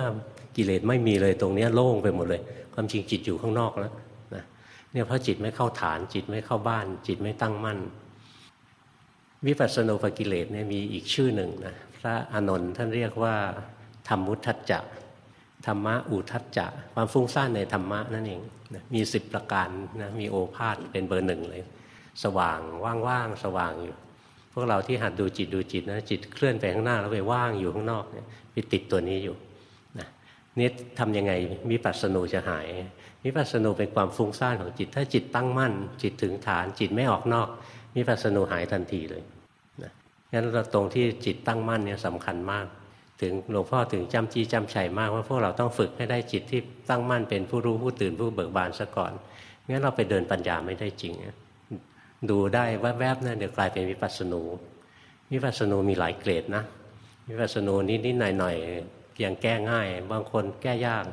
กิเลสไม่มีเลยตรงนี้โล่งไปหมดเลย ความจริงจิตอยู่ข้างนอกแล้วนะเนี่ยเพราะจิตไม่เข้าฐาน จิตไม่เข้าบ้าน จิตไม่ตั้งมั่น วิปัสสนุปกิเลสเนี่ยมีอีกชื่อหนึ่งนะพระอานนท์ท่านเรียกว่าธรรมุทัจจะธรรมะอุทัจจะความฟุ้งซ่านในธรรมะนั่นเองมีสิบประการนะมีโอภาษเป็นเบอร์หนึ่งเลย สว่างว่างๆสว่างอยู่พวกเราที่หัดดูจิตดูจิตนะจิตเคลื่อนไปข้างหน้าแล้วไปว่างอยู่ข้างนอกเนี่ยไปติดตัวนี้อยู่ นี่ทำยังไงวิปัสสนูจะหายวิปัสสนูเป็นความฟุ้งซ่านของจิต ถ้าจิตตั้งมั่น จิตถึงฐาน จิตไม่ออกนอกวิปัสสนูหายทันทีเลยนะงั้นเราตรงที่จิตตั้งมั่นเนี่ยสำคัญมาก ถึงหลวงพ่อถึงจำจี้จำชัยมากว่าพวกเราต้องฝึกให้ได้จิตที่ตั้งมั่นเป็นผู้รู้ผู้ตื่นผู้เบิกบานซะก่อนงั้นเราไปเดินปัญญาไม่ได้จริง ดูได้แวบๆนั่นเดี๋ยวกลายเป็นวิปัสสนูวิปัสสนูมีหลายเกรดนะวิปัสสนูนิดๆหน่อยๆ ยังแก้ง่าย บางคนแก้ยาก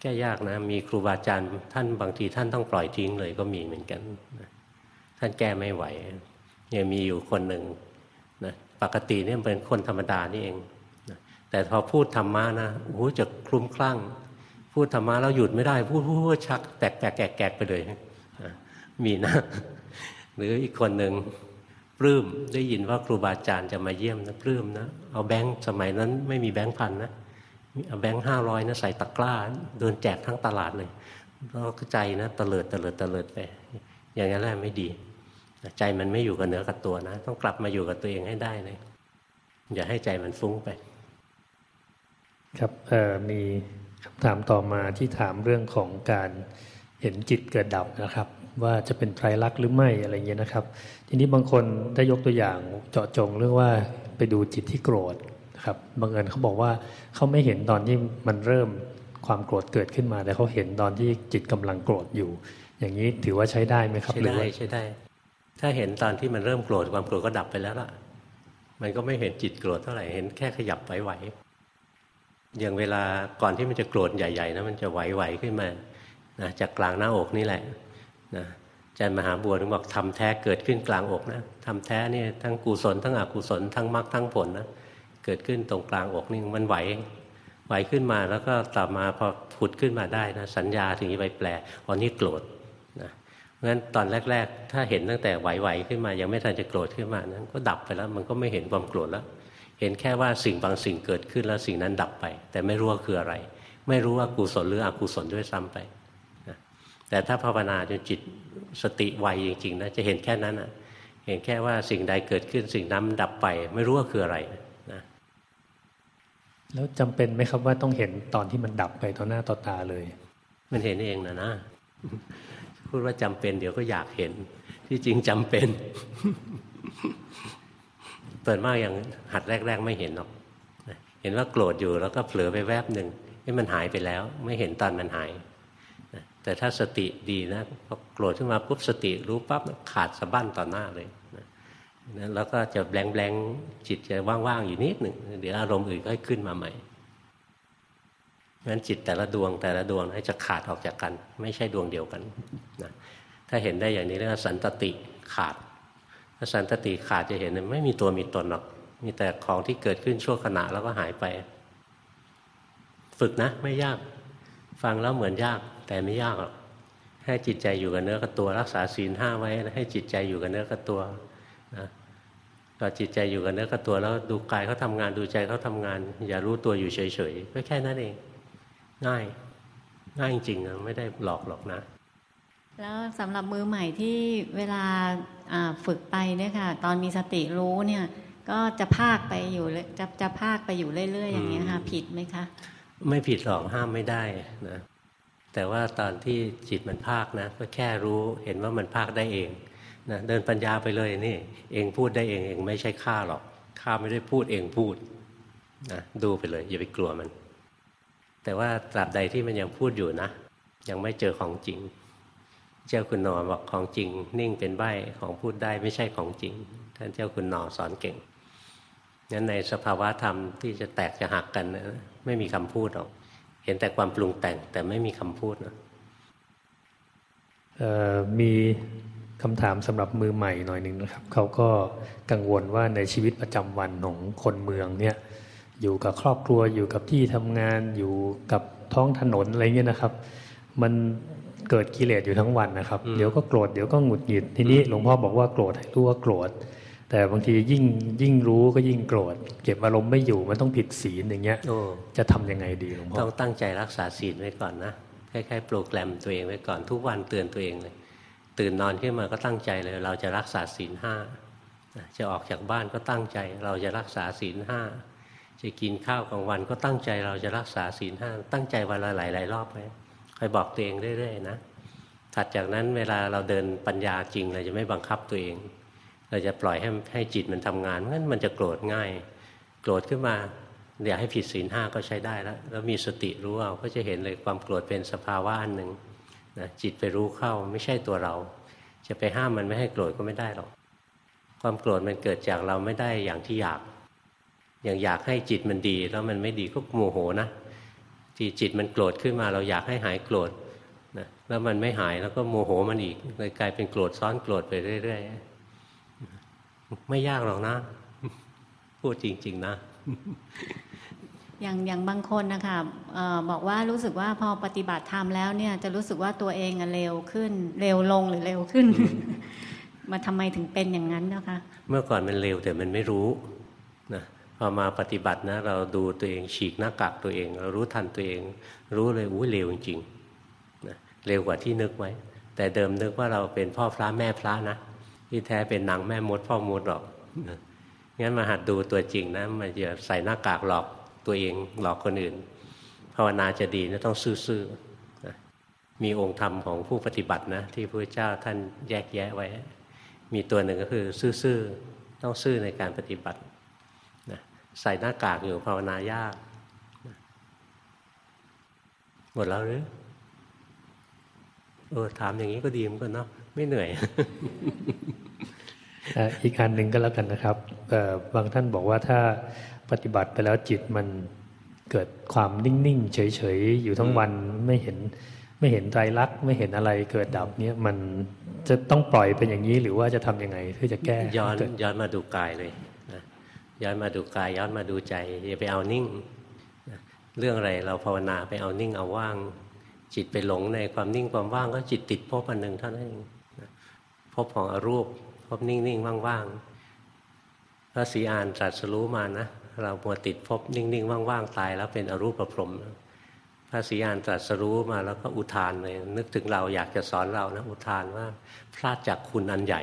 แก้ยากนะ มีครูบาอาจารย์ท่านบางทีท่านต้องปล่อยทิ้งเลยก็มีเหมือนกัน ท่านแก้ไม่ไหวยังมีอยู่คนหนึ่งนะปกติเนี่ยเป็นคนธรรมดานี่เองนะแต่พอพูดธรรมะนะโอ้โหจะคลุ้มคลั่ง พูดธรรมะแล้วหยุดไม่ได้ พูดพูดชัก แตกแตกแกกแกกไปเลยมีนะ หรืออีกคนหนึ่ง ปลื้มได้ยินว่าครูบาอาจารย์จะมาเยี่ยมนะปลื้มนะเอาแบงค์สมัยนั้นไม่มีแบงค์พันนะเอาแบงค์ห้าร้อยนะใส่ตะกร้าเดินแจกทั้งตลาดเลยแล้วใจนะตะเลิดตะเลิดตะเลิดไป อย่างนั้นแหละไม่ดี ใจมันไม่อยู่กับเนื้อกับตัวนะ ต้องกลับมาอยู่กับตัวเองให้ได้เลยอย่าให้ใจมันฟุ้งไป ครับมีคำถามต่อมาที่ถามเรื่องของการเห็นจิตเกิดดับนะครับ ว่าจะเป็นไตรลักษณ์หรือไม่อะไรเงี้ยนะครับ ทีนี้บางคนได้ยกตัวอย่างเจาะจงเรื่องว่าไปดูจิตที่โกรธครับบางเอิญเขาบอกว่าเขาไม่เห็นตอนที่มันเริ่มความโกรธเกิดขึ้นมา แต่เขาเห็นตอนที่จิตกำลังโกรธอยู่ อย่างนี้ถือว่าใช้ได้ไหมครับใช้ได้ใช้ได้ ถ้าเห็นตอนที่มันเริ่มโกรธความโกรธก็ดับไปแล้วล่ะ มันก็ไม่เห็นจิตโกรธเท่าไหร่เห็นแค่ขยับไหวๆอย่างเวลาก่อนที่มันจะโกรธใหญ่ๆนะมันจะไหวๆขึ้นมานะจากกลางหน้าอกนี่แหละ นะอาจารย์มหาบัวถึงบอกทำแท้เกิดขึ้นกลางอกนะทำแท้นี่ทั้งกุศลทั้งอกุศลทั้งมรรคทั้งผลนะเกิดขึ้นตรงกลางอกนี่มันไหวไหวขึ้นมาแล้วก็ต่อมาพอผุดขึ้นมาได้นะสัญญาถึงจะไปแปลอ๋อนี่โกรธนะเพราะฉะนั้นตอนแรก ๆ ถ้าเห็นตั้งแต่ไหวๆขึ้นมา ยังไม่ทันจะโกรธขึ้นมานั้นก็ดับไปแล้ว มันก็ไม่เห็นความโกรธแล้ว เห็นแค่ว่าสิ่งบางสิ่งเกิดขึ้นแล้วสิ่งนั้นดับไป แต่ไม่รู้ว่าคืออะไร ไม่รู้ว่ากุศลหรืออกุศลด้วยซ้ำไป แต่ถ้าภาวนาจนจิตสติไวจริงๆนะจะเห็นแค่นั้นนะเห็นแค่ว่าสิ่งใดเกิดขึ้นสิ่งนั้นดับไป ไม่รู้ว่าคืออะไรนะแล้วจำเป็นไหมครับว่าต้องเห็นตอนที่มันดับไปต่อหน้าต่อตาเลย มันเห็นเองนะนะ พูดว่าจำเป็นเดี๋ยวก็อยากเห็น ที่จริงจำเป็นเปิดมากอย่างหัดแรก ๆ ไม่เห็นหรอกเห็นว่าโกรธอยู่แล้วก็เผลอไปแวบหนึ่งให้มันหายไปแล้ว ไม่เห็นตอนมันหาย แต่ถ้าสติดีนะพอโกรธขึ้นมาปุ๊บสติรู้ปั๊บขาดสะบั้นต่อหน้าเลยนะแล้วก็จะแบงแบงจิตจะว่างๆอยู่นิดหนึ่งเดี๋ยวอารมณ์อื่นก็ขึ้นมาใหม่งั้นจิตแต่ละดวงแต่ละดวงจะขาดออกจากกัน ไม่ใช่ดวงเดียวกันนะถ้าเห็นได้อย่างนี้เรียกว่าสันตติขาด ถ้าสันตติขาดจะเห็นไม่มีตัวมีตนหรอก มีแต่ของที่เกิดขึ้นชั่วขณะแล้วก็หายไป ฝึกนะ ไม่ยาก ฟังแล้วเหมือนยาก แต่ไม่ยากหรอกให้จิตใจอยู่กับเนื้อกับตัว รักษาศีลห้าไว้ ให้จิตใจอยู่กับเนื้อกับตัวนะก็จิตใจอยู่กับเนื้อกับตัว แล้วดูกายเขาทางานดูใจเขาทางาน อย่ารู้ตัวอยู่เฉยๆก็แค่นั้นเอง ง่าย ง่ายจริงๆไม่ได้หลอกหรอกนะ แล้วสำหรับมือใหม่ที่เวลาฝึกไปเนี่ยค่ะ ตอนมีสติรู้เนี่ย ก็จะภาคไปอยู่จะจะภาคไปอยู่เรื่อยๆอย่างเงี้ยค่ะ ผิดไหมคะ ไม่ผิดหรอกห้ามไม่ได้นะ แต่ว่าตอนที่จิตมันภาคนะก็แค่รู้เห็นว่ามันภาคได้เองนะเดินปัญญาไปเลยนี่ เองพูดได้เองเองไม่ใช่ข้าหรอกข้าไม่ได้พูดเองพูดนะดูไปเลย อย่าไปกลัวมัน แต่ว่าตราบใดที่มันยังพูดอยู่นะ ยังไม่เจอของจริง เจ้าคุณนอบอกของจริง นิ่งเป็นใบของพูดได้ไม่ใช่ของจริง ท่านเจ้าคุณนอสอนเก่งงั้นในสภาวะธรรมที่จะแตกจะหักกันนะไม่มีคำพูดหรอก เห็นแต่ความปรุงแต่งแต่ไม่มีคำพูดนะมีคำถามสำหรับมือใหม่หน่อยหนึ่งนะครับเขาก็กังวลว่าในชีวิตประจำวันของคนเมืองเนี่ยอยู่กับครอบครัวอยู่กับที่ทำงานอยู่กับท้องถนนอะไรเงี้ยนะครับ มันเกิดกิเลสอยู่ทั้งวันนะครับ เดี๋ยวก็โกรธเดี๋ยวก็หงุดหงิดทีนี้หลวงพ่อบอกว่าโกรธให้รู้ว่าโกรธ แต่บางทียิ่งยิ่งรู้ก็ยิ่งโกรธ เก็บอารมณ์ไม่อยู่มันต้องผิดศีลอย่างเงี้ยจะทํำยังไงดีหลวงพ่อต้องตั้งใจรักษาศีลไว้ก่อนนะคล้ายๆโปรแกรมตัวเองไว้ก่อนทุกวันเตือนตัวเองเลย ตื่นนอนขึ้นมาก็ตั้งใจเลย เราจะรักษาศีลห้าจะออกจากบ้านก็ตั้งใจ เราจะรักษาศีลห้าจะกินข้าวกลางวันก็ตั้งใจเราจะรักษาศีลห้าตั้งใจวันละหลายหลายรอบไหมคอยบอกตัวเองเรื่อยๆนะถัดจากนั้นเวลาเราเดินปัญญาจริงเราจะไม่บังคับตัวเอง เราจะปล่อยให้ให้จิตมันทำงานงั้นมันจะโกรธง่าย โกรธขึ้นมาอยากให้ผิดศีลห้าก็ใช้ได้แล้ว แล้วมีสติรู้เอาก็จะเห็นเลยความโกรธเป็นสภาวะอันหนึ่งนะจิตไปรู้เข้าไม่ใช่ตัวเรา จะไปห้ามมันไม่ให้โกรธก็ไม่ได้หรอกความโกรธมันเกิดจากเราไม่ได้อย่างที่อยาก อย่างอยากให้จิตมันดีแล้วมันไม่ดีก็โมโหนะที่จิตมันโกรธขึ้นมาเราอยากให้หายโกรธนะแล้วมันไม่หายแล้วก็โมโหมันอีกเลยกลายเป็นโกรธซ้อนโกรธไปเรื่อย ๆ ไม่ยากหรอกนะ พูดจริง ๆ นะอย่างอย่างบางคนนะคะออบอกว่ารู้สึกว่าพอปฏิบัติธรรมแล้วเนี่ย จะรู้สึกว่าตัวเองเร็วขึ้น เร็วลงหรือเร็วขึ้น มาทำไมถึงเป็นอย่างนั้นนะคะ เมื่อก่อนมันเร็วแต่มันไม่รู้นะพอมาปฏิบัตินะ เราดูตัวเองฉีกหน้ากากตัวเอง เรารู้ทันตัวเอง รู้เลยอู้เร็วจริงๆนะเร็วกว่าที่นึกไว้ แต่เดิมนึกว่าเราเป็นพ่อพระแม่พระนะ ที่แท้เป็นนางแม่มดพ่อมดหรอกงั้นมาหัดดูตัวจริงนะมันจะใส่หน้ากากหลอกตัวเองหลอกคนอื่น ภาวนาจะดีนะต้องซื่อๆมีองค์ธรรมของผู้ปฏิบัตินะ ที่พระเจ้าท่านแยกแยะไว้ มีตัวหนึ่งก็คือซื่อๆต้องซื่อในการปฏิบัตินะใส่หน้ากากอยู่ภาวนายากหมดแล้วหรือเออถามอย่างนี้ก็ดีเหมือนกันเนาะไม่เหนื่อย อีกอันหนึ่งก็แล้วกันนะครับบางท่านบอกว่าถ้าปฏิบัติไปแล้วจิตมันเกิดความนิ่งๆเฉยๆอยู่ทั้งวันไม่เห็นไม่เห็นใจรักไม่เห็นอะไรเกิดดับเนี่ยมันจะต้องปล่อยเป็นอย่างนี้หรือว่าจะทํำยังไงเพื่อจะแก้ย้อนย้อนมาดูกายเลยนะย้อนมาดูกายย้อนมาดูใจอย่าไปเอานิ่งนะเรื่องอะไรเราภาวนาไปเอานิ่งเอาว่าง จิตไปหลงในความนิ่งความว่างก็จิตติดพบอันหนึ่งเท่านั้นเองพบของอรูปพ บนิ่งๆว่างๆพระศรีอานตรัสรู้มานะเรามัวติดพบนิ่งๆว่างๆตาย แล้วเป็นอรูปประพรมพระสีอานตรัสรู้มาแล้วก็อุทานเลยนึกถึงเราอยากจะสอนเรานะอุทานว่าพลาดจากคุณอันใหญ่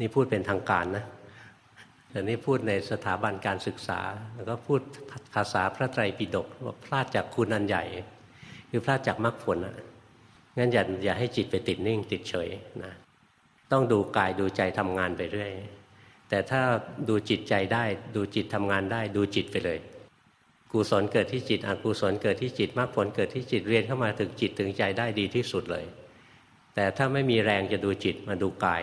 นี่พูดเป็นทางการนะแต่นี่พูดในสถาบันการศึกษา แล้วก็พูดภาษาพระไตรปิฎกว่าพลาดจากคุณอันใหญ่ คือพลาดจากมรรคผลนะงั้นอย่าอย่าให้จิตไปติดนิ่งติดเฉยนะ ต้องดูกายดูใจทำงานไปเรื่อย แต่ถ้าดูจิตใจได้ ดูจิตทำงานได้ ดูจิตไปเลย กุศลเกิดที่จิตอกุศลเกิดที่จิตมรรคผลเกิดที่จิตเรียนเข้ามาถึงจิตถึงใจได้ดีที่สุดเลย แต่ถ้าไม่มีแรงจะดูจิตมาดูกาย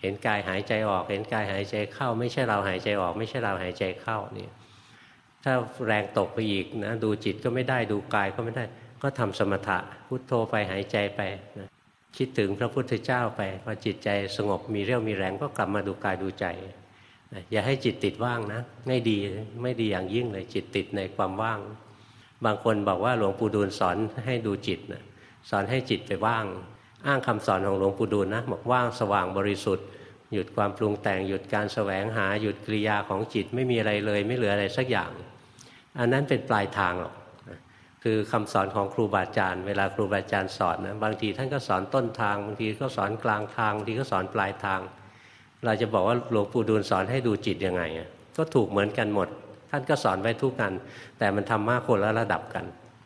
เห็นกายหายใจออก เห็นกายหายใจเข้า ไม่ใช่เราหายใจออก ไม่ใช่เราหายใจเข้านี่ถ้าแรงตกไปอีกนะดูจิตก็ไม่ได้ดูกายก็ไม่ได้ ก็ทำสมถะพุโทโธไปหายใจไปนะ คิดถึงพระพุทธเจ้าไปพอจิตใจสงบมีเรี่ยวมีแรงก็กลับมาดูกายดูใจ อย่าให้จิตติดว่างนะ ไม่ดีไม่ดีอย่างยิ่งเลยจิตติดในความว่าง บางคนบอกว่าหลวงปู่ดูลสอนให้ดูจิตนะสอนให้จิตไปว่าง อ้างคำสอนของหลวงปู่ดูลนะบอกว่างสว่างบริสุทธิ์ หยุดความปรุงแต่งหยุดการแสวงหาหยุดกิริยาของจิตไม่มีอะไรเลย ไม่เหลืออะไรสักอย่าง อันนั้นเป็นปลายทางหรอก คือคำสอนของครูบาอาจารย์เวลาครูบาอาจารย์สอนนะบางทีท่านก็สอนต้นทาง บางทีก็สอนกลางทางบางทีก็สอนปลายทาง เราจะบอกว่าหลวงปู่ดูลสอนให้ดูจิตยังไง ก็ถูกเหมือนกันหมด ท่านก็สอนไว้ทุกกัน แต่มันทำมากคนละระดับกัน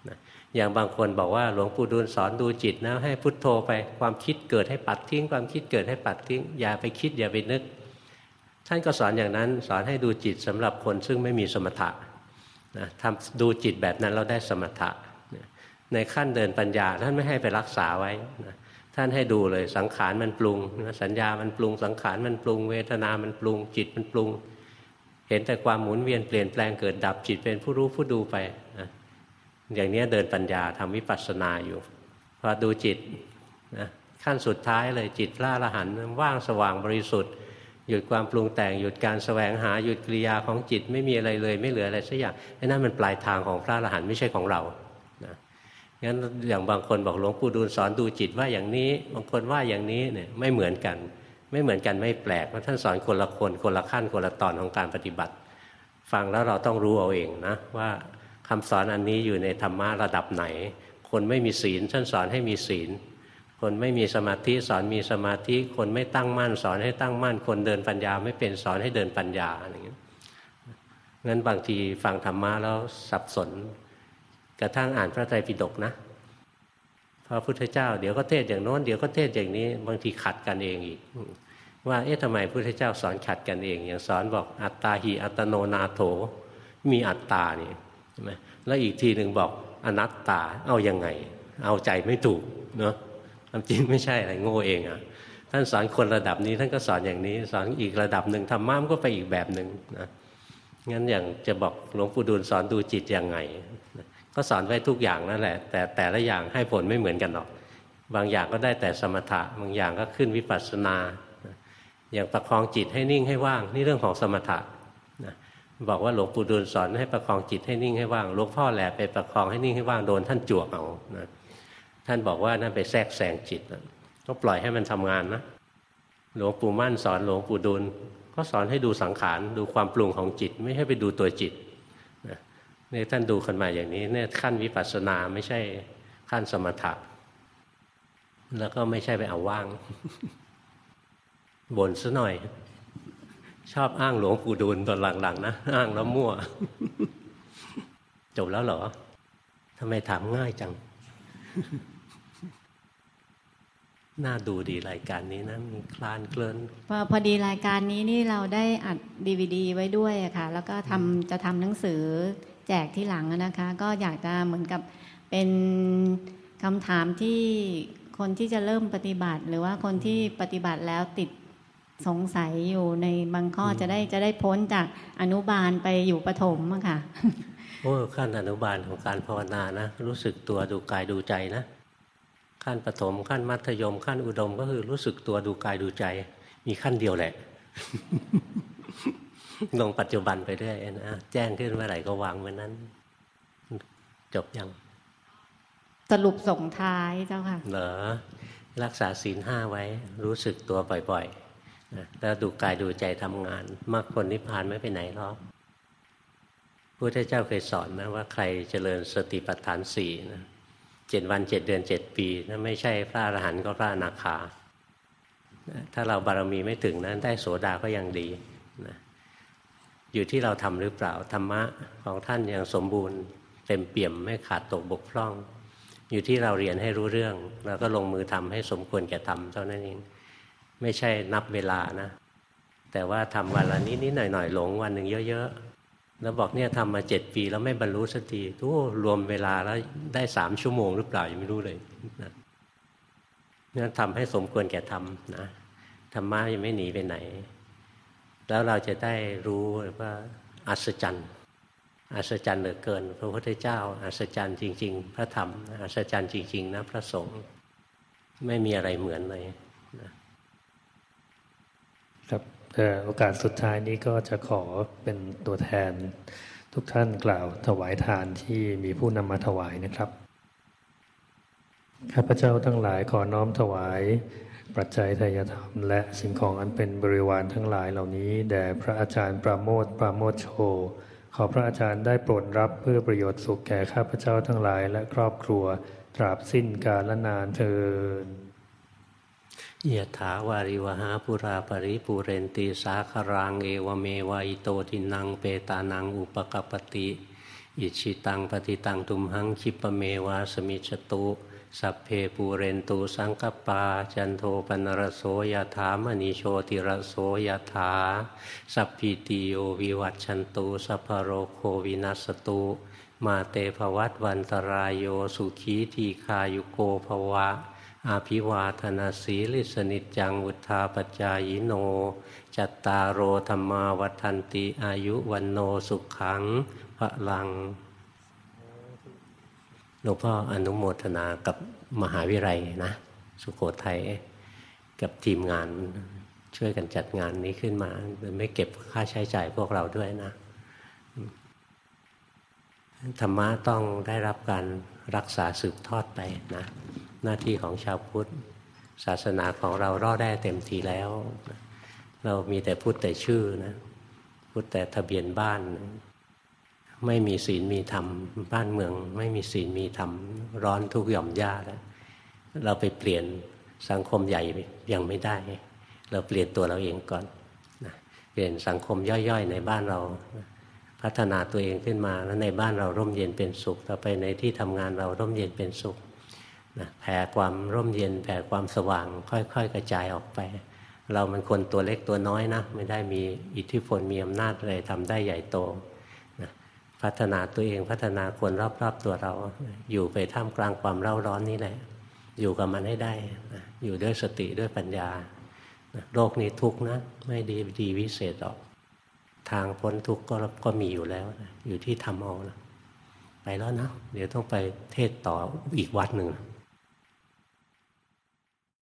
นะอย่างบางคนบอกว่าหลวงปู่ดูลสอนดูจิตนะให้พุทโธไปความคิดเกิดให้ปัดทิ้ง ความคิดเกิดให้ปัดทิ้ง อย่าไปคิดอย่าไปนึก ท่านก็สอนอย่างนั้นสอนให้ดูจิตสำหรับคนซึ่งไม่มีสมถะ นะทำดูจิตแบบนั้นเราได้สมถะในขั้นเดินปัญญาท่านไม่ให้ไปรักษาไว้นะท่านให้ดูเลยสังขารมันปรุงสัญญามันปรุง สังขารมันปรุง เวทนามันปรุง จิตมันปรุง เห็นแต่ความหมุนเวียนเปลี่ยนแปลงเกิดดับจิตเป็นผู้รู้ผู้ดูไปนะอย่างนี้เดินปัญญาทำวิปัสสนาอยู่พอดูจิตนะขั้นสุดท้ายเลยจิตพระอรหันต์ว่างสว่างบริสุทธิ์ หยุดความปรุงแต่งหยุดการแสวงหาหยุดกิริยาของจิตไม่มีอะไรเลย ไม่เหลืออะไรสักอย่างไอ้นั่นมันปลายทางของพระอรหันต์ไม่ใช่ของเรานะงั้นอย่างบางคนบอกหลวงปู่ดูลสอนดูจิตว่าอย่างนี้ บางคนว่าอย่างนี้เนี่ยไม่เหมือนกัน ไม่เหมือนกันไม่แปลกเพราะท่านสอนคนละคนคนละขั้นคนละตอนของการปฏิบัติ ฟังแล้วเราต้องรู้เอาเองนะว่าคำสอนอันนี้อยู่ในธรรมะระดับไหน คนไม่มีศีลท่านสอนให้มีศีล คนไม่มีสมาธิสอนมีสมาธิ คนไม่ตั้งมั่นสอนให้ตั้งมั่น คนเดินปัญญาไม่เป็นสอนให้เดินปัญญาอะไรอย่างนี้งั้นบางทีฟังธรรมะแล้วสับสน กระทั่งอ่านพระไตรปิฎกนะพระพุทธเจ้าเดี๋ยวก็เทศอย่างโน้นเดี๋ยวก็เทศอย่างนี้ บางทีขัดกันเองอีก ว่าเอ๊ะทำไมพระพุทธเจ้าสอนขัดกันเอง อย่างสอนบอกอัตตาหิอัตโนนาโถ มีอัตตานี่ใช่ไหมแล้วอีกทีหนึ่งบอกอนัตตาเอาอยัางไง เอาใจไม่ถูกเนาะ ความจริงไม่ใช่อะไรโง่เองอะ่ะท่านสอนคนระดับนี้ท่านก็สอนอย่างนี้ สอนอีกระดับหนึ่งธรรมะมันก็ไปอีกแบบหนึ่งนะงั้นอย่างจะบอกหลวงปู่ดูลสอนดูจิตยังไง ก็สอนไว้ทุกอย่างนั่นแหละ แต่แต่ละอย่างให้ผลไม่เหมือนกันหรอก บางอย่างก็ได้แต่สมถะ บางอย่างก็ขึ้นวิปัสสนา อย่างประคองจิตให้นิ่งให้ว่าง นี่เรื่องของสมถะนะบอกว่าหลวงปู่ดูลสอนให้ประคองจิตให้นิ่งให้ว่างหลวงพ่อแหละไปประคองให้นิ่งให้ว่างโดนท่านจวกเอานะ ท่านบอกว่านั่นไปแทรกแซงจิตก็ปล่อยให้มันทำงานนะหลวงปู่มั่นสอนหลวงปู่ดูลก็สอนให้ดูสังขารดูความปรุงของจิต ไม่ให้ไปดูตัวจิตนี่ท่านดูกันมาอย่างนี้เนี่ยขั้นวิปัสสนาไม่ใช่ขั้นสมถะแล้วก็ไม่ใช่ไปเอาว่างบ่นซะหน่อย ชอบอ้างหลวงปู่ดูลตอนหลังๆนะอ้างแล้วมั่ว จบแล้วเหรอทำไมถามง่ายจัง น่าดูดีรายการนี้นะมีคลานเคลื่อนพอพอดีรายการนี้นี่เราได้อัดดีวดีไว้ด้วยอะค่ะ แล้วก็ทำจะทำหนังสือแจกที่หลังนะคะ ก็อยากจะเหมือนกับเป็นคำถามที่คนที่จะเริ่มปฏิบัติ หรือว่าคนที่ปฏิบัติแล้วติดสงสัยอยู่ในบางข้อจะได้จะได้พ้นจากอนุบาลไปอยู่ปฐมอะค่ะ โอ้ขั้นอนุบาลของการภาวนานะ รู้สึกตัวดูกายดูใจนะขั้นปฐมขั้นมัธยม ขั้นอุดมก็คือรู้สึกตัวดูกายดูใจ มีขั้นเดียวแหละ ลงปัจจุบันไปเรื่อยนะแจ้งขึ้นเมื่อไหร่ก็วางเมื่อนั้น จบยัง สรุปส่งท้ายเจ้าค่ะ เหรอ รักษาศีลห้าไว้ รู้สึกตัวบ่อยๆนะแล้วดูกายดูใจทำงานมรรคผลนิพพานไม่ไปไหนหรอก พุทธเจ้าเคยสอนนะว่าใครเจริญสติปัฏฐานสี่นะเจ็ดวันเจ็ดเดือนเจ็ดปีนะไม่ใช่พระอรหันต์ก็พระอนาคา ถ้าเราบารมีไม่ถึงนะั้นได้โสดาก็ยังดีนะอยู่ที่เราทำหรือเปล่าธรรมะของท่านยังสมบูรณ์ เต็มเปี่ยมไม่ขาดตกบกพร่อง อยู่ที่เราเรียนให้รู้เรื่อง แล้วก็ลงมือทำให้สมควรแก่ทำเท่านั้นเองไม่ใช่นับเวลานะ แต่ว่าทำวันละนิดนิดหน่อยหน่อยหลงวันหนึ่งเยอะๆ แล้วบอกเนี่ยทำมาเจ็ดปีแล้วไม่บรรลุสักทีทุกรวมเวลาแล้วได้สามชั่วโมงหรือเปล่ายังไม่รู้เลยนะนี่ทำให้สมควรแก่ทำนะธรรมะยังไม่หนีไปไหน แล้วเราจะได้รู้ว่าอัศจรรย์อัศจรรย์เหลือเกิน พระพุทธเจ้า อัศจรรย์จริง ๆ พระธรรม อัศจรรย์จริง ๆ นะ พระสงฆ์ไม่มีอะไรเหมือนเลยครับ โอกาสสุดท้ายนี้ก็จะขอเป็นตัวแทนทุกท่านกล่าวถวายทานที่มีผู้นำมาถวายนะครับ ข้าพเจ้าทั้งหลายขอน้อมถวาย ปัจจัยทายธรรม และสิ่งของอันเป็นบริวารทั้งหลายเหล่านี้แด่พระอาจารย์ปราโมทปราโมทโช ขอพระอาจารย์ได้โปรดรับเพื่อประโยชน์สุขแก่ข้าพเจ้าทั้งหลายและครอบครัว ตราบสิ้นกาลนานเทิน ยะถาวาริวหาปูราปริปูเรนติ สาครังเอวเมว อิโตทินนังเปตานังอุปกัปปติอิจฉิตังปัตถิตังตุมหัง ขิปปเมว สมิชฌตุสัพเพปูเรนตุ สังกัปปา จันโทปัณณรโสยถามณิ โชติรโสยถา สัพพีติโยวิวัชชันตุ สัพพโรโควินัสสตุมาเตภวัตวันตราโยสุขีทีคายุโกภวะ อาภิวาธนาสีลิสนิจังวุธาปจายโน จัตตารโอธรรมาวัฒนติอายุวันโนสุขังพระลังหลวงพ่ออนุโมทนากับมหาวิทยาลัยนะ สุโขทัยกับทีมงานช่วยกันจัดงานนี้ขึ้นมา ไม่เก็บค่าใช้จ่ายพวกเราด้วยนะ ธรรมะต้องได้รับการรักษาสืบทอดไปนะ หน้าที่ของชาวพุทธ ศาสนาของเรารอดได้เต็มทีแล้ว เรามีแต่พูดแต่ชื่อนะพูดแต่ทะเบียนบ้าน ไม่มีศีลมีธรรม บ้านเมือง ไม่มีศีลมีธรรม ร้อนทุกหย่อมย่าแล้วเราไปเปลี่ยนสังคมใหญ่ยังไม่ได้ เราเปลี่ยนตัวเราเองก่อนนะเปลี่ยนสังคมย่อยๆ ในบ้านเราพัฒนาตัวเองขึ้นมาแล้วในบ้านเราร่มเย็นเป็นสุข ต่อไปในที่ทำงานเราร่มเย็นเป็นสุข นะแผ่ความร่มเย็นแผ่ความสว่าง ค่อย ๆ กระจายออกไป เรามันคนตัวเล็กตัวน้อยนะไม่ได้มีอิทธิพลมีอำนาจอะไรทำได้ใหญ่โตนะพัฒนาตัวเองพัฒนาคนรอบๆตัวเรา อยู่ไปท่ามกลางความเร่าร้อนนี่แหละ อยู่กับมันให้ได้นะอยู่ด้วยสติด้วยปัญญานะโลกนี้ทุกนะไม่ดีดีวิเศษหรอก ทางพ้นทุกข์ก็ก็มีอยู่แล้วนะอยู่ที่ทำเอานะไปแล้วนะเดี๋ยวต้องไปเทศต่ออีกวัดหนึ่งนะ